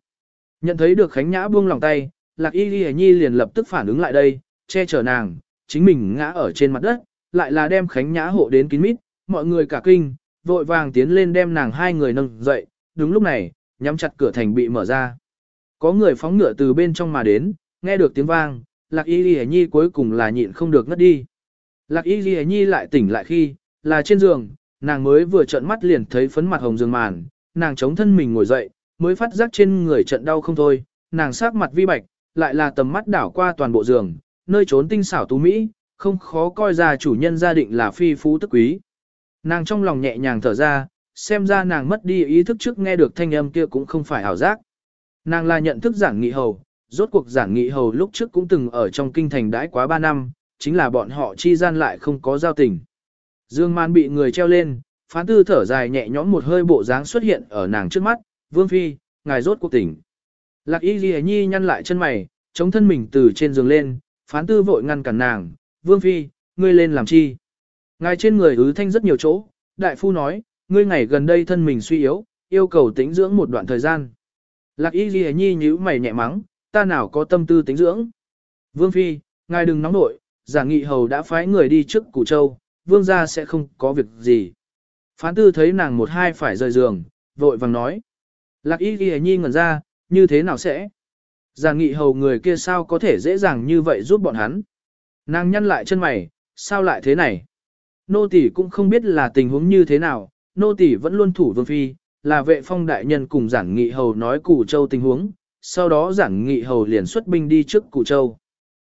S1: Nhận thấy được Khánh Nhã buông lòng tay, lạc y ghi nhi liền lập tức phản ứng lại đây, che chở nàng, chính mình ngã ở trên mặt đất, lại là đem Khánh Nhã hộ đến kín mít, mọi người cả kinh, vội vàng tiến lên đem nàng hai người nâng dậy, đúng lúc này, nhắm chặt cửa thành bị mở ra. Có người phóng ngựa từ bên trong mà đến, nghe được tiếng vang, Lạc Y Ghi Nhi cuối cùng là nhịn không được ngất đi. Lạc Y Ghi Nhi lại tỉnh lại khi, là trên giường, nàng mới vừa trợn mắt liền thấy phấn mặt hồng giường màn, nàng chống thân mình ngồi dậy, mới phát giác trên người trận đau không thôi, nàng sát mặt vi bạch, lại là tầm mắt đảo qua toàn bộ giường, nơi trốn tinh xảo tú Mỹ, không khó coi ra chủ nhân gia định là phi phú tức quý. Nàng trong lòng nhẹ nhàng thở ra, xem ra nàng mất đi ý thức trước nghe được thanh âm kia cũng không phải ảo giác. Nàng là nhận thức giảng nghị hầu, rốt cuộc giảng nghị hầu lúc trước cũng từng ở trong kinh thành đãi quá 3 năm, chính là bọn họ chi gian lại không có giao tình. Dương man bị người treo lên, phán tư thở dài nhẹ nhõm một hơi bộ dáng xuất hiện ở nàng trước mắt, vương phi, ngài rốt cuộc tỉnh. Lạc y ghi nhi nhăn lại chân mày, chống thân mình từ trên giường lên, phán tư vội ngăn cản nàng, vương phi, ngươi lên làm chi. Ngài trên người ứ thanh rất nhiều chỗ, đại phu nói, ngươi ngày gần đây thân mình suy yếu, yêu cầu tĩnh dưỡng một đoạn thời gian. Lạc y ghi nhi nhíu mày nhẹ mắng, ta nào có tâm tư tính dưỡng. Vương Phi, ngài đừng nóng nội, giả nghị hầu đã phái người đi trước Củ Châu, vương gia sẽ không có việc gì. Phán tư thấy nàng một hai phải rời giường, vội vàng nói. Lạc y ghi nhi ngẩn ra, như thế nào sẽ? Giản nghị hầu người kia sao có thể dễ dàng như vậy giúp bọn hắn? Nàng nhăn lại chân mày, sao lại thế này? Nô tỷ cũng không biết là tình huống như thế nào, nô tỷ vẫn luôn thủ vương phi, là vệ phong đại nhân cùng giản nghị hầu nói củ châu tình huống, sau đó giản nghị hầu liền xuất binh đi trước Cụ châu.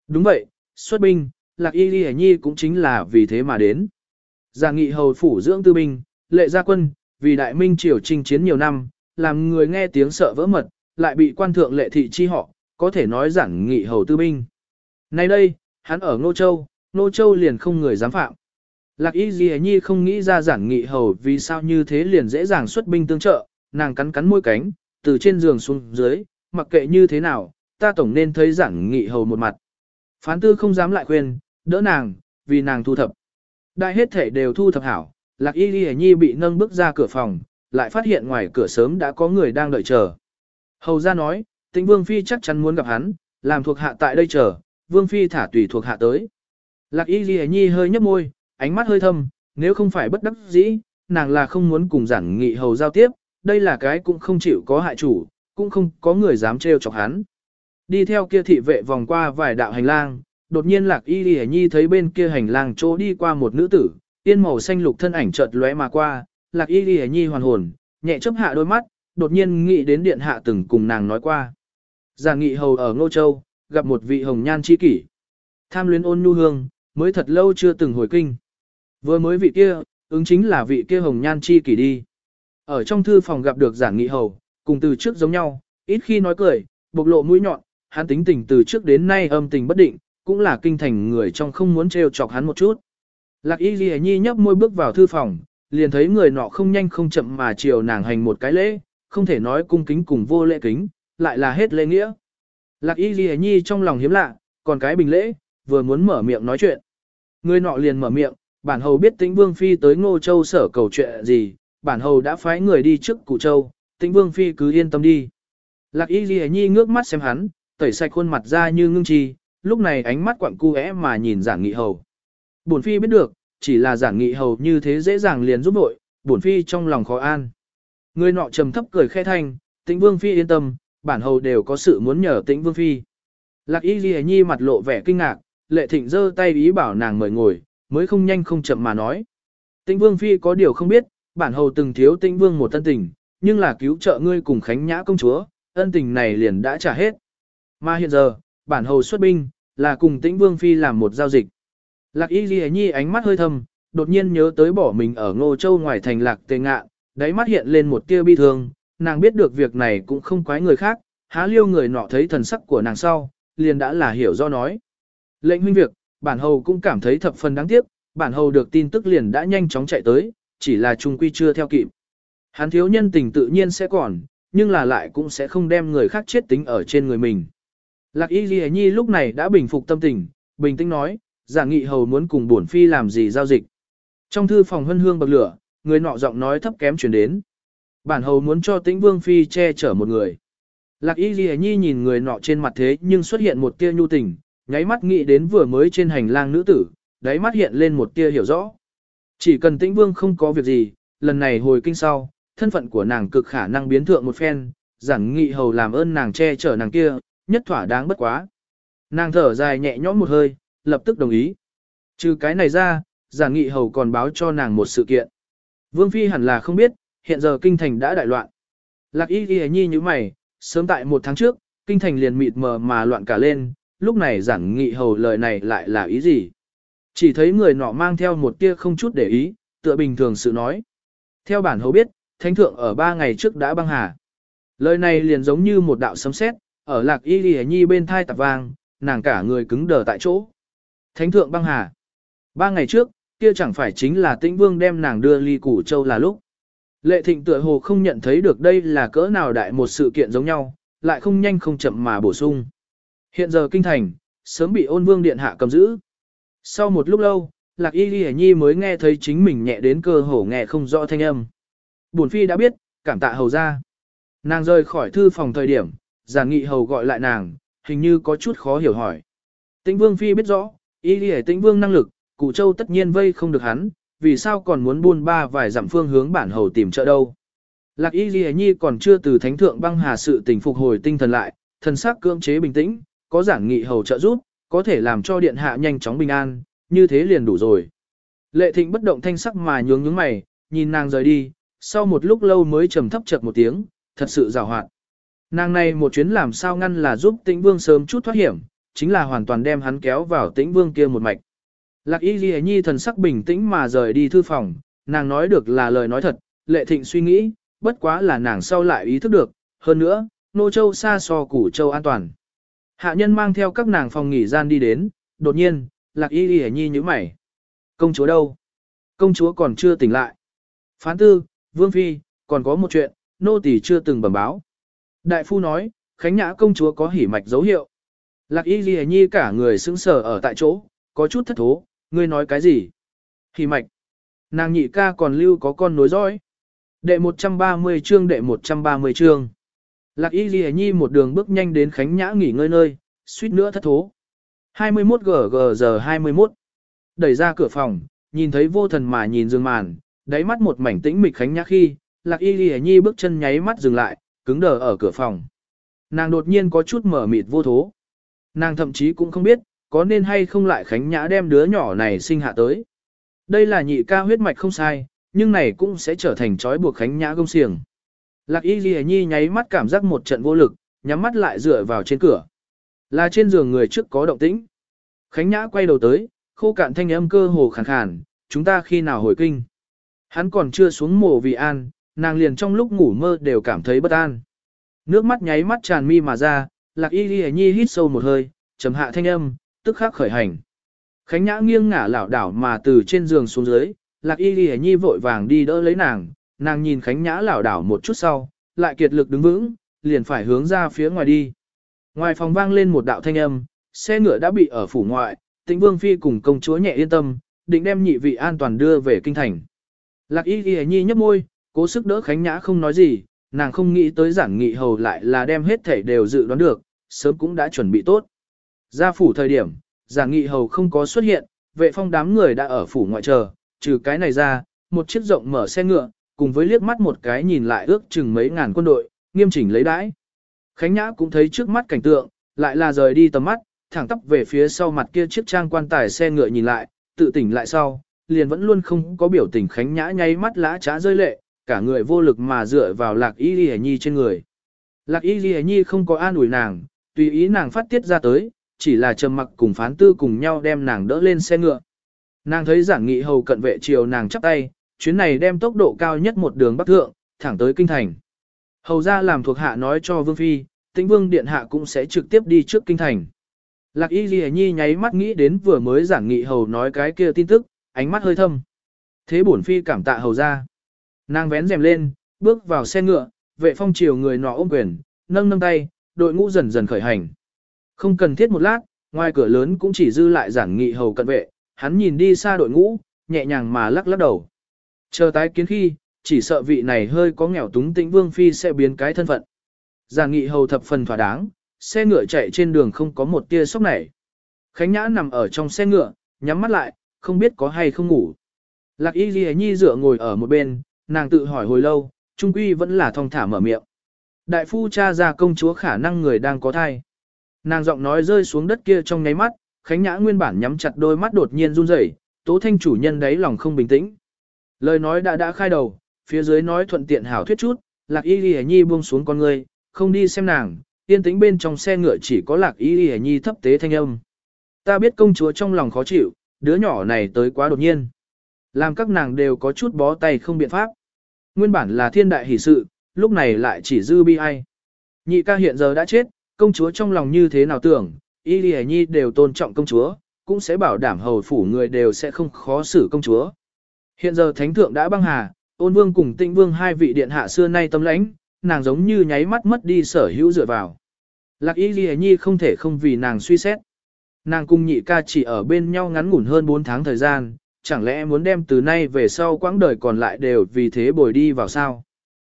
S1: Đúng vậy, xuất binh, lạc y ghi nhi cũng chính là vì thế mà đến. Giản nghị hầu phủ dưỡng tư binh, lệ gia quân, vì đại minh triều chinh chiến nhiều năm, làm người nghe tiếng sợ vỡ mật, lại bị quan thượng lệ thị chi họ, có thể nói giản nghị hầu tư binh. Nay đây, hắn ở Ngô Châu, Ngô Châu liền không người dám phạm. Lạc Y Ghi Nhi không nghĩ ra giản nghị hầu vì sao như thế liền dễ dàng xuất binh tương trợ, nàng cắn cắn môi cánh, từ trên giường xuống dưới, mặc kệ như thế nào, ta tổng nên thấy giản nghị hầu một mặt. Phán tư không dám lại khuyên, đỡ nàng, vì nàng thu thập. Đại hết thể đều thu thập hảo, Lạc Y Ghi Nhi bị nâng bước ra cửa phòng, lại phát hiện ngoài cửa sớm đã có người đang đợi chờ. Hầu ra nói, tĩnh Vương Phi chắc chắn muốn gặp hắn, làm thuộc hạ tại đây chờ, Vương Phi thả tùy thuộc hạ tới. Lạc Y Ghi Nhi hơi nhấp môi, ánh mắt hơi thâm, nếu không phải bất đắc dĩ, nàng là không muốn cùng giản nghị hầu giao tiếp, đây là cái cũng không chịu có hại chủ, cũng không có người dám trêu chọc hắn. Đi theo kia thị vệ vòng qua vài đạo hành lang, đột nhiên lạc y lì nhi thấy bên kia hành lang chỗ đi qua một nữ tử, tiên màu xanh lục thân ảnh chợt lóe mà qua, lạc y lì nhi hoàn hồn, nhẹ chớp hạ đôi mắt, đột nhiên nghĩ đến điện hạ từng cùng nàng nói qua. Giản nghị hầu ở Ngô Châu, gặp một vị hồng nhan chi kỷ. Tham luyến ôn nhu hương, mới thật lâu chưa từng hồi kinh. Vừa mới vị kia, ứng chính là vị kia hồng nhan chi kỷ đi. Ở trong thư phòng gặp được giảng nghị hầu, cùng từ trước giống nhau, ít khi nói cười, bộc lộ mũi nhọn, hắn tính tình từ trước đến nay âm tình bất định, cũng là kinh thành người trong không muốn trêu chọc hắn một chút. Lạc y ghi nhi nhấp môi bước vào thư phòng, liền thấy người nọ không nhanh không chậm mà chiều nàng hành một cái lễ, không thể nói cung kính cùng vô lễ kính, lại là hết lễ nghĩa. Lạc y ghi nhi trong lòng hiếm lạ, còn cái bình lễ, vừa muốn mở miệng nói chuyện. Người nọ liền mở miệng, bản hầu biết tĩnh vương phi tới ngô châu sở cầu chuyện gì, bản hầu đã phái người đi trước cụ châu, tĩnh vương phi cứ yên tâm đi. Lạc y ghi nhi ngước mắt xem hắn, tẩy sạch khuôn mặt ra như ngưng chi, lúc này ánh mắt quặng cu mà nhìn giản nghị hầu. Bổn phi biết được, chỉ là giản nghị hầu như thế dễ dàng liền giúp đội, bổn phi trong lòng khó an. Người nọ trầm thấp cười khẽ thanh, tĩnh vương phi yên tâm, bản hầu đều có sự muốn nhờ tĩnh vương phi. Lạc y ghi nhi mặt lộ vẻ kinh ngạc, lệ thịnh giơ tay ý bảo nàng mời ngồi, mới không nhanh không chậm mà nói. Tĩnh vương phi có điều không biết, bản hầu từng thiếu tĩnh vương một tân tình, nhưng là cứu trợ ngươi cùng khánh nhã công chúa, ân tình này liền đã trả hết. Mà hiện giờ, bản hầu xuất binh, là cùng tĩnh vương phi làm một giao dịch. Lạc y ghi nhi ánh mắt hơi thâm, đột nhiên nhớ tới bỏ mình ở ngô châu ngoài thành lạc tề ngạ, đáy mắt hiện lên một tia bi thương, nàng biết được việc này cũng không quái người khác, há liêu người nọ thấy thần sắc của nàng sau, liền đã là hiểu do nói. Lệnh huynh việc, bản hầu cũng cảm thấy thập phần đáng tiếc, bản hầu được tin tức liền đã nhanh chóng chạy tới, chỉ là trung quy chưa theo kịp. Hắn thiếu nhân tình tự nhiên sẽ còn, nhưng là lại cũng sẽ không đem người khác chết tính ở trên người mình. Lạc Y Ghi Nhi lúc này đã bình phục tâm tình, bình tĩnh nói, giả nghị hầu muốn cùng bổn phi làm gì giao dịch. Trong thư phòng hân hương bậc lửa, người nọ giọng nói thấp kém chuyển đến. Bản hầu muốn cho tĩnh vương phi che chở một người. Lạc Y Ghi Nhi nhìn người nọ trên mặt thế nhưng xuất hiện một tia nhu tình, nháy mắt nghĩ đến vừa mới trên hành lang nữ tử, đáy mắt hiện lên một tia hiểu rõ. Chỉ cần tĩnh vương không có việc gì, lần này hồi kinh sau, thân phận của nàng cực khả năng biến thượng một phen, giản nghị hầu làm ơn nàng che chở nàng kia, nhất thỏa đáng bất quá. Nàng thở dài nhẹ nhõm một hơi, lập tức đồng ý. Trừ cái này ra, giản nghị hầu còn báo cho nàng một sự kiện. Vương Phi hẳn là không biết, hiện giờ kinh thành đã đại loạn. Lạc y ghi nhi như mày, sớm tại một tháng trước, kinh thành liền mịt mờ mà loạn cả lên, lúc này giản nghị hầu lời này lại là ý gì? Chỉ thấy người nọ mang theo một tia không chút để ý, tựa bình thường sự nói. Theo bản hầu biết, thánh thượng ở ba ngày trước đã băng hà. Lời này liền giống như một đạo sấm sét, ở lạc y lì nhi bên thai tạp vang, nàng cả người cứng đờ tại chỗ. Thánh thượng băng hà. Ba ngày trước, kia chẳng phải chính là tĩnh vương đem nàng đưa ly củ châu là lúc. Lệ thịnh tựa hồ không nhận thấy được đây là cỡ nào đại một sự kiện giống nhau, lại không nhanh không chậm mà bổ sung. Hiện giờ kinh thành, sớm bị ôn vương điện hạ cầm giữ. Sau một lúc lâu, lạc y ghi nhi mới nghe thấy chính mình nhẹ đến cơ hồ nghe không rõ thanh âm. Bổn phi đã biết, cảm tạ hầu ra. Nàng rời khỏi thư phòng thời điểm, giản nghị hầu gọi lại nàng, hình như có chút khó hiểu hỏi. Tĩnh vương phi biết rõ, ý nghĩa tĩnh vương năng lực, cụ châu tất nhiên vây không được hắn, vì sao còn muốn buôn ba vài dặm phương hướng bản hầu tìm trợ đâu. Lạc Y Ghi Nhi còn chưa từ thánh thượng băng hà sự tình phục hồi tinh thần lại, thần sắc cưỡng chế bình tĩnh, có giảng nghị hầu trợ giúp, có thể làm cho điện hạ nhanh chóng bình an, như thế liền đủ rồi. Lệ thịnh bất động thanh sắc mà nhướng nhướng mày, nhìn nàng rời đi, sau một lúc lâu mới trầm thấp chợt một tiếng, thật sự rào hoạt. Nàng này một chuyến làm sao ngăn là giúp tĩnh vương sớm chút thoát hiểm, chính là hoàn toàn đem hắn kéo vào tĩnh vương kia một mạch. Lạc y ghi nhi thần sắc bình tĩnh mà rời đi thư phòng, nàng nói được là lời nói thật, lệ thịnh suy nghĩ, bất quá là nàng sau lại ý thức được, hơn nữa, nô châu xa so củ châu an toàn. Hạ nhân mang theo các nàng phòng nghỉ gian đi đến, đột nhiên, lạc y ghi nhi như mày. Công chúa đâu? Công chúa còn chưa tỉnh lại. Phán tư, vương phi, còn có một chuyện, nô tỳ chưa từng bẩm báo. Đại phu nói, Khánh Nhã công chúa có hỉ mạch dấu hiệu. Lạc y ghi nhi cả người sững sờ ở tại chỗ, có chút thất thố, ngươi nói cái gì? Hỉ mạch. Nàng nhị ca còn lưu có con nối dõi. Đệ 130 chương đệ 130 chương. Lạc y ghi nhi một đường bước nhanh đến Khánh Nhã nghỉ ngơi nơi, suýt nữa thất thố. 21 GG giờ 21. Đẩy ra cửa phòng, nhìn thấy vô thần mà nhìn dương màn, đáy mắt một mảnh tĩnh mịch Khánh Nhã khi, Lạc y ghi nhi bước chân nháy mắt dừng lại, cứng đờ ở cửa phòng. Nàng đột nhiên có chút mở mịt vô thố. Nàng thậm chí cũng không biết, có nên hay không lại Khánh Nhã đem đứa nhỏ này sinh hạ tới. Đây là nhị ca huyết mạch không sai, nhưng này cũng sẽ trở thành trói buộc Khánh Nhã gông xiềng. Lạc Y Ghi Nhi nháy mắt cảm giác một trận vô lực, nhắm mắt lại dựa vào trên cửa. Là trên giường người trước có động tĩnh. Khánh Nhã quay đầu tới, khô cạn thanh âm cơ hồ khàn khàn, chúng ta khi nào hồi kinh. Hắn còn chưa xuống mồ vì an, nàng liền trong lúc ngủ mơ đều cảm thấy bất an. Nước mắt nháy mắt tràn mi mà ra, lạc y ghi nhi hít sâu một hơi, trầm hạ thanh âm, tức khắc khởi hành. Khánh nhã nghiêng ngả lảo đảo mà từ trên giường xuống dưới, lạc y ghi nhi vội vàng đi đỡ lấy nàng, nàng nhìn khánh nhã lảo đảo một chút sau, lại kiệt lực đứng vững, liền phải hướng ra phía ngoài đi. Ngoài phòng vang lên một đạo thanh âm, xe ngựa đã bị ở phủ ngoại, tĩnh vương phi cùng công chúa nhẹ yên tâm, định đem nhị vị an toàn đưa về kinh thành. Lạc y ghi nhi nhấp môi, cố sức đỡ Khánh Nhã không nói gì, nàng không nghĩ tới giảng nghị hầu lại là đem hết thể đều dự đoán được, sớm cũng đã chuẩn bị tốt. Ra phủ thời điểm, giảng nghị hầu không có xuất hiện, vệ phong đám người đã ở phủ ngoại chờ, trừ cái này ra, một chiếc rộng mở xe ngựa, cùng với liếc mắt một cái nhìn lại ước chừng mấy ngàn quân đội, nghiêm chỉnh lấy đãi. Khánh Nhã cũng thấy trước mắt cảnh tượng, lại là rời đi tầm mắt, thẳng tắp về phía sau mặt kia chiếc trang quan tài xe ngựa nhìn lại, tự tỉnh lại sau, liền vẫn luôn không có biểu tình Khánh Nhã nháy mắt lã trá rơi lệ, cả người vô lực mà dựa vào lạc y ghi nhi trên người. Lạc y ghi nhi không có an ủi nàng, tùy ý nàng phát tiết ra tới, chỉ là trầm mặc cùng phán tư cùng nhau đem nàng đỡ lên xe ngựa. Nàng thấy giảng nghị hầu cận vệ chiều nàng chắp tay, chuyến này đem tốc độ cao nhất một đường bắc thượng, thẳng tới kinh thành. Hầu ra làm thuộc hạ nói cho Vương Phi, tĩnh Vương Điện Hạ cũng sẽ trực tiếp đi trước kinh thành. Lạc Y Ghi Nhi nháy mắt nghĩ đến vừa mới giảng nghị hầu nói cái kia tin tức, ánh mắt hơi thâm. Thế bổn Phi cảm tạ hầu ra. Nàng vén rèm lên, bước vào xe ngựa, vệ phong chiều người nọ ôm quyền, nâng nâng tay, đội ngũ dần dần khởi hành. Không cần thiết một lát, ngoài cửa lớn cũng chỉ dư lại giản nghị hầu cận vệ, hắn nhìn đi xa đội ngũ, nhẹ nhàng mà lắc lắc đầu. Chờ tái kiến khi, chỉ sợ vị này hơi có nghèo túng tĩnh vương phi sẽ biến cái thân phận. Giản nghị hầu thập phần thỏa đáng, xe ngựa chạy trên đường không có một tia sốc nảy. Khánh Nhã nằm ở trong xe ngựa, nhắm mắt lại, không biết có hay không ngủ. Lạc Y Ghi Nhi dựa ngồi ở một bên, nàng tự hỏi hồi lâu, trung quy vẫn là thong thả mở miệng. Đại phu cha ra công chúa khả năng người đang có thai. Nàng giọng nói rơi xuống đất kia trong nháy mắt, Khánh Nhã nguyên bản nhắm chặt đôi mắt đột nhiên run rẩy, Tố Thanh chủ nhân đấy lòng không bình tĩnh. Lời nói đã đã khai đầu, phía dưới nói thuận tiện hảo thuyết chút, Lạc Y Lì Nhi buông xuống con người, không đi xem nàng, yên tĩnh bên trong xe ngựa chỉ có Lạc Y Lì Nhi thấp tế thanh âm. Ta biết công chúa trong lòng khó chịu, đứa nhỏ này tới quá đột nhiên. Làm các nàng đều có chút bó tay không biện pháp. Nguyên bản là thiên đại hỷ sự, lúc này lại chỉ dư bi ai. Nhị ca hiện giờ đã chết, công chúa trong lòng như thế nào tưởng, y lì nhi đều tôn trọng công chúa, cũng sẽ bảo đảm hầu phủ người đều sẽ không khó xử công chúa. Hiện giờ thánh thượng đã băng hà, ôn vương cùng tinh vương hai vị điện hạ xưa nay tâm lãnh, nàng giống như nháy mắt mất đi sở hữu dựa vào. Lạc y lì nhi không thể không vì nàng suy xét. Nàng cùng nhị ca chỉ ở bên nhau ngắn ngủn hơn 4 tháng thời gian, chẳng lẽ muốn đem từ nay về sau quãng đời còn lại đều vì thế bồi đi vào sao?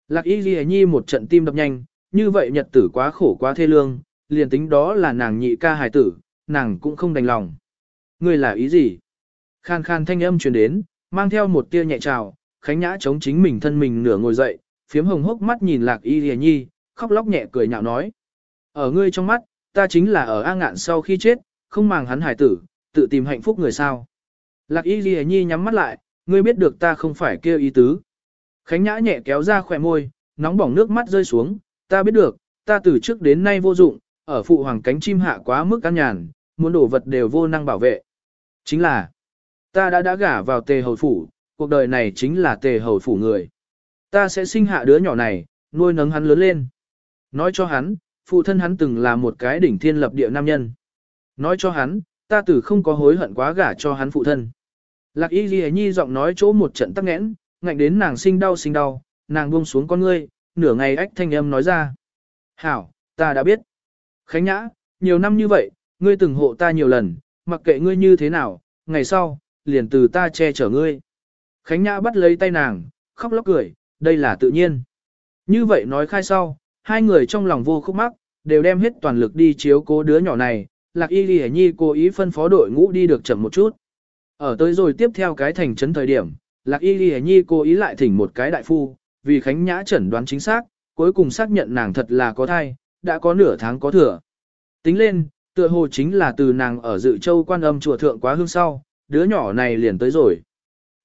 S1: Lạc y ghi nhi một trận tim đập nhanh, như vậy nhật tử quá khổ quá thê lương, liền tính đó là nàng nhị ca hài tử, nàng cũng không đành lòng. Ngươi là ý gì? Khan khan thanh âm truyền đến, mang theo một tia nhẹ trào, khánh nhã chống chính mình thân mình nửa ngồi dậy, phiếm hồng hốc mắt nhìn lạc y lìa nhi, khóc lóc nhẹ cười nhạo nói. Ở ngươi trong mắt, ta chính là ở A ngạn sau khi chết, không màng hắn hải tử, tự tìm hạnh phúc người sao. Lạc y lìa nhi nhắm mắt lại, ngươi biết được ta không phải kêu ý tứ. Khánh nhã nhẹ kéo ra khỏe môi, nóng bỏng nước mắt rơi xuống, ta biết được, ta từ trước đến nay vô dụng, ở phụ hoàng cánh chim hạ quá mức căn nhàn, muốn đổ vật đều vô năng bảo vệ. Chính là, ta đã đã gả vào tề hầu phủ, cuộc đời này chính là tề hầu phủ người. Ta sẽ sinh hạ đứa nhỏ này, nuôi nấng hắn lớn lên. Nói cho hắn, phụ thân hắn từng là một cái đỉnh thiên lập địa nam nhân. Nói cho hắn, ta tử không có hối hận quá gả cho hắn phụ thân. Lạc y ghi nhi giọng nói chỗ một trận tắc nghẽn, ngạnh đến nàng sinh đau sinh đau, nàng buông xuống con ngươi, nửa ngày ách thanh âm nói ra. Hảo, ta đã biết. Khánh Nhã, nhiều năm như vậy, ngươi từng hộ ta nhiều lần, mặc kệ ngươi như thế nào, ngày sau, liền từ ta che chở ngươi. Khánh Nhã bắt lấy tay nàng, khóc lóc cười, đây là tự nhiên. Như vậy nói khai sau, hai người trong lòng vô khúc mắc, đều đem hết toàn lực đi chiếu cố đứa nhỏ này, lạc y Lệ nhi cố ý phân phó đội ngũ đi được chậm một chút. Ở tới rồi tiếp theo cái thành trấn thời điểm, lạc y Lệ nhi cố ý lại thỉnh một cái đại phu, vì Khánh Nhã chẩn đoán chính xác, cuối cùng xác nhận nàng thật là có thai, đã có nửa tháng có thừa. Tính lên, tựa hồ chính là từ nàng ở dự châu quan âm chùa thượng quá hương sau, đứa nhỏ này liền tới rồi.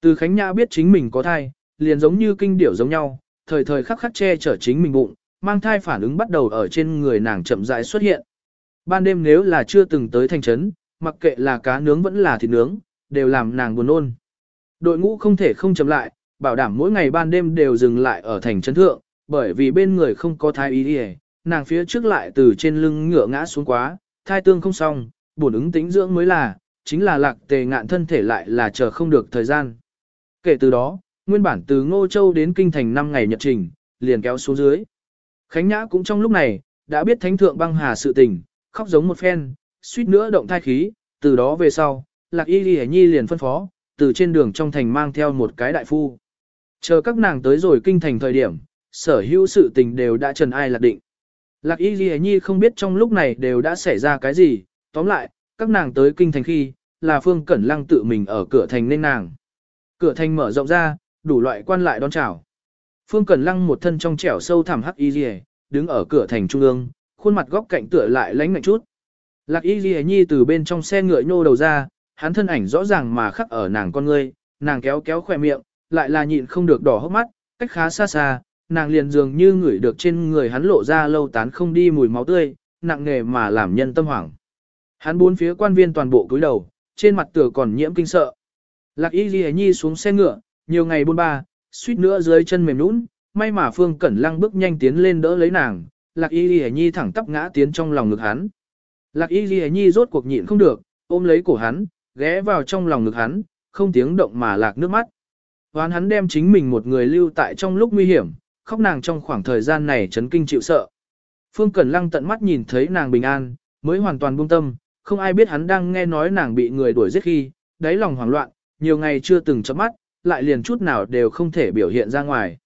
S1: Từ Khánh Nhã biết chính mình có thai, liền giống như kinh điểu giống nhau, thời thời khắc khắc che chở chính mình bụng, mang thai phản ứng bắt đầu ở trên người nàng chậm rãi xuất hiện. Ban đêm nếu là chưa từng tới thành trấn, mặc kệ là cá nướng vẫn là thịt nướng, đều làm nàng buồn nôn. Đội ngũ không thể không chậm lại, bảo đảm mỗi ngày ban đêm đều dừng lại ở thành trấn thượng, bởi vì bên người không có thai ý đi nàng phía trước lại từ trên lưng ngựa ngã xuống quá, thai tương không xong, bổn ứng tính dưỡng mới là, chính là lạc tề ngạn thân thể lại là chờ không được thời gian. Kể từ đó, nguyên bản từ Ngô Châu đến Kinh Thành 5 ngày nhật trình, liền kéo xuống dưới. Khánh Nhã cũng trong lúc này, đã biết thánh thượng băng hà sự tình, khóc giống một phen, suýt nữa động thai khí, từ đó về sau, Lạc Y Ghi Nhi liền phân phó, từ trên đường trong thành mang theo một cái đại phu. Chờ các nàng tới rồi kinh thành thời điểm, sở hữu sự tình đều đã trần ai lạc định. Lạc Y Ghi Nhi không biết trong lúc này đều đã xảy ra cái gì, tóm lại, các nàng tới kinh thành khi, là Phương Cẩn Lăng tự mình ở cửa thành nên nàng. Cửa thành mở rộng ra, đủ loại quan lại đón chào. Phương Cẩn Lăng một thân trong trẻo sâu thẳm hắc y liễu, đứng ở cửa thành trung ương, khuôn mặt góc cạnh tựa lại lánh mạnh chút. Lạc y Ghi nhi từ bên trong xe ngựa nhô đầu ra, hắn thân ảnh rõ ràng mà khắc ở nàng con ngươi, nàng kéo kéo khỏe miệng, lại là nhịn không được đỏ hốc mắt, cách khá xa xa, nàng liền dường như ngửi được trên người hắn lộ ra lâu tán không đi mùi máu tươi, nặng nghề mà làm nhân tâm hoảng. Hắn bốn phía quan viên toàn bộ cúi đầu, trên mặt tựa còn nhiễm kinh sợ. Lạc y ghi nhi xuống xe ngựa, nhiều ngày buôn ba, suýt nữa dưới chân mềm nũng, may mà Phương Cẩn Lăng bước nhanh tiến lên đỡ lấy nàng, Lạc Y Ghi Nhi thẳng tắp ngã tiến trong lòng ngực hắn. Lạc Y Ghi Nhi rốt cuộc nhịn không được, ôm lấy cổ hắn, ghé vào trong lòng ngực hắn, không tiếng động mà lạc nước mắt. Hoán hắn đem chính mình một người lưu tại trong lúc nguy hiểm, khóc nàng trong khoảng thời gian này chấn kinh chịu sợ. Phương Cẩn Lăng tận mắt nhìn thấy nàng bình an, mới hoàn toàn buông tâm, không ai biết hắn đang nghe nói nàng bị người đuổi giết khi, đáy lòng hoảng loạn, nhiều ngày chưa từng chớp mắt, lại liền chút nào đều không thể biểu hiện ra ngoài.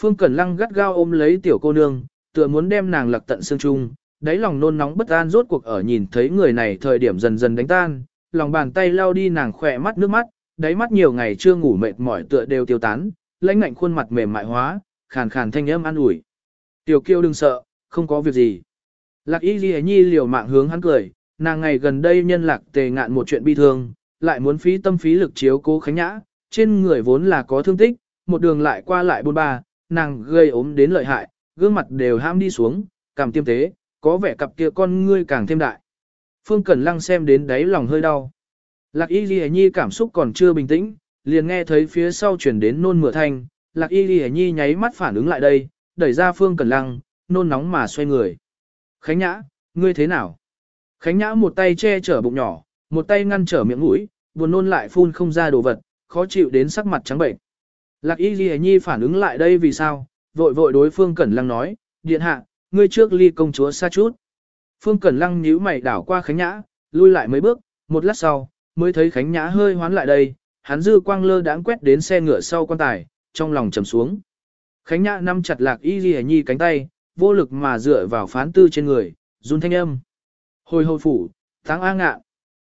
S1: Phương Cẩn Lăng gắt gao ôm lấy tiểu cô nương, tựa muốn đem nàng lặc tận xương chung, đáy lòng nôn nóng bất an rốt cuộc ở nhìn thấy người này thời điểm dần dần đánh tan, lòng bàn tay lao đi nàng khỏe mắt nước mắt, đáy mắt nhiều ngày chưa ngủ mệt mỏi tựa đều tiêu tán, lãnh ngạnh khuôn mặt mềm mại hóa, khàn khàn thanh âm an ủi. Tiểu kiêu đừng sợ, không có việc gì. Lạc y ghi nhi liều mạng hướng hắn cười, nàng ngày gần đây nhân lạc tề ngạn một chuyện bi thương, lại muốn phí tâm phí lực chiếu cố khánh nhã, trên người vốn là có thương tích, một đường lại qua lại bôn ba, nàng gây ốm đến lợi hại, gương mặt đều ham đi xuống, cảm tiêm tế, có vẻ cặp kia con ngươi càng thêm đại. Phương Cẩn Lăng xem đến đáy lòng hơi đau. Lạc Y Ghi Nhi cảm xúc còn chưa bình tĩnh, liền nghe thấy phía sau chuyển đến nôn mửa thanh, Lạc Y Ghi Nhi nháy mắt phản ứng lại đây, đẩy ra Phương Cẩn Lăng, nôn nóng mà xoay người. Khánh Nhã, ngươi thế nào? Khánh Nhã một tay che chở bụng nhỏ, một tay ngăn trở miệng mũi, buồn nôn lại phun không ra đồ vật, khó chịu đến sắc mặt trắng bệnh. Lạc Y Ghi Nhi phản ứng lại đây vì sao, vội vội đối Phương Cẩn Lăng nói, điện hạ, ngươi trước ly công chúa xa chút. Phương Cẩn Lăng nhíu mày đảo qua Khánh Nhã, lui lại mấy bước, một lát sau, mới thấy Khánh Nhã hơi hoán lại đây, hắn dư quang lơ đãng quét đến xe ngựa sau quan tài, trong lòng trầm xuống. Khánh Nhã nắm chặt Lạc Y Ghi Nhi cánh tay, vô lực mà dựa vào phán tư trên người, run thanh âm. Hồi hồi phủ, tháng A ngạ.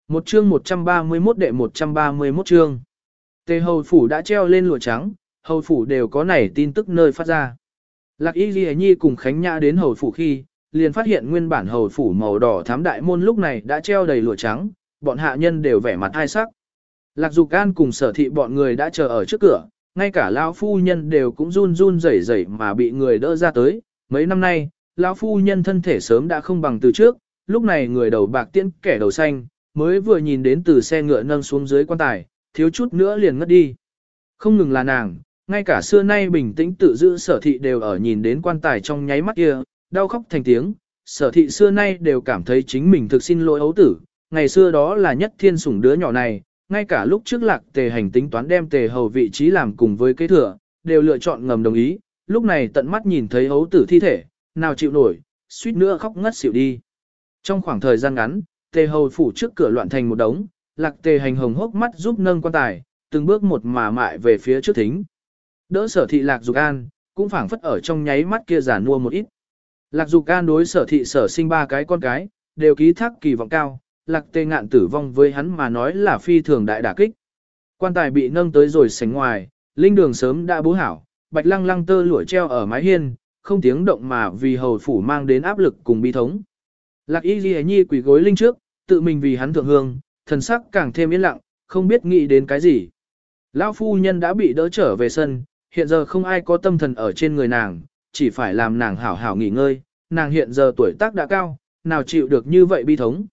S1: Một chương 131 đệ 131 chương. Tề hầu phủ đã treo lên lụa trắng, hầu phủ đều có nảy tin tức nơi phát ra. Lạc Y Ghi Nhi cùng Khánh Nhã đến hầu phủ khi, liền phát hiện nguyên bản hầu phủ màu đỏ thám đại môn lúc này đã treo đầy lụa trắng, bọn hạ nhân đều vẻ mặt hai sắc. Lạc Dục Can cùng sở thị bọn người đã chờ ở trước cửa, ngay cả lão phu nhân đều cũng run run rẩy rẩy mà bị người đỡ ra tới. Mấy năm nay, lão phu nhân thân thể sớm đã không bằng từ trước, lúc này người đầu bạc tiễn kẻ đầu xanh, mới vừa nhìn đến từ xe ngựa nâng xuống dưới quan tài, thiếu chút nữa liền ngất đi. Không ngừng là nàng, ngay cả xưa nay bình tĩnh tự giữ sở thị đều ở nhìn đến quan tài trong nháy mắt kia, đau khóc thành tiếng, sở thị xưa nay đều cảm thấy chính mình thực xin lỗi ấu tử, ngày xưa đó là nhất thiên sủng đứa nhỏ này, ngay cả lúc trước lạc tề hành tính toán đem tề hầu vị trí làm cùng với kế thừa, đều lựa chọn ngầm đồng ý, lúc này tận mắt nhìn thấy ấu tử thi thể, nào chịu nổi, suýt nữa khóc ngất xỉu đi. Trong khoảng thời gian ngắn, tề hầu phủ trước cửa loạn thành một đống, lạc tề hành hồng hốc mắt giúp nâng quan tài, từng bước một mà mại về phía trước thính. Đỡ sở thị lạc dục an, cũng phảng phất ở trong nháy mắt kia giả mua một ít. Lạc dục an đối sở thị sở sinh ba cái con cái, đều ký thác kỳ vọng cao, lạc tê ngạn tử vong với hắn mà nói là phi thường đại đả kích. Quan tài bị nâng tới rồi sánh ngoài, linh đường sớm đã bố hảo, bạch lăng lăng tơ lụa treo ở mái hiên, không tiếng động mà vì hầu phủ mang đến áp lực cùng bi thống. Lạc y ghi nhi quỷ gối linh trước, tự mình vì hắn thượng hương, thần sắc càng thêm yên lặng, không biết nghĩ đến cái gì. Lão phu nhân đã bị đỡ trở về sân, hiện giờ không ai có tâm thần ở trên người nàng, chỉ phải làm nàng hảo hảo nghỉ ngơi, nàng hiện giờ tuổi tác đã cao, nào chịu được như vậy bi thống.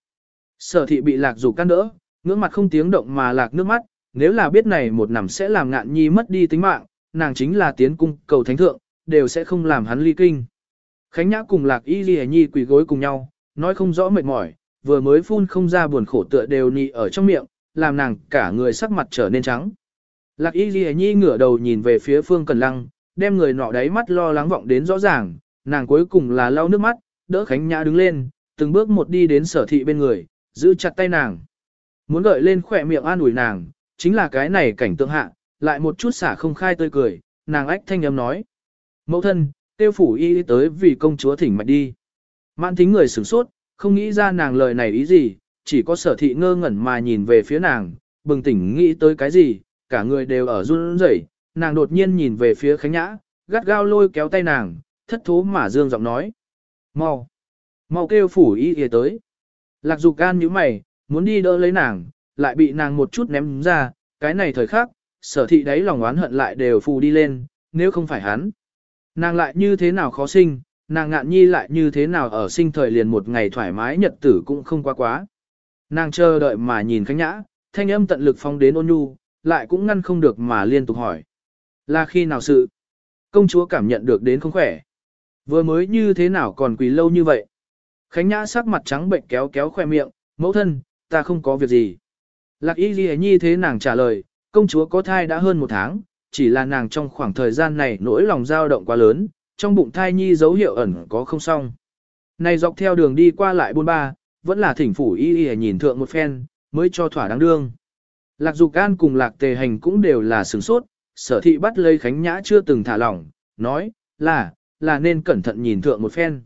S1: Sở thị bị lạc dục can đỡ, ngưỡng mặt không tiếng động mà lạc nước mắt, nếu là biết này một nằm sẽ làm ngạn nhi mất đi tính mạng, nàng chính là tiến cung cầu thánh thượng, đều sẽ không làm hắn ly kinh. Khánh Nhã cùng lạc y ghi nhi quỳ gối cùng nhau, nói không rõ mệt mỏi, vừa mới phun không ra buồn khổ tựa đều nị ở trong miệng, làm nàng cả người sắc mặt trở nên trắng. Lạc y ghi nhi ngửa đầu nhìn về phía phương cần lăng, đem người nọ đáy mắt lo lắng vọng đến rõ ràng, nàng cuối cùng là lau nước mắt, đỡ Khánh Nhã đứng lên, từng bước một đi đến sở thị bên người, giữ chặt tay nàng. Muốn gợi lên khỏe miệng an ủi nàng, chính là cái này cảnh tượng hạ, lại một chút xả không khai tươi cười, nàng ách thanh âm nói. Mẫu thân, tiêu phủ y tới vì công chúa thỉnh mạch đi. Mạn thính người sửng sốt, không nghĩ ra nàng lời này ý gì, chỉ có sở thị ngơ ngẩn mà nhìn về phía nàng, bừng tỉnh nghĩ tới cái gì, cả người đều ở run rẩy, nàng đột nhiên nhìn về phía Khánh Nhã, gắt gao lôi kéo tay nàng, thất thố mà dương giọng nói. Mau! Mau kêu phủ y y tới. Lạc dục gan như mày, muốn đi đỡ lấy nàng, lại bị nàng một chút ném ra, cái này thời khắc, sở thị đáy lòng oán hận lại đều phù đi lên, nếu không phải hắn. Nàng lại như thế nào khó sinh, nàng ngạn nhi lại như thế nào ở sinh thời liền một ngày thoải mái nhật tử cũng không quá quá. Nàng chờ đợi mà nhìn khánh nhã, thanh âm tận lực phong đến ôn nhu, lại cũng ngăn không được mà liên tục hỏi. Là khi nào sự? Công chúa cảm nhận được đến không khỏe. Vừa mới như thế nào còn quỳ lâu như vậy? Khánh Nhã sắc mặt trắng bệnh kéo kéo khoe miệng, mẫu thân, ta không có việc gì. Lạc y ghi nhi thế nàng trả lời, công chúa có thai đã hơn một tháng, chỉ là nàng trong khoảng thời gian này nỗi lòng dao động quá lớn, trong bụng thai nhi dấu hiệu ẩn có không xong. Này dọc theo đường đi qua lại buôn ba, vẫn là thỉnh phủ y y nhìn thượng một phen, mới cho thỏa đáng đương. Lạc Dục An cùng Lạc Tề Hành cũng đều là sửng sốt, sở thị bắt lấy Khánh Nhã chưa từng thả lỏng, nói, là, là nên cẩn thận nhìn thượng một phen.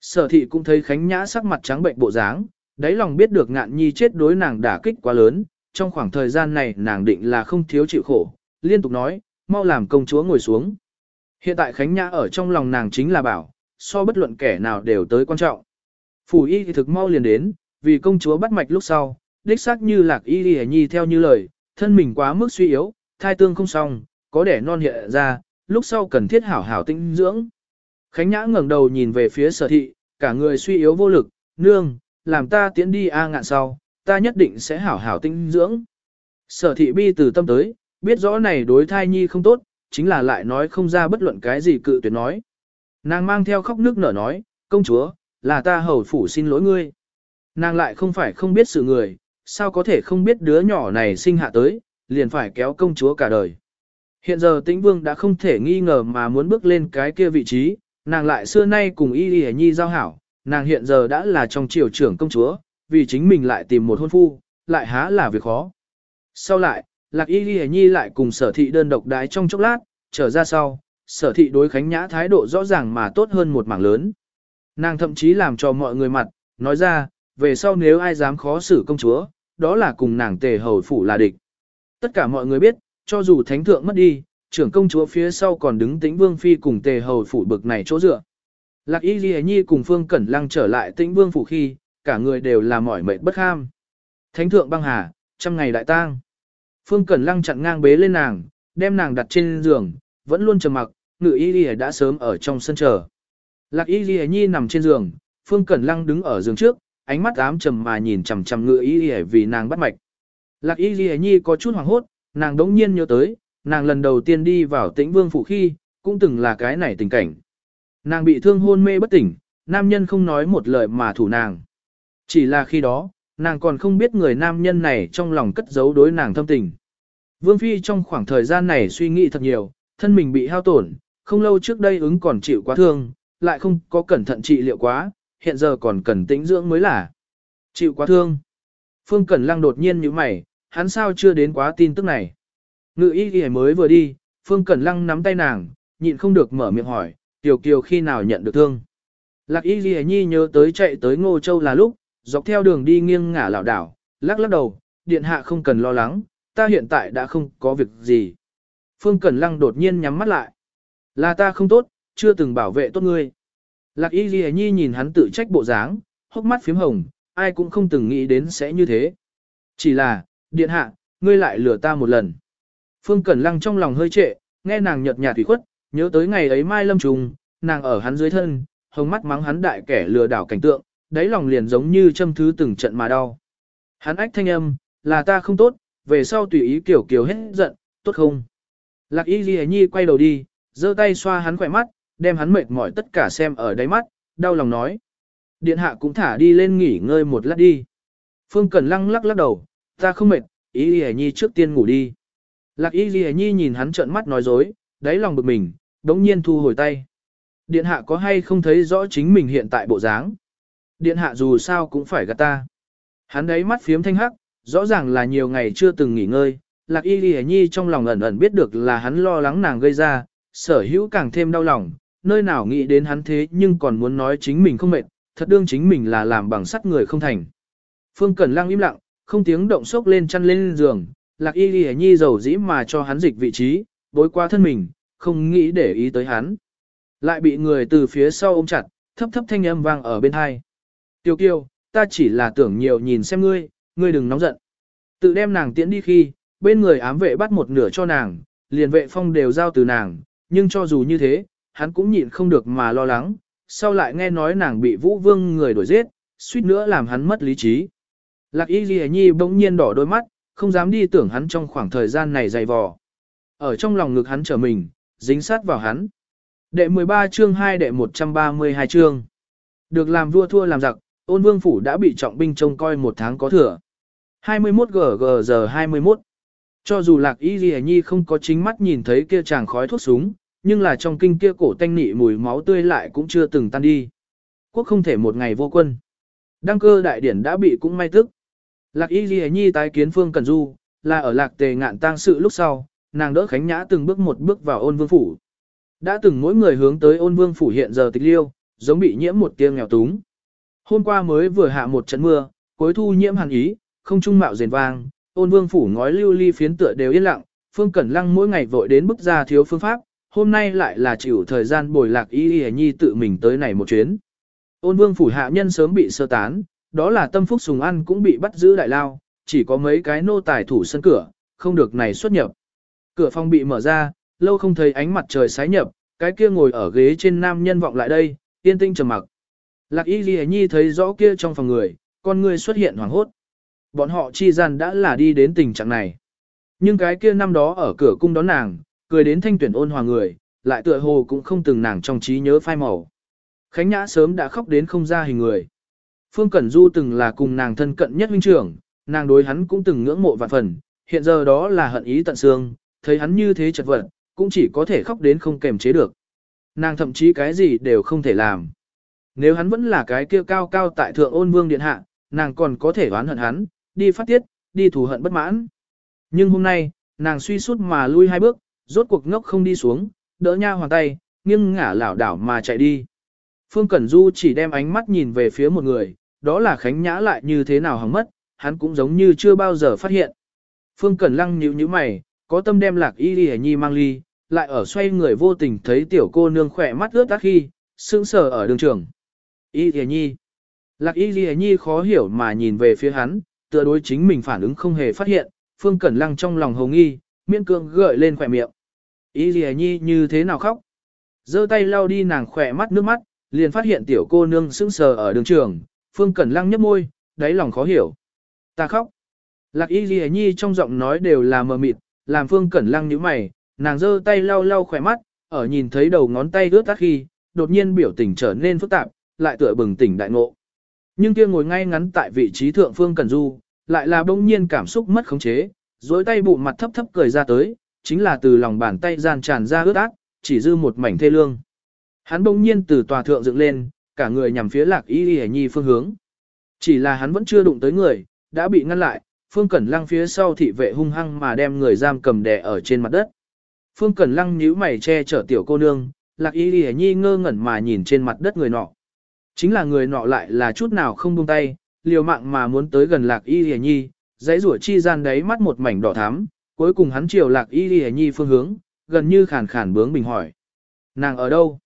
S1: Sở thị cũng thấy Khánh Nhã sắc mặt trắng bệnh bộ dáng, đáy lòng biết được ngạn nhi chết đối nàng đả kích quá lớn, trong khoảng thời gian này nàng định là không thiếu chịu khổ, liên tục nói, mau làm công chúa ngồi xuống. Hiện tại Khánh Nhã ở trong lòng nàng chính là bảo, so bất luận kẻ nào đều tới quan trọng. Phủ y thì thực mau liền đến, vì công chúa bắt mạch lúc sau, đích xác như lạc y lìa nhi theo như lời, thân mình quá mức suy yếu, thai tương không xong, có đẻ non hiện ra, lúc sau cần thiết hảo hảo tinh dưỡng. Khánh Nhã ngẩng đầu nhìn về phía sở thị, cả người suy yếu vô lực, nương, làm ta tiến đi A ngạn sau, ta nhất định sẽ hảo hảo tinh dưỡng. Sở thị bi từ tâm tới, biết rõ này đối thai nhi không tốt, chính là lại nói không ra bất luận cái gì cự tuyệt nói. Nàng mang theo khóc nước nở nói, công chúa, là ta hầu phủ xin lỗi ngươi. Nàng lại không phải không biết sự người, sao có thể không biết đứa nhỏ này sinh hạ tới, liền phải kéo công chúa cả đời. Hiện giờ tĩnh vương đã không thể nghi ngờ mà muốn bước lên cái kia vị trí, nàng lại xưa nay cùng y y nhi giao hảo, nàng hiện giờ đã là trong triều trưởng công chúa, vì chính mình lại tìm một hôn phu, lại há là việc khó. Sau lại, lạc y y nhi lại cùng sở thị đơn độc đái trong chốc lát, trở ra sau, sở thị đối khánh nhã thái độ rõ ràng mà tốt hơn một mảng lớn. Nàng thậm chí làm cho mọi người mặt, nói ra, về sau nếu ai dám khó xử công chúa, đó là cùng nàng tề hầu phủ là địch. Tất cả mọi người biết, cho dù thánh thượng mất đi, trưởng công chúa phía sau còn đứng tĩnh vương phi cùng tề hầu phủ bực này chỗ dựa. Lạc y ghi nhi cùng phương cẩn lăng trở lại tĩnh vương phủ khi, cả người đều là mỏi mệt bất ham. Thánh thượng băng hà, trăm ngày đại tang. Phương cẩn lăng chặn ngang bế lên nàng, đem nàng đặt trên giường, vẫn luôn trầm mặc, ngự y ghi đã sớm ở trong sân chờ. Lạc y ghi nhi nằm trên giường, phương cẩn lăng đứng ở giường trước, ánh mắt ám trầm mà nhìn chằm chằm ngự y y vì nàng bắt mạch. Lạc y y nhi có chút hoảng hốt, nàng đống nhiên nhớ tới, nàng lần đầu tiên đi vào tĩnh vương phủ khi, cũng từng là cái này tình cảnh. Nàng bị thương hôn mê bất tỉnh, nam nhân không nói một lời mà thủ nàng. Chỉ là khi đó, nàng còn không biết người nam nhân này trong lòng cất giấu đối nàng thâm tình. Vương Phi trong khoảng thời gian này suy nghĩ thật nhiều, thân mình bị hao tổn, không lâu trước đây ứng còn chịu quá thương, lại không có cẩn thận trị liệu quá, hiện giờ còn cần tĩnh dưỡng mới là. Chịu quá thương. Phương Cẩn Lăng đột nhiên như mày, hắn sao chưa đến quá tin tức này. Ngự y ghi mới vừa đi, Phương Cẩn Lăng nắm tay nàng, nhịn không được mở miệng hỏi, Tiểu Kiều khi nào nhận được thương. Lạc y ghi nhi nhớ tới chạy tới Ngô Châu là lúc, dọc theo đường đi nghiêng ngả lảo đảo, lắc lắc đầu, điện hạ không cần lo lắng, ta hiện tại đã không có việc gì. Phương Cẩn Lăng đột nhiên nhắm mắt lại. Là ta không tốt, chưa từng bảo vệ tốt ngươi. Lạc y ghi nhi nhìn hắn tự trách bộ dáng, hốc mắt phím hồng, ai cũng không từng nghĩ đến sẽ như thế. Chỉ là, điện hạ, ngươi lại lừa ta một lần. Phương Cẩn Lăng trong lòng hơi trệ, nghe nàng nhợt nhạt thủy khuất, nhớ tới ngày ấy mai lâm trùng, nàng ở hắn dưới thân, hồng mắt mắng hắn đại kẻ lừa đảo cảnh tượng, đáy lòng liền giống như châm thứ từng trận mà đau. Hắn ách thanh âm, là ta không tốt, về sau tùy ý kiểu kiểu hết giận, tốt không? Lạc y ghi nhi quay đầu đi, giơ tay xoa hắn khỏe mắt, đem hắn mệt mỏi tất cả xem ở đáy mắt, đau lòng nói. Điện hạ cũng thả đi lên nghỉ ngơi một lát đi. Phương Cẩn lăng lắc lắc đầu, ta không mệt, y ghi nhi trước tiên ngủ đi. Lạc y ghi nhi nhìn hắn trợn mắt nói dối, đáy lòng bực mình, đống nhiên thu hồi tay. Điện hạ có hay không thấy rõ chính mình hiện tại bộ dáng? Điện hạ dù sao cũng phải gạt ta. Hắn đấy mắt phiếm thanh hắc, rõ ràng là nhiều ngày chưa từng nghỉ ngơi, lạc y ghi nhi trong lòng ẩn ẩn biết được là hắn lo lắng nàng gây ra, sở hữu càng thêm đau lòng, nơi nào nghĩ đến hắn thế nhưng còn muốn nói chính mình không mệt, thật đương chính mình là làm bằng sắt người không thành. Phương Cẩn Lăng im lặng, không tiếng động sốc lên chăn lên giường, lạc y ghi nhi dầu dĩ mà cho hắn dịch vị trí, bối qua thân mình, không nghĩ để ý tới hắn. Lại bị người từ phía sau ôm chặt, thấp thấp thanh âm vang ở bên hai. Tiêu kiêu, ta chỉ là tưởng nhiều nhìn xem ngươi, ngươi đừng nóng giận. Tự đem nàng tiễn đi khi, bên người ám vệ bắt một nửa cho nàng, liền vệ phong đều giao từ nàng, nhưng cho dù như thế, hắn cũng nhịn không được mà lo lắng, sau lại nghe nói nàng bị vũ vương người đuổi giết, suýt nữa làm hắn mất lý trí. Lạc y ghi nhi bỗng nhiên đỏ đôi mắt, không dám đi tưởng hắn trong khoảng thời gian này dày vò. Ở trong lòng ngực hắn trở mình, dính sát vào hắn. Đệ 13 chương 2 đệ 132 chương. Được làm vua thua làm giặc, ôn vương phủ đã bị trọng binh trông coi một tháng có thừa. 21 GG giờ 21. Cho dù lạc y ghi nhi không có chính mắt nhìn thấy kia chàng khói thuốc súng, nhưng là trong kinh kia cổ tanh nị mùi máu tươi lại cũng chưa từng tan đi. Quốc không thể một ngày vô quân. Đăng cơ đại điển đã bị cũng may tức. Lạc y ghi nhi tái kiến phương cần du, là ở lạc tề ngạn tang sự lúc sau, nàng đỡ khánh nhã từng bước một bước vào ôn vương phủ. Đã từng mỗi người hướng tới ôn vương phủ hiện giờ tịch liêu, giống bị nhiễm một tiếng nghèo túng. Hôm qua mới vừa hạ một trận mưa, cuối thu nhiễm hàn ý, không trung mạo rền vang, ôn vương phủ ngói lưu ly phiến tựa đều yên lặng, phương cẩn lăng mỗi ngày vội đến bức ra thiếu phương pháp, hôm nay lại là chịu thời gian bồi lạc y y nhi tự mình tới này một chuyến. Ôn vương phủ hạ nhân sớm bị sơ tán, đó là tâm phúc sùng ăn cũng bị bắt giữ đại lao, chỉ có mấy cái nô tài thủ sân cửa, không được này xuất nhập. Cửa phòng bị mở ra, lâu không thấy ánh mặt trời sái nhập, cái kia ngồi ở ghế trên nam nhân vọng lại đây, yên tinh trầm mặc. Lạc y ghi nhi thấy rõ kia trong phòng người, con người xuất hiện hoảng hốt. Bọn họ chi gian đã là đi đến tình trạng này. Nhưng cái kia năm đó ở cửa cung đón nàng, cười đến thanh tuyển ôn hòa người, lại tựa hồ cũng không từng nàng trong trí nhớ phai màu. Khánh Nhã sớm đã khóc đến không ra hình người. Phương Cẩn Du từng là cùng nàng thân cận nhất huynh trưởng, nàng đối hắn cũng từng ngưỡng mộ vạn phần, hiện giờ đó là hận ý tận xương, thấy hắn như thế chật vật, cũng chỉ có thể khóc đến không kềm chế được. Nàng thậm chí cái gì đều không thể làm. Nếu hắn vẫn là cái kia cao cao tại thượng ôn vương điện hạ, nàng còn có thể oán hận hắn, đi phát tiết, đi thù hận bất mãn. Nhưng hôm nay, nàng suy sút mà lui hai bước, rốt cuộc ngốc không đi xuống, đỡ nha hoàn tay, nghiêng ngả lảo đảo mà chạy đi. Phương Cẩn Du chỉ đem ánh mắt nhìn về phía một người, đó là Khánh Nhã lại như thế nào hằng mất, hắn cũng giống như chưa bao giờ phát hiện. Phương Cẩn Lăng nhíu nhíu mày, có tâm đem lạc y đi nhi mang ly, lại ở xoay người vô tình thấy tiểu cô nương khỏe mắt ướt át khi, sững sờ ở đường trường. Y đi Nhi. Lạc Y đi Nhi khó hiểu mà nhìn về phía hắn, tựa đối chính mình phản ứng không hề phát hiện, Phương Cẩn Lăng trong lòng hồng nghi, miễn cương gợi lên khỏe miệng. Y Lìa Nhi như thế nào khóc? giơ tay lau đi nàng khỏe mắt nước mắt, liền phát hiện tiểu cô nương sững sờ ở đường trường, Phương Cẩn Lăng nhấp môi, đáy lòng khó hiểu. Ta khóc. Lạc Y Lìa Nhi trong giọng nói đều là mờ mịt, làm Phương Cẩn Lăng nhíu mày, nàng giơ tay lau lau khỏe mắt, ở nhìn thấy đầu ngón tay ướt tắt khi, đột nhiên biểu tình trở nên phức tạp, lại tựa bừng tỉnh đại ngộ. Nhưng kia ngồi ngay ngắn tại vị trí thượng Phương Cẩn Du, lại là bỗng nhiên cảm xúc mất khống chế, duỗi tay bụng mặt thấp thấp cười ra tới, chính là từ lòng bàn tay gian tràn ra ướt át, chỉ dư một mảnh thê lương. Hắn bỗng nhiên từ tòa thượng dựng lên, cả người nhằm phía lạc y y nhi phương hướng. Chỉ là hắn vẫn chưa đụng tới người, đã bị ngăn lại, Phương Cẩn Lăng phía sau thị vệ hung hăng mà đem người giam cầm đè ở trên mặt đất. Phương Cẩn Lăng nhíu mày che chở tiểu cô nương, Lạc Y Lì Nhi ngơ ngẩn mà nhìn trên mặt đất người nọ. Chính là người nọ lại là chút nào không buông tay, liều mạng mà muốn tới gần Lạc Y Lì Nhi, dãy rủa chi gian đấy mắt một mảnh đỏ thắm, cuối cùng hắn chiều Lạc Y ghi Nhi phương hướng, gần như khản khản bướng bình hỏi. Nàng ở đâu?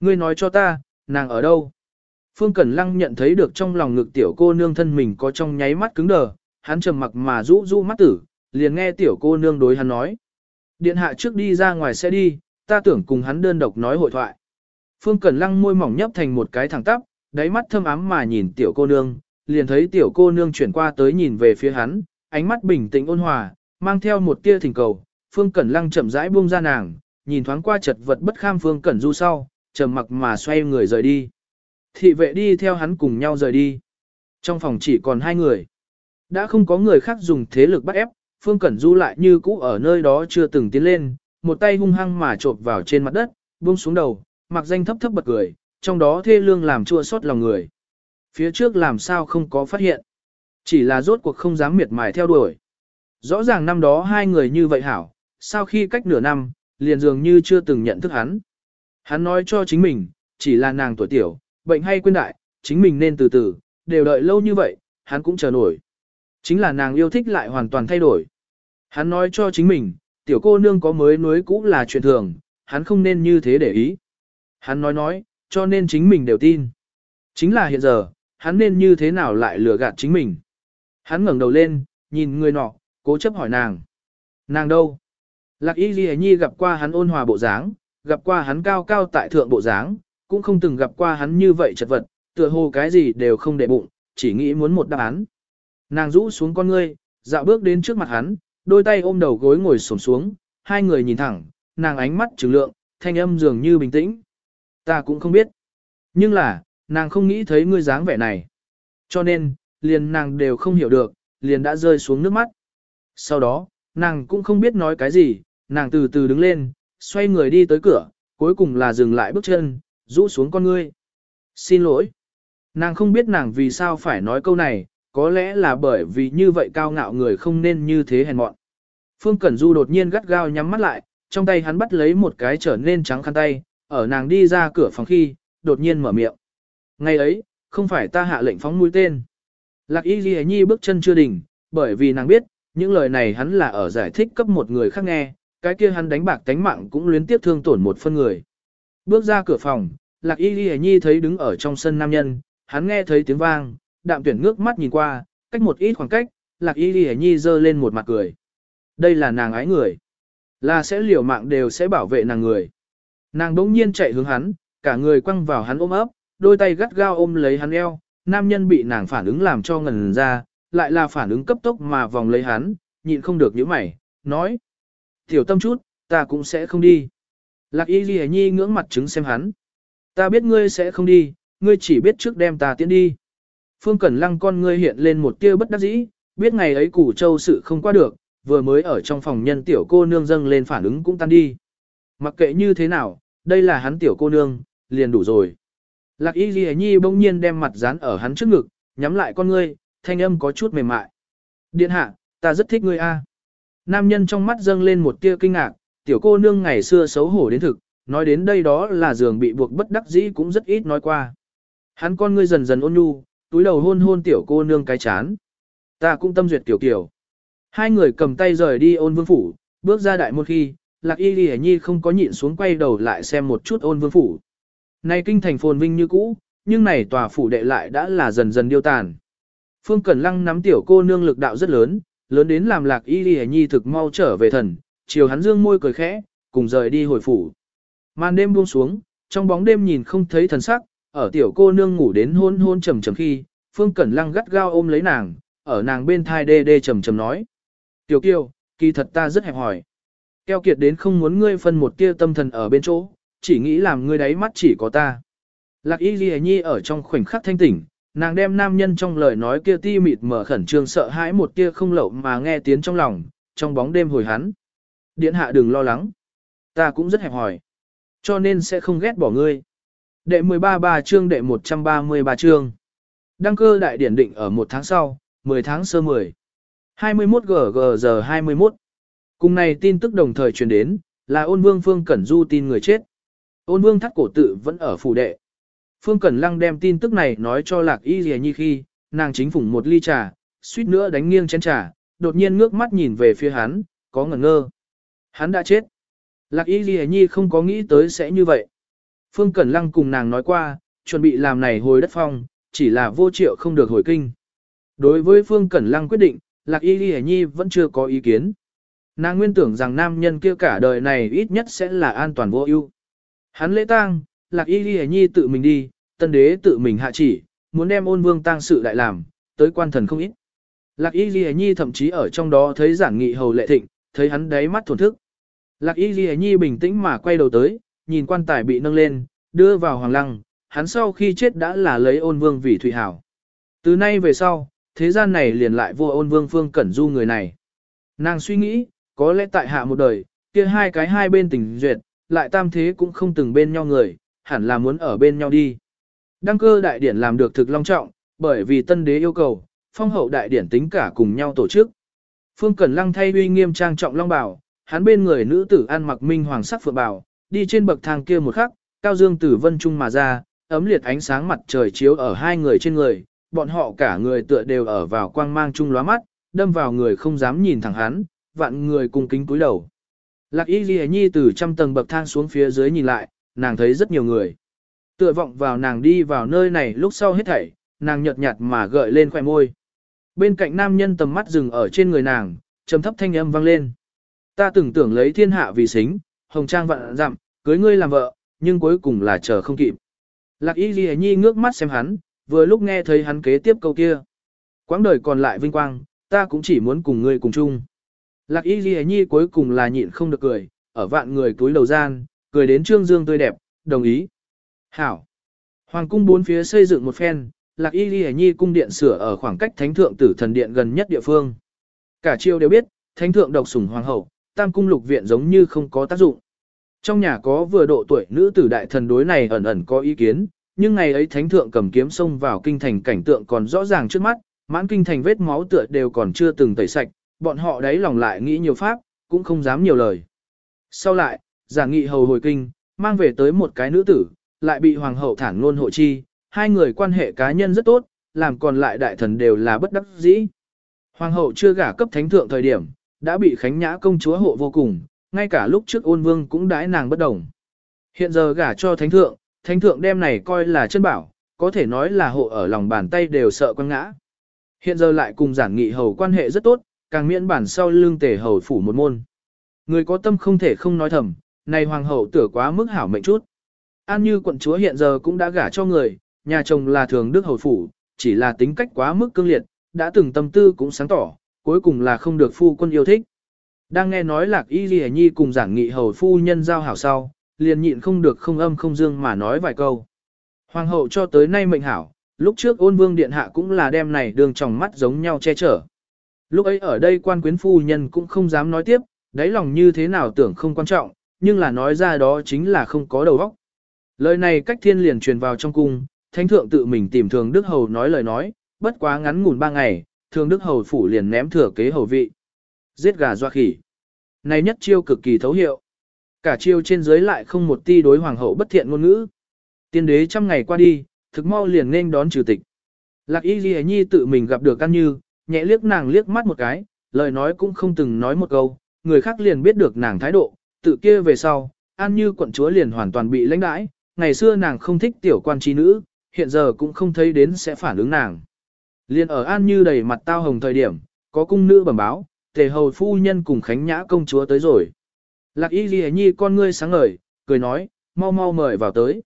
S1: Ngươi nói cho ta, nàng ở đâu? Phương Cẩn Lăng nhận thấy được trong lòng ngực tiểu cô nương thân mình có trong nháy mắt cứng đờ, hắn trầm mặc mà rũ rũ mắt tử, liền nghe tiểu cô nương đối hắn nói. Điện hạ trước đi ra ngoài sẽ đi, ta tưởng cùng hắn đơn độc nói hội thoại. Phương Cẩn Lăng môi mỏng nhấp thành một cái thẳng tắp, đáy mắt thâm ám mà nhìn tiểu cô nương, liền thấy tiểu cô nương chuyển qua tới nhìn về phía hắn, ánh mắt bình tĩnh ôn hòa, mang theo một tia thỉnh cầu. Phương Cẩn Lăng chậm rãi buông ra nàng, nhìn thoáng qua chật vật bất kham Phương Cẩn Du sau, trầm mặc mà xoay người rời đi. Thị vệ đi theo hắn cùng nhau rời đi. Trong phòng chỉ còn hai người. Đã không có người khác dùng thế lực bắt ép, Phương Cẩn Du lại như cũ ở nơi đó chưa từng tiến lên, một tay hung hăng mà trộp vào trên mặt đất, buông xuống đầu, mặc danh thấp thấp bật cười, trong đó thê lương làm chua xót lòng người. Phía trước làm sao không có phát hiện. Chỉ là rốt cuộc không dám miệt mài theo đuổi. Rõ ràng năm đó hai người như vậy hảo, sau khi cách nửa năm, liền dường như chưa từng nhận thức hắn. Hắn nói cho chính mình, chỉ là nàng tuổi tiểu, bệnh hay quên đại, chính mình nên từ từ, đều đợi lâu như vậy, hắn cũng chờ nổi. Chính là nàng yêu thích lại hoàn toàn thay đổi. Hắn nói cho chính mình, tiểu cô nương có mới nuối cũ là chuyện thường, hắn không nên như thế để ý. Hắn nói nói, cho nên chính mình đều tin. Chính là hiện giờ, hắn nên như thế nào lại lừa gạt chính mình. Hắn ngẩng đầu lên, nhìn người nọ, cố chấp hỏi nàng. Nàng đâu? Lạc y ghi nhi gặp qua hắn ôn hòa bộ dáng, gặp qua hắn cao cao tại thượng bộ dáng, cũng không từng gặp qua hắn như vậy chật vật, tựa hồ cái gì đều không để bụng, chỉ nghĩ muốn một đáp án. Nàng rũ xuống con ngươi, dạo bước đến trước mặt hắn, đôi tay ôm đầu gối ngồi xổm xuống, hai người nhìn thẳng, nàng ánh mắt trừng lượng, thanh âm dường như bình tĩnh. Ta cũng không biết. Nhưng là, nàng không nghĩ thấy ngươi dáng vẻ này. Cho nên, liền nàng đều không hiểu được, liền đã rơi xuống nước mắt. Sau đó, nàng cũng không biết nói cái gì, nàng từ từ đứng lên, xoay người đi tới cửa, cuối cùng là dừng lại bước chân, rũ xuống con ngươi. Xin lỗi. Nàng không biết nàng vì sao phải nói câu này, có lẽ là bởi vì như vậy cao ngạo người không nên như thế hèn mọn. Phương Cẩn Du đột nhiên gắt gao nhắm mắt lại, trong tay hắn bắt lấy một cái trở nên trắng khăn tay, ở nàng đi ra cửa phòng khi, đột nhiên mở miệng. Ngày ấy, không phải ta hạ lệnh phóng mũi tên. Lạc Y Ghi Nhi bước chân chưa đỉnh, bởi vì nàng biết, những lời này hắn là ở giải thích cấp một người khác nghe, cái kia hắn đánh bạc tánh mạng cũng luyến tiếp thương tổn một phân người. Bước ra cửa phòng, Lạc Y Y Nhi thấy đứng ở trong sân nam nhân, hắn nghe thấy tiếng vang, đạm tuyển ngước mắt nhìn qua, cách một ít khoảng cách, lạc y Y nhi giơ lên một mặt cười. Đây là nàng ái người. Là sẽ liều mạng đều sẽ bảo vệ nàng người. Nàng đống nhiên chạy hướng hắn, cả người quăng vào hắn ôm ấp, đôi tay gắt gao ôm lấy hắn eo, nam nhân bị nàng phản ứng làm cho ngần ra, lại là phản ứng cấp tốc mà vòng lấy hắn, nhịn không được những mày, nói. Tiểu tâm chút, ta cũng sẽ không đi. Lạc y ghi nhi ngưỡng mặt trứng xem hắn. Ta biết ngươi sẽ không đi, ngươi chỉ biết trước đem ta tiến đi. Phương Cẩn Lăng con ngươi hiện lên một tia bất đắc dĩ, biết ngày ấy củ châu sự không qua được, vừa mới ở trong phòng nhân tiểu cô nương dâng lên phản ứng cũng tan đi. Mặc kệ như thế nào, đây là hắn tiểu cô nương, liền đủ rồi. Lạc y ghi nhi bỗng nhiên đem mặt dán ở hắn trước ngực, nhắm lại con ngươi, thanh âm có chút mềm mại. Điện hạ, ta rất thích ngươi a. Nam nhân trong mắt dâng lên một tia kinh ngạc, tiểu cô nương ngày xưa xấu hổ đến thực, nói đến đây đó là giường bị buộc bất đắc dĩ cũng rất ít nói qua. Hắn con ngươi dần dần ôn nhu, túi đầu hôn hôn tiểu cô nương cái chán. Ta cũng tâm duyệt tiểu kiểu. Hai người cầm tay rời đi ôn vương phủ, bước ra đại môn khi, lạc y ghi nhi không có nhịn xuống quay đầu lại xem một chút ôn vương phủ. Này kinh thành phồn vinh như cũ, nhưng này tòa phủ đệ lại đã là dần dần điêu tàn. Phương Cẩn Lăng nắm tiểu cô nương lực đạo rất lớn, lớn đến làm lạc y lì nhi thực mau trở về thần, chiều hắn dương môi cười khẽ, cùng rời đi hồi phủ. Màn đêm buông xuống, trong bóng đêm nhìn không thấy thần sắc, ở tiểu cô nương ngủ đến hôn hôn trầm trầm khi, Phương Cẩn Lăng gắt gao ôm lấy nàng, ở nàng bên thai đê đê trầm trầm nói. Tiểu kiều, kỳ thật ta rất hẹp hỏi. Keo kiệt đến không muốn ngươi phân một tia tâm thần ở bên chỗ, chỉ nghĩ làm ngươi đáy mắt chỉ có ta. Lạc y lì nhi ở trong khoảnh khắc thanh tỉnh, nàng đem nam nhân trong lời nói kia ti mịt mở khẩn trương sợ hãi một tia không lậu mà nghe tiếng trong lòng, trong bóng đêm hồi hắn. Điện hạ đừng lo lắng. Ta cũng rất hẹp hỏi. Cho nên sẽ không ghét bỏ ngươi. Đệ 13 ba chương đệ 133 chương. Đăng cơ đại điển định ở một tháng sau, 10 tháng sơ 10. 21 GG giờ 21. Cùng này tin tức đồng thời truyền đến, là ôn vương Phương Cẩn Du tin người chết. Ôn vương thắt cổ tự vẫn ở phủ đệ. Phương Cẩn Lăng đem tin tức này nói cho Lạc Y Lệ Nhi khi, nàng chính phủng một ly trà, suýt nữa đánh nghiêng chén trà, đột nhiên ngước mắt nhìn về phía hắn, có ngẩn ngơ. Hắn đã chết. Lạc Y Lệ Nhi không có nghĩ tới sẽ như vậy. Phương Cẩn Lăng cùng nàng nói qua, chuẩn bị làm này hồi đất phong, chỉ là vô triệu không được hồi kinh. Đối với Phương Cẩn Lăng quyết định, Lạc Y Lệ Nhi vẫn chưa có ý kiến. Nàng nguyên tưởng rằng nam nhân kia cả đời này ít nhất sẽ là an toàn vô ưu. Hắn lễ tang, Lạc Y ghi Nhi tự mình đi, tân đế tự mình hạ chỉ, muốn đem ôn vương tang sự đại làm, tới quan thần không ít. Lạc Y ghi Nhi thậm chí ở trong đó thấy giảng nghị hầu lệ thịnh, thấy hắn đáy mắt thổn thức. Lạc Y ghi Nhi bình tĩnh mà quay đầu tới, nhìn quan tài bị nâng lên, đưa vào hoàng lăng, hắn sau khi chết đã là lấy ôn vương vì thủy hảo. Từ nay về sau, thế gian này liền lại vua ôn vương phương cẩn du người này. Nàng suy nghĩ, có lẽ tại hạ một đời, kia hai cái hai bên tình duyệt, lại tam thế cũng không từng bên nhau người, hẳn là muốn ở bên nhau đi. Đăng cơ đại điển làm được thực long trọng, bởi vì tân đế yêu cầu, phong hậu đại điển tính cả cùng nhau tổ chức. Phương Cẩn Lăng thay uy nghiêm trang trọng long bảo, hắn bên người nữ tử ăn mặc minh hoàng sắc phượng bảo, đi trên bậc thang kia một khắc, cao dương tử vân trung mà ra, ấm liệt ánh sáng mặt trời chiếu ở hai người trên người, bọn họ cả người tựa đều ở vào quang mang chung lóa mắt, đâm vào người không dám nhìn thẳng hắn, vạn người cùng kính cúi đầu. Lạc y ghi nhi từ trăm tầng bậc thang xuống phía dưới nhìn lại, nàng thấy rất nhiều người. Tựa vọng vào nàng đi vào nơi này lúc sau hết thảy, nàng nhợt nhạt mà gợi lên khoẻ môi. Bên cạnh nam nhân tầm mắt dừng ở trên người nàng, trầm thấp thanh âm vang lên. Ta từng tưởng lấy thiên hạ vì xính, hồng trang vạn dặm, cưới ngươi làm vợ, nhưng cuối cùng là chờ không kịp. Lạc y ghi nhi ngước mắt xem hắn, vừa lúc nghe thấy hắn kế tiếp câu kia. Quãng đời còn lại vinh quang, ta cũng chỉ muốn cùng ngươi cùng chung. Lạc y ghi nhi cuối cùng là nhịn không được cười, ở vạn người túi đầu gian, cười đến trương dương tươi đẹp, đồng ý. Hảo. Hoàng cung bốn phía xây dựng một phen, lạc y ghi nhi cung điện sửa ở khoảng cách thánh thượng tử thần điện gần nhất địa phương. Cả triều đều biết, thánh thượng độc sủng hoàng hậu, tam cung lục viện giống như không có tác dụng. Trong nhà có vừa độ tuổi nữ tử đại thần đối này ẩn ẩn có ý kiến, nhưng ngày ấy thánh thượng cầm kiếm xông vào kinh thành cảnh tượng còn rõ ràng trước mắt, mãn kinh thành vết máu tựa đều còn chưa từng tẩy sạch, bọn họ đấy lòng lại nghĩ nhiều pháp, cũng không dám nhiều lời. Sau lại, giả nghị hầu hồi kinh, mang về tới một cái nữ tử, lại bị hoàng hậu thản luôn hộ chi, hai người quan hệ cá nhân rất tốt, làm còn lại đại thần đều là bất đắc dĩ. Hoàng hậu chưa gả cấp thánh thượng thời điểm, đã bị khánh nhã công chúa hộ vô cùng, ngay cả lúc trước ôn vương cũng đãi nàng bất đồng. Hiện giờ gả cho thánh thượng, thánh thượng đem này coi là chân bảo, có thể nói là hộ ở lòng bàn tay đều sợ quăng ngã. Hiện giờ lại cùng giản nghị hầu quan hệ rất tốt, càng miễn bản sau lưng tề hầu phủ một môn. Người có tâm không thể không nói thầm, này hoàng hậu tử quá mức hảo mệnh chút. An như quận chúa hiện giờ cũng đã gả cho người, nhà chồng là thường đức hầu phủ, chỉ là tính cách quá mức cương liệt, đã từng tâm tư cũng sáng tỏ, cuối cùng là không được phu quân yêu thích. Đang nghe nói lạc y ghi nhi cùng giảng nghị hầu phu nhân giao hảo sau, liền nhịn không được không âm không dương mà nói vài câu. Hoàng hậu cho tới nay mệnh hảo, lúc trước ôn vương điện hạ cũng là đem này đường tròng mắt giống nhau che chở. Lúc ấy ở đây quan quyến phu nhân cũng không dám nói tiếp, đáy lòng như thế nào tưởng không quan trọng, nhưng là nói ra đó chính là không có đầu óc. Lời này cách thiên liền truyền vào trong cung, thánh thượng tự mình tìm thường đức hầu nói lời nói, bất quá ngắn ngủn ba ngày, thường đức hầu phủ liền ném thừa kế hầu vị. Giết gà doa khỉ. Này nhất chiêu cực kỳ thấu hiệu. Cả chiêu trên dưới lại không một ti đối hoàng hậu bất thiện ngôn ngữ. Tiên đế trăm ngày qua đi, thực mau liền nên đón trừ tịch. Lạc y ghi nhi tự mình gặp được căn như, nhẹ liếc nàng liếc mắt một cái, lời nói cũng không từng nói một câu, người khác liền biết được nàng thái độ, tự kia về sau, An Như quận chúa liền hoàn toàn bị lãnh đãi, ngày xưa nàng không thích tiểu quan trí nữ, hiện giờ cũng không thấy đến sẽ phản ứng nàng. Liên ở An Như đầy mặt tao hồng thời điểm, có cung nữ bẩm báo, tề hầu phu nhân cùng Khánh Nhã công chúa tới rồi. Lạc y ghi nhi con ngươi sáng ngời, cười nói, mau mau mời vào tới.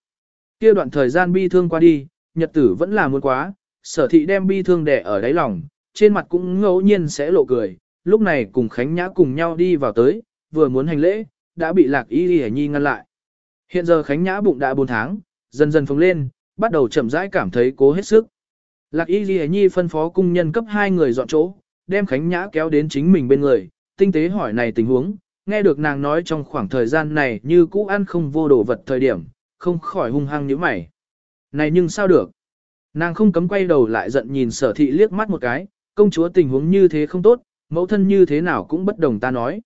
S1: Kia đoạn thời gian bi thương qua đi, nhật tử vẫn là muốn quá, sở thị đem bi thương đẻ ở đáy lòng, trên mặt cũng ngẫu nhiên sẽ lộ cười, lúc này cùng Khánh Nhã cùng nhau đi vào tới, vừa muốn hành lễ, đã bị lạc y y nhi ngăn lại. Hiện giờ Khánh Nhã bụng đã 4 tháng, dần dần phồng lên, bắt đầu chậm rãi cảm thấy cố hết sức. Lạc y y nhi phân phó cung nhân cấp hai người dọn chỗ, đem Khánh Nhã kéo đến chính mình bên người, tinh tế hỏi này tình huống, nghe được nàng nói trong khoảng thời gian này như cũ ăn không vô đồ vật thời điểm, không khỏi hung hăng như mày. Này nhưng sao được? Nàng không cấm quay đầu lại giận nhìn sở thị liếc mắt một cái, công chúa tình huống như thế không tốt, mẫu thân như thế nào cũng bất đồng ta nói.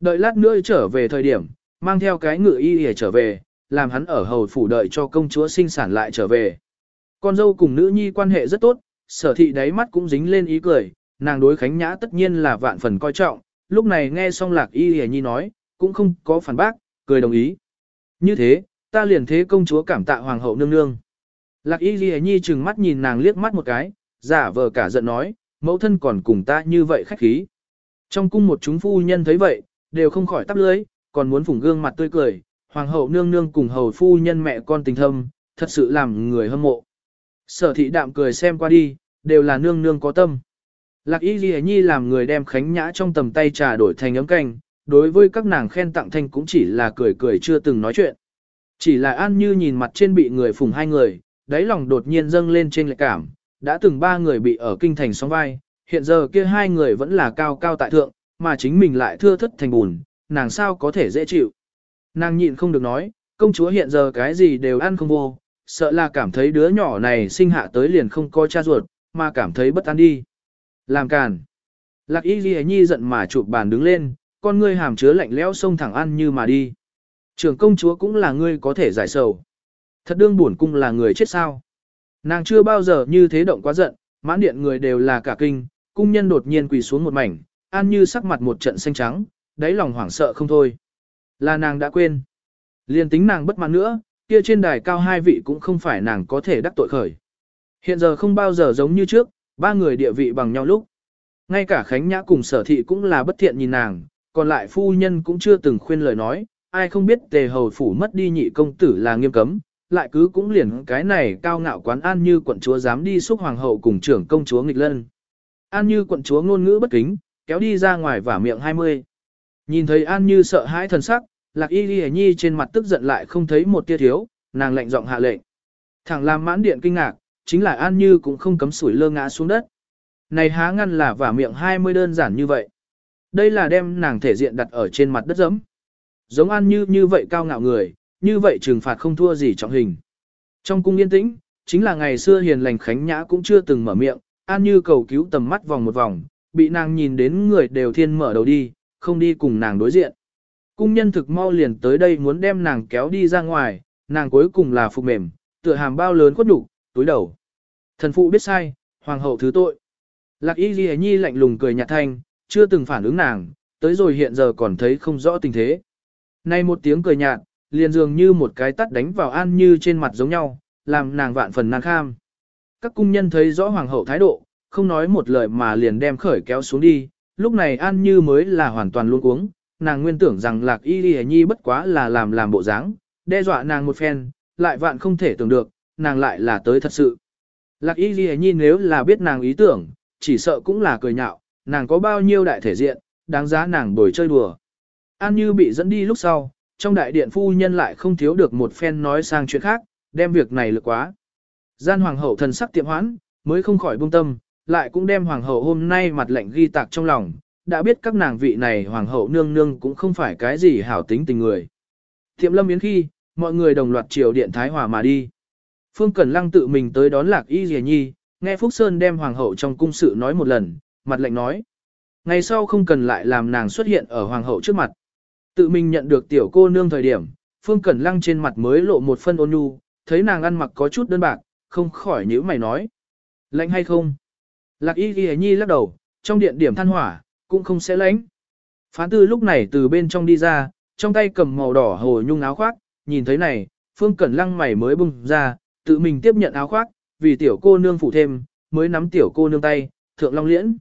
S1: Đợi lát nữa trở về thời điểm, mang theo cái ngựa y để trở về, làm hắn ở hầu phủ đợi cho công chúa sinh sản lại trở về. Con dâu cùng nữ nhi quan hệ rất tốt, sở thị đáy mắt cũng dính lên ý cười, nàng đối Khánh Nhã tất nhiên là vạn phần coi trọng, lúc này nghe xong lạc y hề nhi nói, cũng không có phản bác, cười đồng ý. Như thế, ta liền thế công chúa cảm tạ hoàng hậu nương nương. Lạc y hề nhi chừng mắt nhìn nàng liếc mắt một cái, giả vờ cả giận nói, mẫu thân còn cùng ta như vậy khách khí. Trong cung một chúng phu nhân thấy vậy, đều không khỏi tắp lưới, còn muốn phủng gương mặt tươi cười, hoàng hậu nương nương cùng hầu phu nhân mẹ con tình thâm, thật sự làm người hâm mộ. Sở thị đạm cười xem qua đi, đều là nương nương có tâm. Lạc y ghi nhi làm người đem khánh nhã trong tầm tay trà đổi thành ấm canh, đối với các nàng khen tặng thanh cũng chỉ là cười cười chưa từng nói chuyện. Chỉ là an như nhìn mặt trên bị người phùng hai người, đáy lòng đột nhiên dâng lên trên lệ cảm, đã từng ba người bị ở kinh thành sóng vai, hiện giờ kia hai người vẫn là cao cao tại thượng, mà chính mình lại thưa thất thành bùn, nàng sao có thể dễ chịu. Nàng nhịn không được nói, công chúa hiện giờ cái gì đều ăn không vô, sợ là cảm thấy đứa nhỏ này sinh hạ tới liền không có cha ruột, mà cảm thấy bất an đi. Làm càn. Lạc y ghi nhi giận mà chụp bàn đứng lên, con ngươi hàm chứa lạnh lẽo sông thẳng ăn như mà đi. Trưởng công chúa cũng là ngươi có thể giải sầu. Thật đương buồn cung là người chết sao. Nàng chưa bao giờ như thế động quá giận, mãn điện người đều là cả kinh, cung nhân đột nhiên quỳ xuống một mảnh, an như sắc mặt một trận xanh trắng, đáy lòng hoảng sợ không thôi. Là nàng đã quên. Liên tính nàng bất mãn nữa, kia trên đài cao hai vị cũng không phải nàng có thể đắc tội khởi. Hiện giờ không bao giờ giống như trước, ba người địa vị bằng nhau lúc. Ngay cả Khánh Nhã cùng sở thị cũng là bất thiện nhìn nàng, còn lại phu nhân cũng chưa từng khuyên lời nói, ai không biết tề hầu phủ mất đi nhị công tử là nghiêm cấm, lại cứ cũng liền cái này cao ngạo quán an như quận chúa dám đi xúc hoàng hậu cùng trưởng công chúa nghịch lân. An như quận chúa ngôn ngữ bất kính, kéo đi ra ngoài vả miệng hai mươi. Nhìn thấy An như sợ hãi thần sắc, lạc y ghi nhi trên mặt tức giận lại không thấy một tia thiếu, nàng lạnh giọng hạ lệnh. Thẳng làm mãn điện kinh ngạc, chính là An Như cũng không cấm sủi lơ ngã xuống đất. Này há ngăn là vả miệng 20 đơn giản như vậy. Đây là đem nàng thể diện đặt ở trên mặt đất dẫm. Giống An Như như vậy cao ngạo người, như vậy trừng phạt không thua gì trọng hình. Trong cung yên tĩnh, chính là ngày xưa hiền lành Khánh Nhã cũng chưa từng mở miệng, An Như cầu cứu tầm mắt vòng một vòng, bị nàng nhìn đến người đều thiên mở đầu đi, không đi cùng nàng đối diện. Cung nhân thực mau liền tới đây muốn đem nàng kéo đi ra ngoài, nàng cuối cùng là phục mềm, tựa hàm bao lớn khuất đủ, túi đầu. Thần phụ biết sai, hoàng hậu thứ tội. Lạc y ghi nhi lạnh lùng cười nhạt thanh, chưa từng phản ứng nàng, tới rồi hiện giờ còn thấy không rõ tình thế. Nay một tiếng cười nhạt, liền dường như một cái tắt đánh vào an như trên mặt giống nhau, làm nàng vạn phần nàng kham. Các cung nhân thấy rõ hoàng hậu thái độ, không nói một lời mà liền đem khởi kéo xuống đi, lúc này an như mới là hoàn toàn luôn cuống, nàng nguyên tưởng rằng lạc y Lì nhi bất quá là làm làm bộ dáng, đe dọa nàng một phen, lại vạn không thể tưởng được, nàng lại là tới thật sự. Lạc y Lì nhi nếu là biết nàng ý tưởng, chỉ sợ cũng là cười nhạo, nàng có bao nhiêu đại thể diện, đáng giá nàng bồi chơi đùa. An như bị dẫn đi lúc sau, trong đại điện phu nhân lại không thiếu được một phen nói sang chuyện khác, đem việc này lực quá. Gian hoàng hậu thần sắc tiệm hoãn, mới không khỏi buông tâm, lại cũng đem hoàng hậu hôm nay mặt lệnh ghi tạc trong lòng, đã biết các nàng vị này hoàng hậu nương nương cũng không phải cái gì hảo tính tình người. Thiệm lâm yến khi, mọi người đồng loạt triều điện Thái Hòa mà đi. Phương Cẩn Lăng tự mình tới đón Lạc Y Dìa Nhi, nghe Phúc Sơn đem hoàng hậu trong cung sự nói một lần, mặt lệnh nói. Ngày sau không cần lại làm nàng xuất hiện ở hoàng hậu trước mặt. Tự mình nhận được tiểu cô nương thời điểm, Phương Cẩn Lăng trên mặt mới lộ một phân ôn nhu, thấy nàng ăn mặc có chút đơn bạc, không khỏi nhíu mày nói. Lạnh hay không? Lạc Y ghi Nhi lắc đầu, trong điện điểm than hỏa, cũng không sẽ lánh. Phán tư lúc này từ bên trong đi ra, trong tay cầm màu đỏ hồ nhung áo khoác, nhìn thấy này, Phương Cẩn Lăng mày mới bung ra, tự mình tiếp nhận áo khoác, vì tiểu cô nương phụ thêm, mới nắm tiểu cô nương tay, thượng long liễn.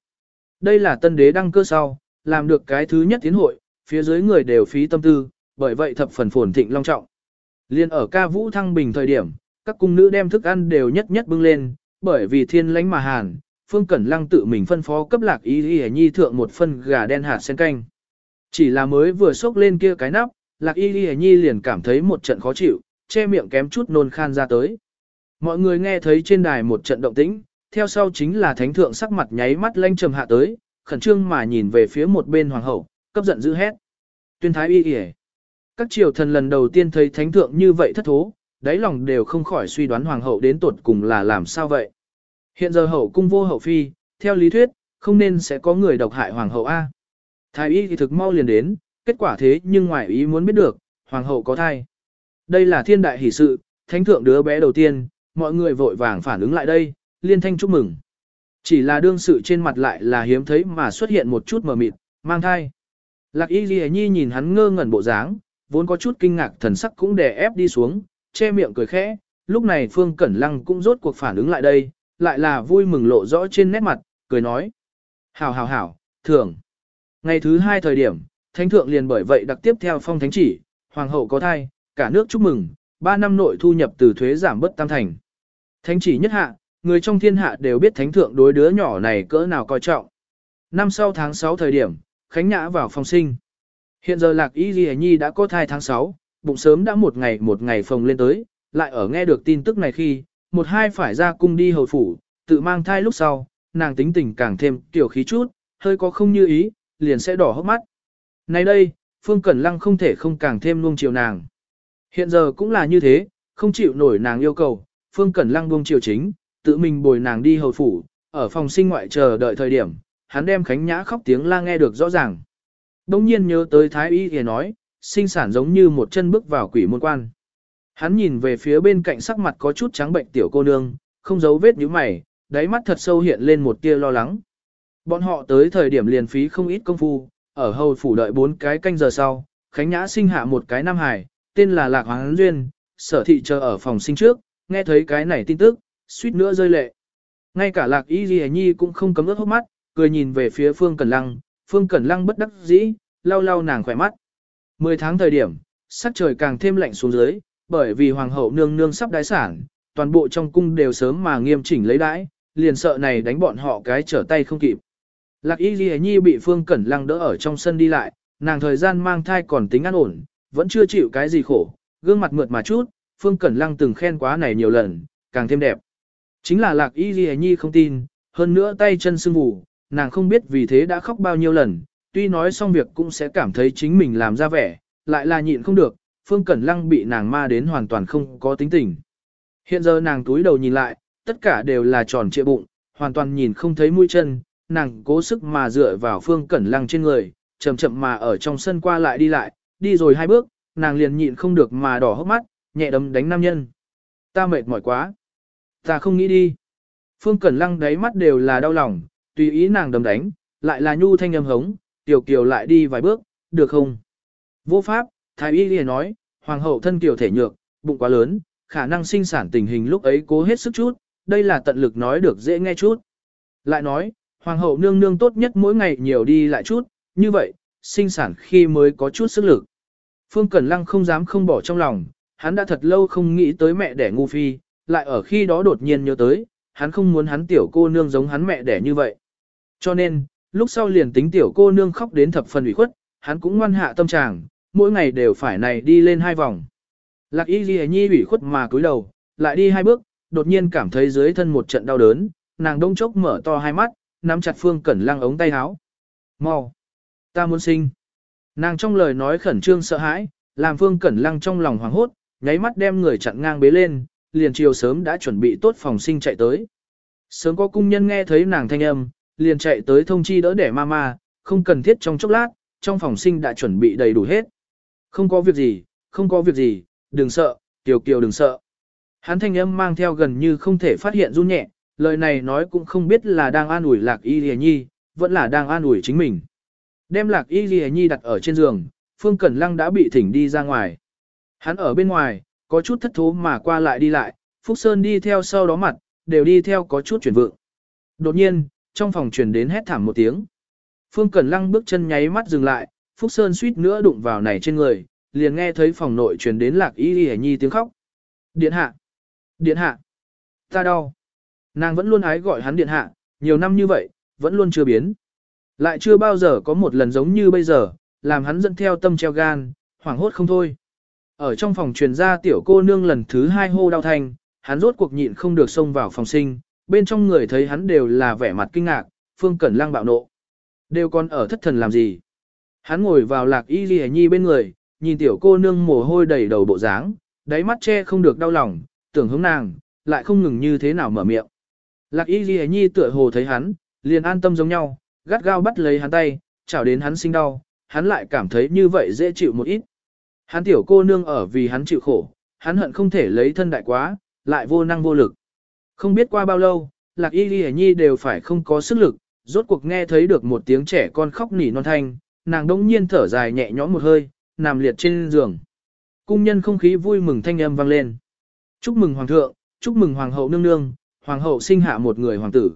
S1: Đây là tân đế đăng cơ sau, làm được cái thứ nhất tiến hội, phía dưới người đều phí tâm tư, bởi vậy thập phần phồn thịnh long trọng. Liên ở ca vũ thăng bình thời điểm, các cung nữ đem thức ăn đều nhất nhất bưng lên, bởi vì thiên lánh mà hàn, Phương Cẩn Lăng tự mình phân phó cấp lạc y y nhi thượng một phân gà đen hạt sen canh. Chỉ là mới vừa xốc lên kia cái nắp, lạc y y nhi liền cảm thấy một trận khó chịu, che miệng kém chút nôn khan ra tới. Mọi người nghe thấy trên đài một trận động tĩnh, theo sau chính là thánh thượng sắc mặt nháy mắt lanh trầm hạ tới, khẩn trương mà nhìn về phía một bên hoàng hậu, cấp giận dữ hét. Tuyên thái y y Các triều thần lần đầu tiên thấy thánh thượng như vậy thất thố, đáy lòng đều không khỏi suy đoán hoàng hậu đến tuột cùng là làm sao vậy. Hiện giờ hậu cung vô hậu phi, theo lý thuyết, không nên sẽ có người độc hại hoàng hậu A. Thái y thì thực mau liền đến, kết quả thế nhưng ngoại ý muốn biết được, hoàng hậu có thai. Đây là thiên đại hỷ sự, thánh thượng đứa bé đầu tiên, mọi người vội vàng phản ứng lại đây, liên thanh chúc mừng. Chỉ là đương sự trên mặt lại là hiếm thấy mà xuất hiện một chút mờ mịt, mang thai. Lạc y ghi nhi nhìn hắn ngơ ngẩn bộ dáng, vốn có chút kinh ngạc thần sắc cũng đè ép đi xuống, che miệng cười khẽ, lúc này Phương Cẩn Lăng cũng rốt cuộc phản ứng lại đây, lại là vui mừng lộ rõ trên nét mặt, cười nói. Hảo hảo hảo, thưởng. Ngày thứ hai thời điểm, thánh thượng liền bởi vậy đặc tiếp theo phong thánh chỉ, hoàng hậu có thai, cả nước chúc mừng, ba năm nội thu nhập từ thuế giảm bất tam thành. Thánh chỉ nhất hạ, người trong thiên hạ đều biết thánh thượng đối đứa nhỏ này cỡ nào coi trọng. Năm sau tháng 6 thời điểm, Khánh Nhã vào phòng sinh. Hiện giờ Lạc Y Ghi Nhi đã có thai tháng 6, bụng sớm đã một ngày một ngày phồng lên tới, lại ở nghe được tin tức này khi, một hai phải ra cung đi hầu phủ, tự mang thai lúc sau, nàng tính tình càng thêm tiểu khí chút, hơi có không như ý, liền sẽ đỏ hốc mắt. Này đây, Phương Cẩn Lăng không thể không càng thêm nuông chiều nàng. Hiện giờ cũng là như thế, không chịu nổi nàng yêu cầu, Phương Cẩn Lăng buông chiều chính, tự mình bồi nàng đi hầu phủ, ở phòng sinh ngoại chờ đợi thời điểm, hắn đem Khánh Nhã khóc tiếng la nghe được rõ ràng. Đông nhiên nhớ tới Thái Y thì nói, sinh sản giống như một chân bước vào quỷ môn quan. Hắn nhìn về phía bên cạnh sắc mặt có chút trắng bệnh tiểu cô nương, không giấu vết nhíu mày, đáy mắt thật sâu hiện lên một tia lo lắng. Bọn họ tới thời điểm liền phí không ít công phu, ở hầu phủ đợi bốn cái canh giờ sau, Khánh Nhã sinh hạ một cái nam hải, tên là Lạc Hoàng Duyên, sở thị chờ ở phòng sinh trước, nghe thấy cái này tin tức, suýt nữa rơi lệ. Ngay cả Lạc Y Ghi Nhi cũng không cấm ướt hốc mắt, cười nhìn về phía Phương Cẩn Lăng, Phương Cẩn Lăng bất đắc dĩ, lau lau nàng khỏe mắt. Mười tháng thời điểm, sắc trời càng thêm lạnh xuống dưới, bởi vì hoàng hậu nương nương sắp đái sản, toàn bộ trong cung đều sớm mà nghiêm chỉnh lấy đãi, liền sợ này đánh bọn họ cái trở tay không kịp. Lạc Y Ghi Nhi bị Phương Cẩn Lăng đỡ ở trong sân đi lại, nàng thời gian mang thai còn tính an ổn, vẫn chưa chịu cái gì khổ, gương mặt mượt mà chút, Phương Cẩn Lăng từng khen quá này nhiều lần, càng thêm đẹp. Chính là Lạc Y Ghi Nhi không tin, hơn nữa tay chân sưng vù, nàng không biết vì thế đã khóc bao nhiêu lần, tuy nói xong việc cũng sẽ cảm thấy chính mình làm ra vẻ, lại là nhịn không được, Phương Cẩn Lăng bị nàng ma đến hoàn toàn không có tính tình. Hiện giờ nàng túi đầu nhìn lại, tất cả đều là tròn trịa bụng, hoàn toàn nhìn không thấy mũi chân, nàng cố sức mà dựa vào Phương Cẩn Lăng trên người, chậm chậm mà ở trong sân qua lại đi lại, đi rồi hai bước, nàng liền nhịn không được mà đỏ hốc mắt, nhẹ đấm đánh nam nhân. Ta mệt mỏi quá. Ta không nghĩ đi. Phương Cẩn Lăng đáy mắt đều là đau lòng, tùy ý nàng đấm đánh, lại là nhu thanh âm hống, tiểu kiều lại đi vài bước, được không? Vô pháp, Thái Y liền nói, hoàng hậu thân kiều thể nhược, bụng quá lớn, khả năng sinh sản tình hình lúc ấy cố hết sức chút, đây là tận lực nói được dễ nghe chút. Lại nói, hoàng hậu nương nương tốt nhất mỗi ngày nhiều đi lại chút, như vậy, sinh sản khi mới có chút sức lực. Phương Cẩn Lăng không dám không bỏ trong lòng, hắn đã thật lâu không nghĩ tới mẹ đẻ ngu phi, lại ở khi đó đột nhiên nhớ tới, hắn không muốn hắn tiểu cô nương giống hắn mẹ đẻ như vậy. Cho nên, lúc sau liền tính tiểu cô nương khóc đến thập phần ủy khuất, hắn cũng ngoan hạ tâm trạng, mỗi ngày đều phải này đi lên hai vòng. Lạc y ghi nhi ủy khuất mà cúi đầu, lại đi hai bước, đột nhiên cảm thấy dưới thân một trận đau đớn, nàng đông chốc mở to hai mắt, nắm chặt phương cẩn lăng ống tay áo. mau ta muốn sinh. Nàng trong lời nói khẩn trương sợ hãi, làm phương cẩn lăng trong lòng hoảng hốt, nháy mắt đem người chặn ngang bế lên, liền chiều sớm đã chuẩn bị tốt phòng sinh chạy tới. Sớm có cung nhân nghe thấy nàng thanh âm, liền chạy tới thông chi đỡ đẻ mama, không cần thiết trong chốc lát, trong phòng sinh đã chuẩn bị đầy đủ hết. Không có việc gì, không có việc gì, đừng sợ, Tiểu Kiều đừng sợ. Hắn thanh âm mang theo gần như không thể phát hiện run nhẹ, lời này nói cũng không biết là đang an ủi lạc y lìa nhi, vẫn là đang an ủi chính mình. Đem lạc y lìa nhi đặt ở trên giường, Phương Cẩn Lăng đã bị thỉnh đi ra ngoài. Hắn ở bên ngoài, có chút thất thố mà qua lại đi lại, Phúc Sơn đi theo sau đó mặt, đều đi theo có chút chuyển vượng. Đột nhiên, trong phòng truyền đến hét thảm một tiếng. Phương Cẩn Lăng bước chân nháy mắt dừng lại, Phúc Sơn suýt nữa đụng vào này trên người, liền nghe thấy phòng nội truyền đến lạc y y nhi tiếng khóc. Điện hạ! Điện hạ! Ta đau! Nàng vẫn luôn ái gọi hắn điện hạ, nhiều năm như vậy, vẫn luôn chưa biến. Lại chưa bao giờ có một lần giống như bây giờ, làm hắn dẫn theo tâm treo gan, hoảng hốt không thôi. Ở trong phòng truyền ra tiểu cô nương lần thứ hai hô đau thanh, hắn rốt cuộc nhịn không được xông vào phòng sinh, bên trong người thấy hắn đều là vẻ mặt kinh ngạc, phương cẩn lang bạo nộ. Đều còn ở thất thần làm gì? Hắn ngồi vào lạc y ghi nhi bên người, nhìn tiểu cô nương mồ hôi đầy đầu bộ dáng, đáy mắt che không được đau lòng, tưởng hướng nàng, lại không ngừng như thế nào mở miệng. Lạc y ghi nhi tựa hồ thấy hắn, liền an tâm giống nhau, gắt gao bắt lấy hắn tay, chảo đến hắn sinh đau, hắn lại cảm thấy như vậy dễ chịu một ít. Hắn tiểu cô nương ở vì hắn chịu khổ, hắn hận không thể lấy thân đại quá, lại vô năng vô lực. Không biết qua bao lâu, lạc y ghi nhi đều phải không có sức lực, rốt cuộc nghe thấy được một tiếng trẻ con khóc nỉ non thanh, nàng đông nhiên thở dài nhẹ nhõm một hơi, nằm liệt trên giường. Cung nhân không khí vui mừng thanh âm vang lên. Chúc mừng hoàng thượng, chúc mừng hoàng hậu nương nương, hoàng hậu sinh hạ một người hoàng tử.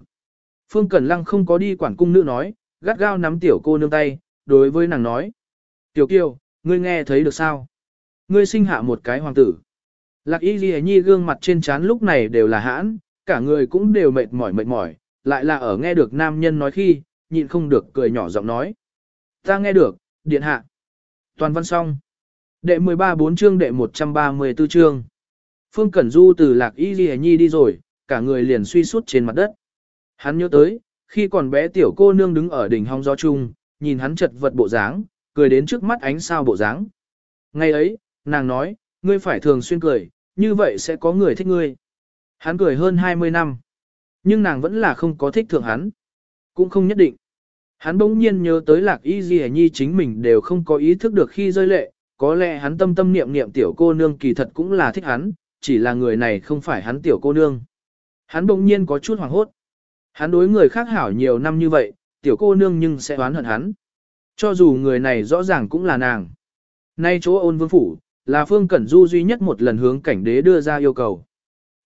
S1: Phương Cẩn Lăng không có đi quản cung nữ nói, gắt gao nắm tiểu cô nương tay, đối với nàng nói. Tiểu kiều, ngươi nghe thấy được sao? Ngươi sinh hạ một cái hoàng tử. Lạc y ghi nhi gương mặt trên trán lúc này đều là hãn, cả người cũng đều mệt mỏi mệt mỏi, lại là ở nghe được nam nhân nói khi, nhịn không được cười nhỏ giọng nói. Ta nghe được, điện hạ. Toàn văn xong. Đệ 13 4 chương đệ 134 chương. Phương Cẩn Du từ lạc y ghi nhi đi rồi, cả người liền suy sút trên mặt đất. Hắn nhớ tới, khi còn bé tiểu cô nương đứng ở đỉnh hong gió chung, nhìn hắn chật vật bộ dáng, cười đến trước mắt ánh sao bộ dáng. Ngày ấy, nàng nói, ngươi phải thường xuyên cười, như vậy sẽ có người thích ngươi. Hắn cười hơn 20 năm, nhưng nàng vẫn là không có thích thượng hắn. Cũng không nhất định. Hắn bỗng nhiên nhớ tới lạc y gì nhi chính mình đều không có ý thức được khi rơi lệ, có lẽ hắn tâm tâm niệm niệm tiểu cô nương kỳ thật cũng là thích hắn, chỉ là người này không phải hắn tiểu cô nương. Hắn bỗng nhiên có chút hoảng hốt. Hắn đối người khác hảo nhiều năm như vậy, tiểu cô nương nhưng sẽ oán hận hắn. Cho dù người này rõ ràng cũng là nàng. Nay chỗ ôn vương phủ, là Phương Cẩn Du duy nhất một lần hướng cảnh đế đưa ra yêu cầu.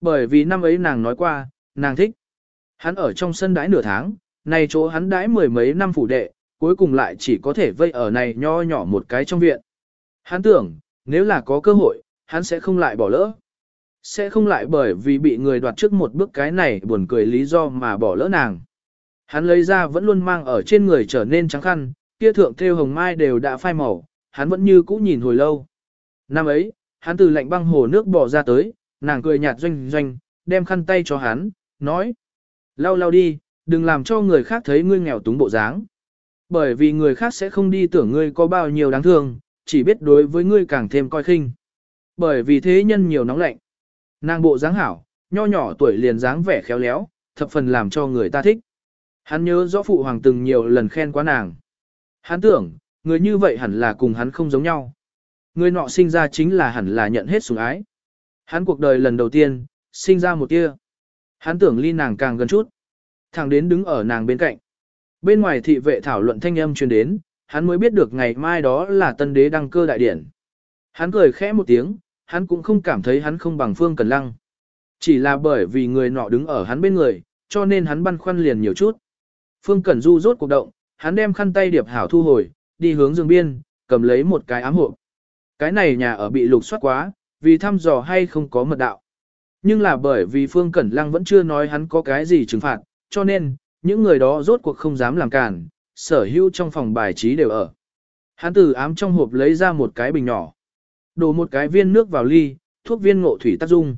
S1: Bởi vì năm ấy nàng nói qua, nàng thích. Hắn ở trong sân đãi nửa tháng, nay chỗ hắn đãi mười mấy năm phủ đệ, cuối cùng lại chỉ có thể vây ở này nho nhỏ một cái trong viện. Hắn tưởng, nếu là có cơ hội, hắn sẽ không lại bỏ lỡ. Sẽ không lại bởi vì bị người đoạt trước một bước cái này buồn cười lý do mà bỏ lỡ nàng. Hắn lấy ra vẫn luôn mang ở trên người trở nên trắng khăn, kia thượng theo hồng mai đều đã phai màu, hắn vẫn như cũ nhìn hồi lâu. Năm ấy, hắn từ lạnh băng hồ nước bỏ ra tới, nàng cười nhạt doanh doanh, đem khăn tay cho hắn, nói. Lau lau đi, đừng làm cho người khác thấy ngươi nghèo túng bộ dáng. Bởi vì người khác sẽ không đi tưởng ngươi có bao nhiêu đáng thương, chỉ biết đối với ngươi càng thêm coi khinh. Bởi vì thế nhân nhiều nóng lạnh. Nàng bộ dáng hảo, nho nhỏ tuổi liền dáng vẻ khéo léo, thập phần làm cho người ta thích. Hắn nhớ rõ phụ hoàng từng nhiều lần khen quá nàng. Hắn tưởng, người như vậy hẳn là cùng hắn không giống nhau. Người nọ sinh ra chính là hẳn là nhận hết sủng ái. Hắn cuộc đời lần đầu tiên, sinh ra một tia. Hắn tưởng ly nàng càng gần chút. Thẳng đến đứng ở nàng bên cạnh. Bên ngoài thị vệ thảo luận thanh âm truyền đến, hắn mới biết được ngày mai đó là tân đế đăng cơ đại điển. Hắn cười khẽ một tiếng, hắn cũng không cảm thấy hắn không bằng Phương Cần Lăng. Chỉ là bởi vì người nọ đứng ở hắn bên người, cho nên hắn băn khoăn liền nhiều chút. Phương Cẩn Du rốt cuộc động, hắn đem khăn tay điệp hảo thu hồi, đi hướng giường biên, cầm lấy một cái ám hộp. Cái này nhà ở bị lục soát quá, vì thăm dò hay không có mật đạo. Nhưng là bởi vì Phương Cẩn Lăng vẫn chưa nói hắn có cái gì trừng phạt, cho nên, những người đó rốt cuộc không dám làm cản, sở hữu trong phòng bài trí đều ở. Hắn từ ám trong hộp lấy ra một cái bình nhỏ. Đổ một cái viên nước vào ly, thuốc viên ngộ thủy tác dung.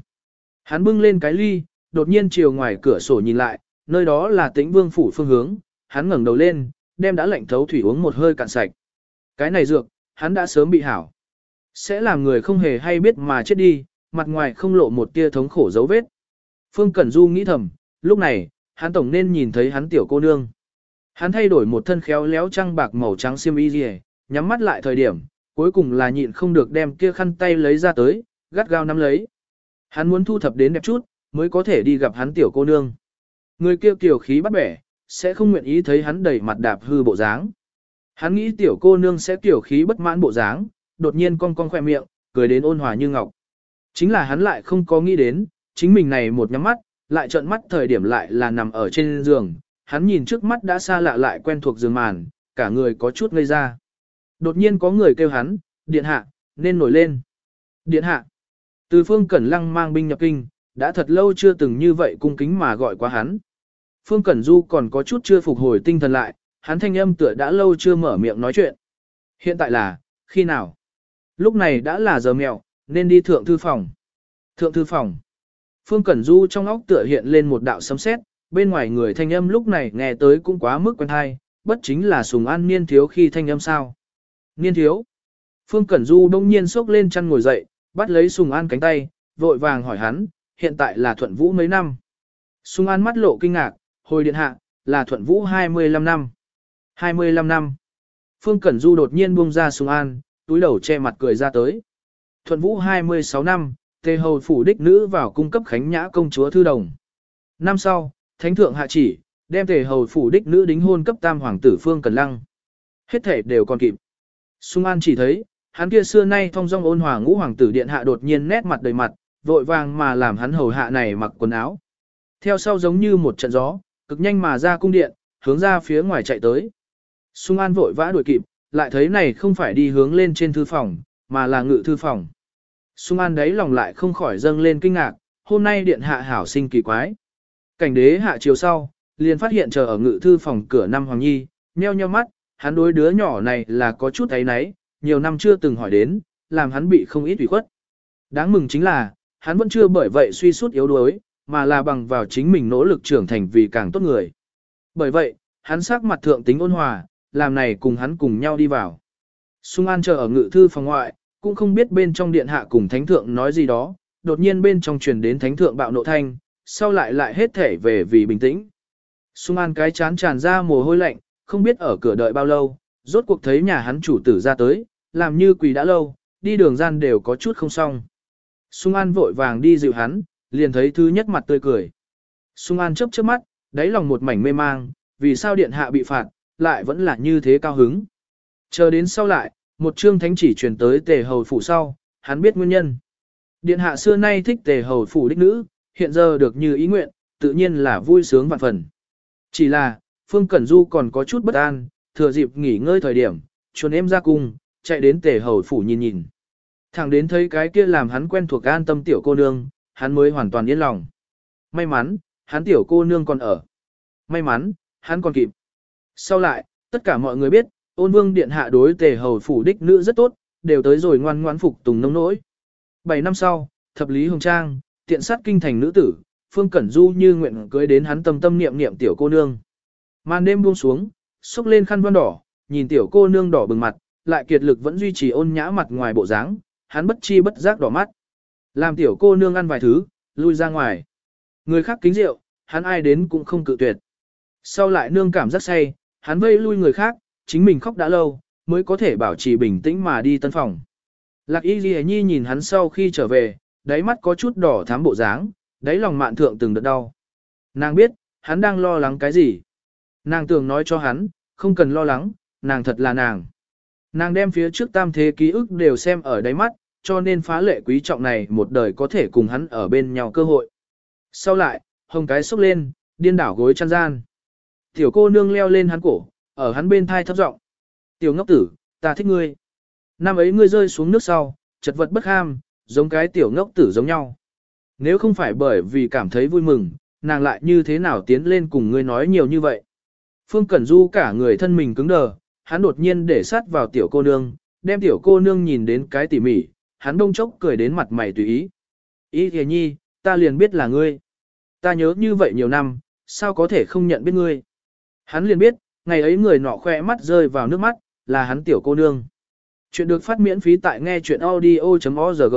S1: Hắn bưng lên cái ly, đột nhiên chiều ngoài cửa sổ nhìn lại, nơi đó là tĩnh vương phủ phương hướng, hắn ngẩng đầu lên, đem đã lạnh thấu thủy uống một hơi cạn sạch. Cái này dược, hắn đã sớm bị hảo. Sẽ làm người không hề hay biết mà chết đi, mặt ngoài không lộ một tia thống khổ dấu vết. Phương Cẩn Du nghĩ thầm, lúc này, hắn tổng nên nhìn thấy hắn tiểu cô nương. Hắn thay đổi một thân khéo léo trăng bạc màu trắng xiêm y rìa, nhắm mắt lại thời điểm, cuối cùng là nhịn không được đem kia khăn tay lấy ra tới, gắt gao nắm lấy. Hắn muốn thu thập đến đẹp chút, mới có thể đi gặp hắn tiểu cô nương. Người kia tiểu khí bắt bẻ, sẽ không nguyện ý thấy hắn đầy mặt đạp hư bộ dáng. Hắn nghĩ tiểu cô nương sẽ tiểu khí bất mãn bộ dáng, đột nhiên cong cong khỏe miệng, cười đến ôn hòa như ngọc. Chính là hắn lại không có nghĩ đến, chính mình này một nhắm mắt, lại trợn mắt thời điểm lại là nằm ở trên giường, hắn nhìn trước mắt đã xa lạ lại quen thuộc giường màn, cả người có chút ngây ra. Đột nhiên có người kêu hắn, điện hạ, nên nổi lên. Điện hạ, từ phương cẩn lăng mang binh nhập kinh, đã thật lâu chưa từng như vậy cung kính mà gọi qua hắn. Phương Cẩn Du còn có chút chưa phục hồi tinh thần lại, hắn thanh âm tựa đã lâu chưa mở miệng nói chuyện. Hiện tại là, khi nào? Lúc này đã là giờ mẹo, nên đi thượng thư phòng. Thượng thư phòng. Phương Cẩn Du trong óc tựa hiện lên một đạo sấm sét, bên ngoài người thanh âm lúc này nghe tới cũng quá mức quen hay, bất chính là sùng an niên thiếu khi thanh âm sao. Niên thiếu. Phương Cẩn Du đông nhiên sốc lên chăn ngồi dậy, bắt lấy sùng an cánh tay, vội vàng hỏi hắn, hiện tại là thuận vũ mấy năm. Sùng an mắt lộ kinh ngạc, hồi điện hạ, là thuận vũ 25 năm. 25 năm. Phương Cẩn Du đột nhiên buông ra sùng an, túi đầu che mặt cười ra tới. Thuận vũ 26 năm, tề hầu phủ đích nữ vào cung cấp khánh nhã công chúa thư đồng. Năm sau, thánh thượng hạ chỉ, đem tề hầu phủ đích nữ đính hôn cấp tam hoàng tử Phương cần Lăng. Hết thể đều còn kịp. Sung An chỉ thấy, hắn kia xưa nay thông dong ôn hòa ngũ hoàng tử điện hạ đột nhiên nét mặt đầy mặt, vội vàng mà làm hắn hầu hạ này mặc quần áo. Theo sau giống như một trận gió, cực nhanh mà ra cung điện, hướng ra phía ngoài chạy tới. Sung An vội vã đuổi kịp, lại thấy này không phải đi hướng lên trên thư phòng, mà là ngự thư phòng. Sung An đấy lòng lại không khỏi dâng lên kinh ngạc, hôm nay điện hạ hảo sinh kỳ quái. Cảnh đế hạ chiều sau, liền phát hiện chờ ở ngự thư phòng cửa năm Hoàng Nhi, nheo nheo mắt, hắn đối đứa nhỏ này là có chút ấy nấy, nhiều năm chưa từng hỏi đến, làm hắn bị không ít ủy khuất. Đáng mừng chính là, hắn vẫn chưa bởi vậy suy sút yếu đuối, mà là bằng vào chính mình nỗ lực trưởng thành vì càng tốt người. Bởi vậy, hắn sắc mặt thượng tính ôn hòa, làm này cùng hắn cùng nhau đi vào. Sung An chờ ở ngự thư phòng ngoại, cũng không biết bên trong điện hạ cùng thánh thượng nói gì đó, đột nhiên bên trong truyền đến thánh thượng bạo nộ thanh, sau lại lại hết thể về vì bình tĩnh. Sung An cái chán tràn ra mồ hôi lạnh, không biết ở cửa đợi bao lâu, rốt cuộc thấy nhà hắn chủ tử ra tới, làm như quỳ đã lâu, đi đường gian đều có chút không xong. Sung An vội vàng đi dịu hắn, liền thấy thứ nhất mặt tươi cười. Sung An chớp chớp mắt, đáy lòng một mảnh mê mang, vì sao điện hạ bị phạt, lại vẫn là như thế cao hứng. Chờ đến sau lại, một chương thánh chỉ truyền tới tề hầu phủ sau, hắn biết nguyên nhân. Điện hạ xưa nay thích tề hầu phủ đích nữ, hiện giờ được như ý nguyện, tự nhiên là vui sướng vạn phần. Chỉ là, Phương Cẩn Du còn có chút bất an, thừa dịp nghỉ ngơi thời điểm, chuồn em ra cung, chạy đến tề hầu phủ nhìn nhìn. Thẳng đến thấy cái kia làm hắn quen thuộc an tâm tiểu cô nương, hắn mới hoàn toàn yên lòng. May mắn, hắn tiểu cô nương còn ở. May mắn, hắn còn kịp. Sau lại, tất cả mọi người biết, ôn vương điện hạ đối tề hầu phủ đích nữ rất tốt, đều tới rồi ngoan ngoãn phục tùng nông nỗi. Bảy năm sau, thập lý hồng trang, tiện sát kinh thành nữ tử, Phương Cẩn Du như nguyện cưới đến hắn tâm tâm niệm niệm tiểu cô nương. Màn đêm buông xuống, xúc lên khăn văn đỏ, nhìn tiểu cô nương đỏ bừng mặt, lại kiệt lực vẫn duy trì ôn nhã mặt ngoài bộ dáng, hắn bất chi bất giác đỏ mắt. Làm tiểu cô nương ăn vài thứ, lui ra ngoài. Người khác kính rượu, hắn ai đến cũng không cự tuyệt. Sau lại nương cảm giác say, hắn vây lui người khác, chính mình khóc đã lâu, mới có thể bảo trì bình tĩnh mà đi tân phòng. Lạc y ghi nhi nhìn hắn sau khi trở về, đáy mắt có chút đỏ thám bộ dáng, đáy lòng mạn thượng từng đợt đau. Nàng biết, hắn đang lo lắng cái gì. Nàng tưởng nói cho hắn, không cần lo lắng, nàng thật là nàng. Nàng đem phía trước tam thế ký ức đều xem ở đáy mắt, cho nên phá lệ quý trọng này một đời có thể cùng hắn ở bên nhau cơ hội. Sau lại, hồng cái xúc lên, điên đảo gối chăn gian. Tiểu cô nương leo lên hắn cổ, ở hắn bên thai thấp giọng. Tiểu ngốc tử, ta thích ngươi. Năm ấy ngươi rơi xuống nước sau, chật vật bất ham, giống cái tiểu ngốc tử giống nhau. Nếu không phải bởi vì cảm thấy vui mừng, nàng lại như thế nào tiến lên cùng ngươi nói nhiều như vậy. Phương Cẩn Du cả người thân mình cứng đờ, hắn đột nhiên để sát vào tiểu cô nương, đem tiểu cô nương nhìn đến cái tỉ mỉ, hắn đông chốc cười đến mặt mày tùy ý. Ý thìa nhi, ta liền biết là ngươi. Ta nhớ như vậy nhiều năm, sao có thể không nhận biết ngươi. Hắn liền biết, ngày ấy người nọ khoe mắt rơi vào nước mắt, là hắn tiểu cô nương. Chuyện được phát miễn phí tại nghe chuyện audio.org.